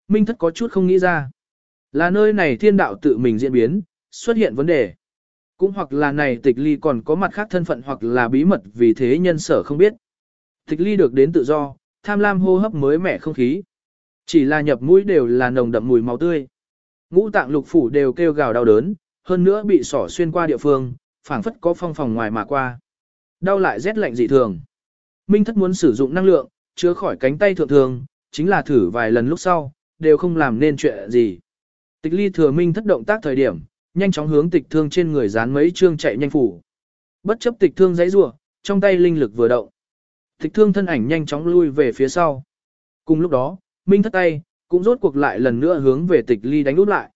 Minh thất có chút không nghĩ ra. Là nơi này thiên đạo tự mình diễn biến, xuất hiện vấn đề. Cũng hoặc là này tịch ly còn có mặt khác thân phận hoặc là bí mật vì thế nhân sở không biết. Tịch ly được đến tự do, tham lam hô hấp mới mẻ không khí. Chỉ là nhập mũi đều là nồng đậm mùi máu tươi. Ngũ tạng lục phủ đều kêu gào đau đớn, hơn nữa bị sỏ xuyên qua địa phương, phảng phất có phong phòng ngoài mà qua. Đau lại rét lạnh dị thường. Minh thất muốn sử dụng năng lượng, chứa khỏi cánh tay thượng thường, chính là thử vài lần lúc sau, đều không làm nên chuyện gì. Tịch ly thừa minh thất động tác thời điểm, nhanh chóng hướng tịch thương trên người dán mấy chương chạy nhanh phủ. Bất chấp tịch thương dãy rủa, trong tay linh lực vừa động. Tịch thương thân ảnh nhanh chóng lui về phía sau. Cùng lúc đó, minh thất tay, cũng rốt cuộc lại lần nữa hướng về tịch ly đánh út lại.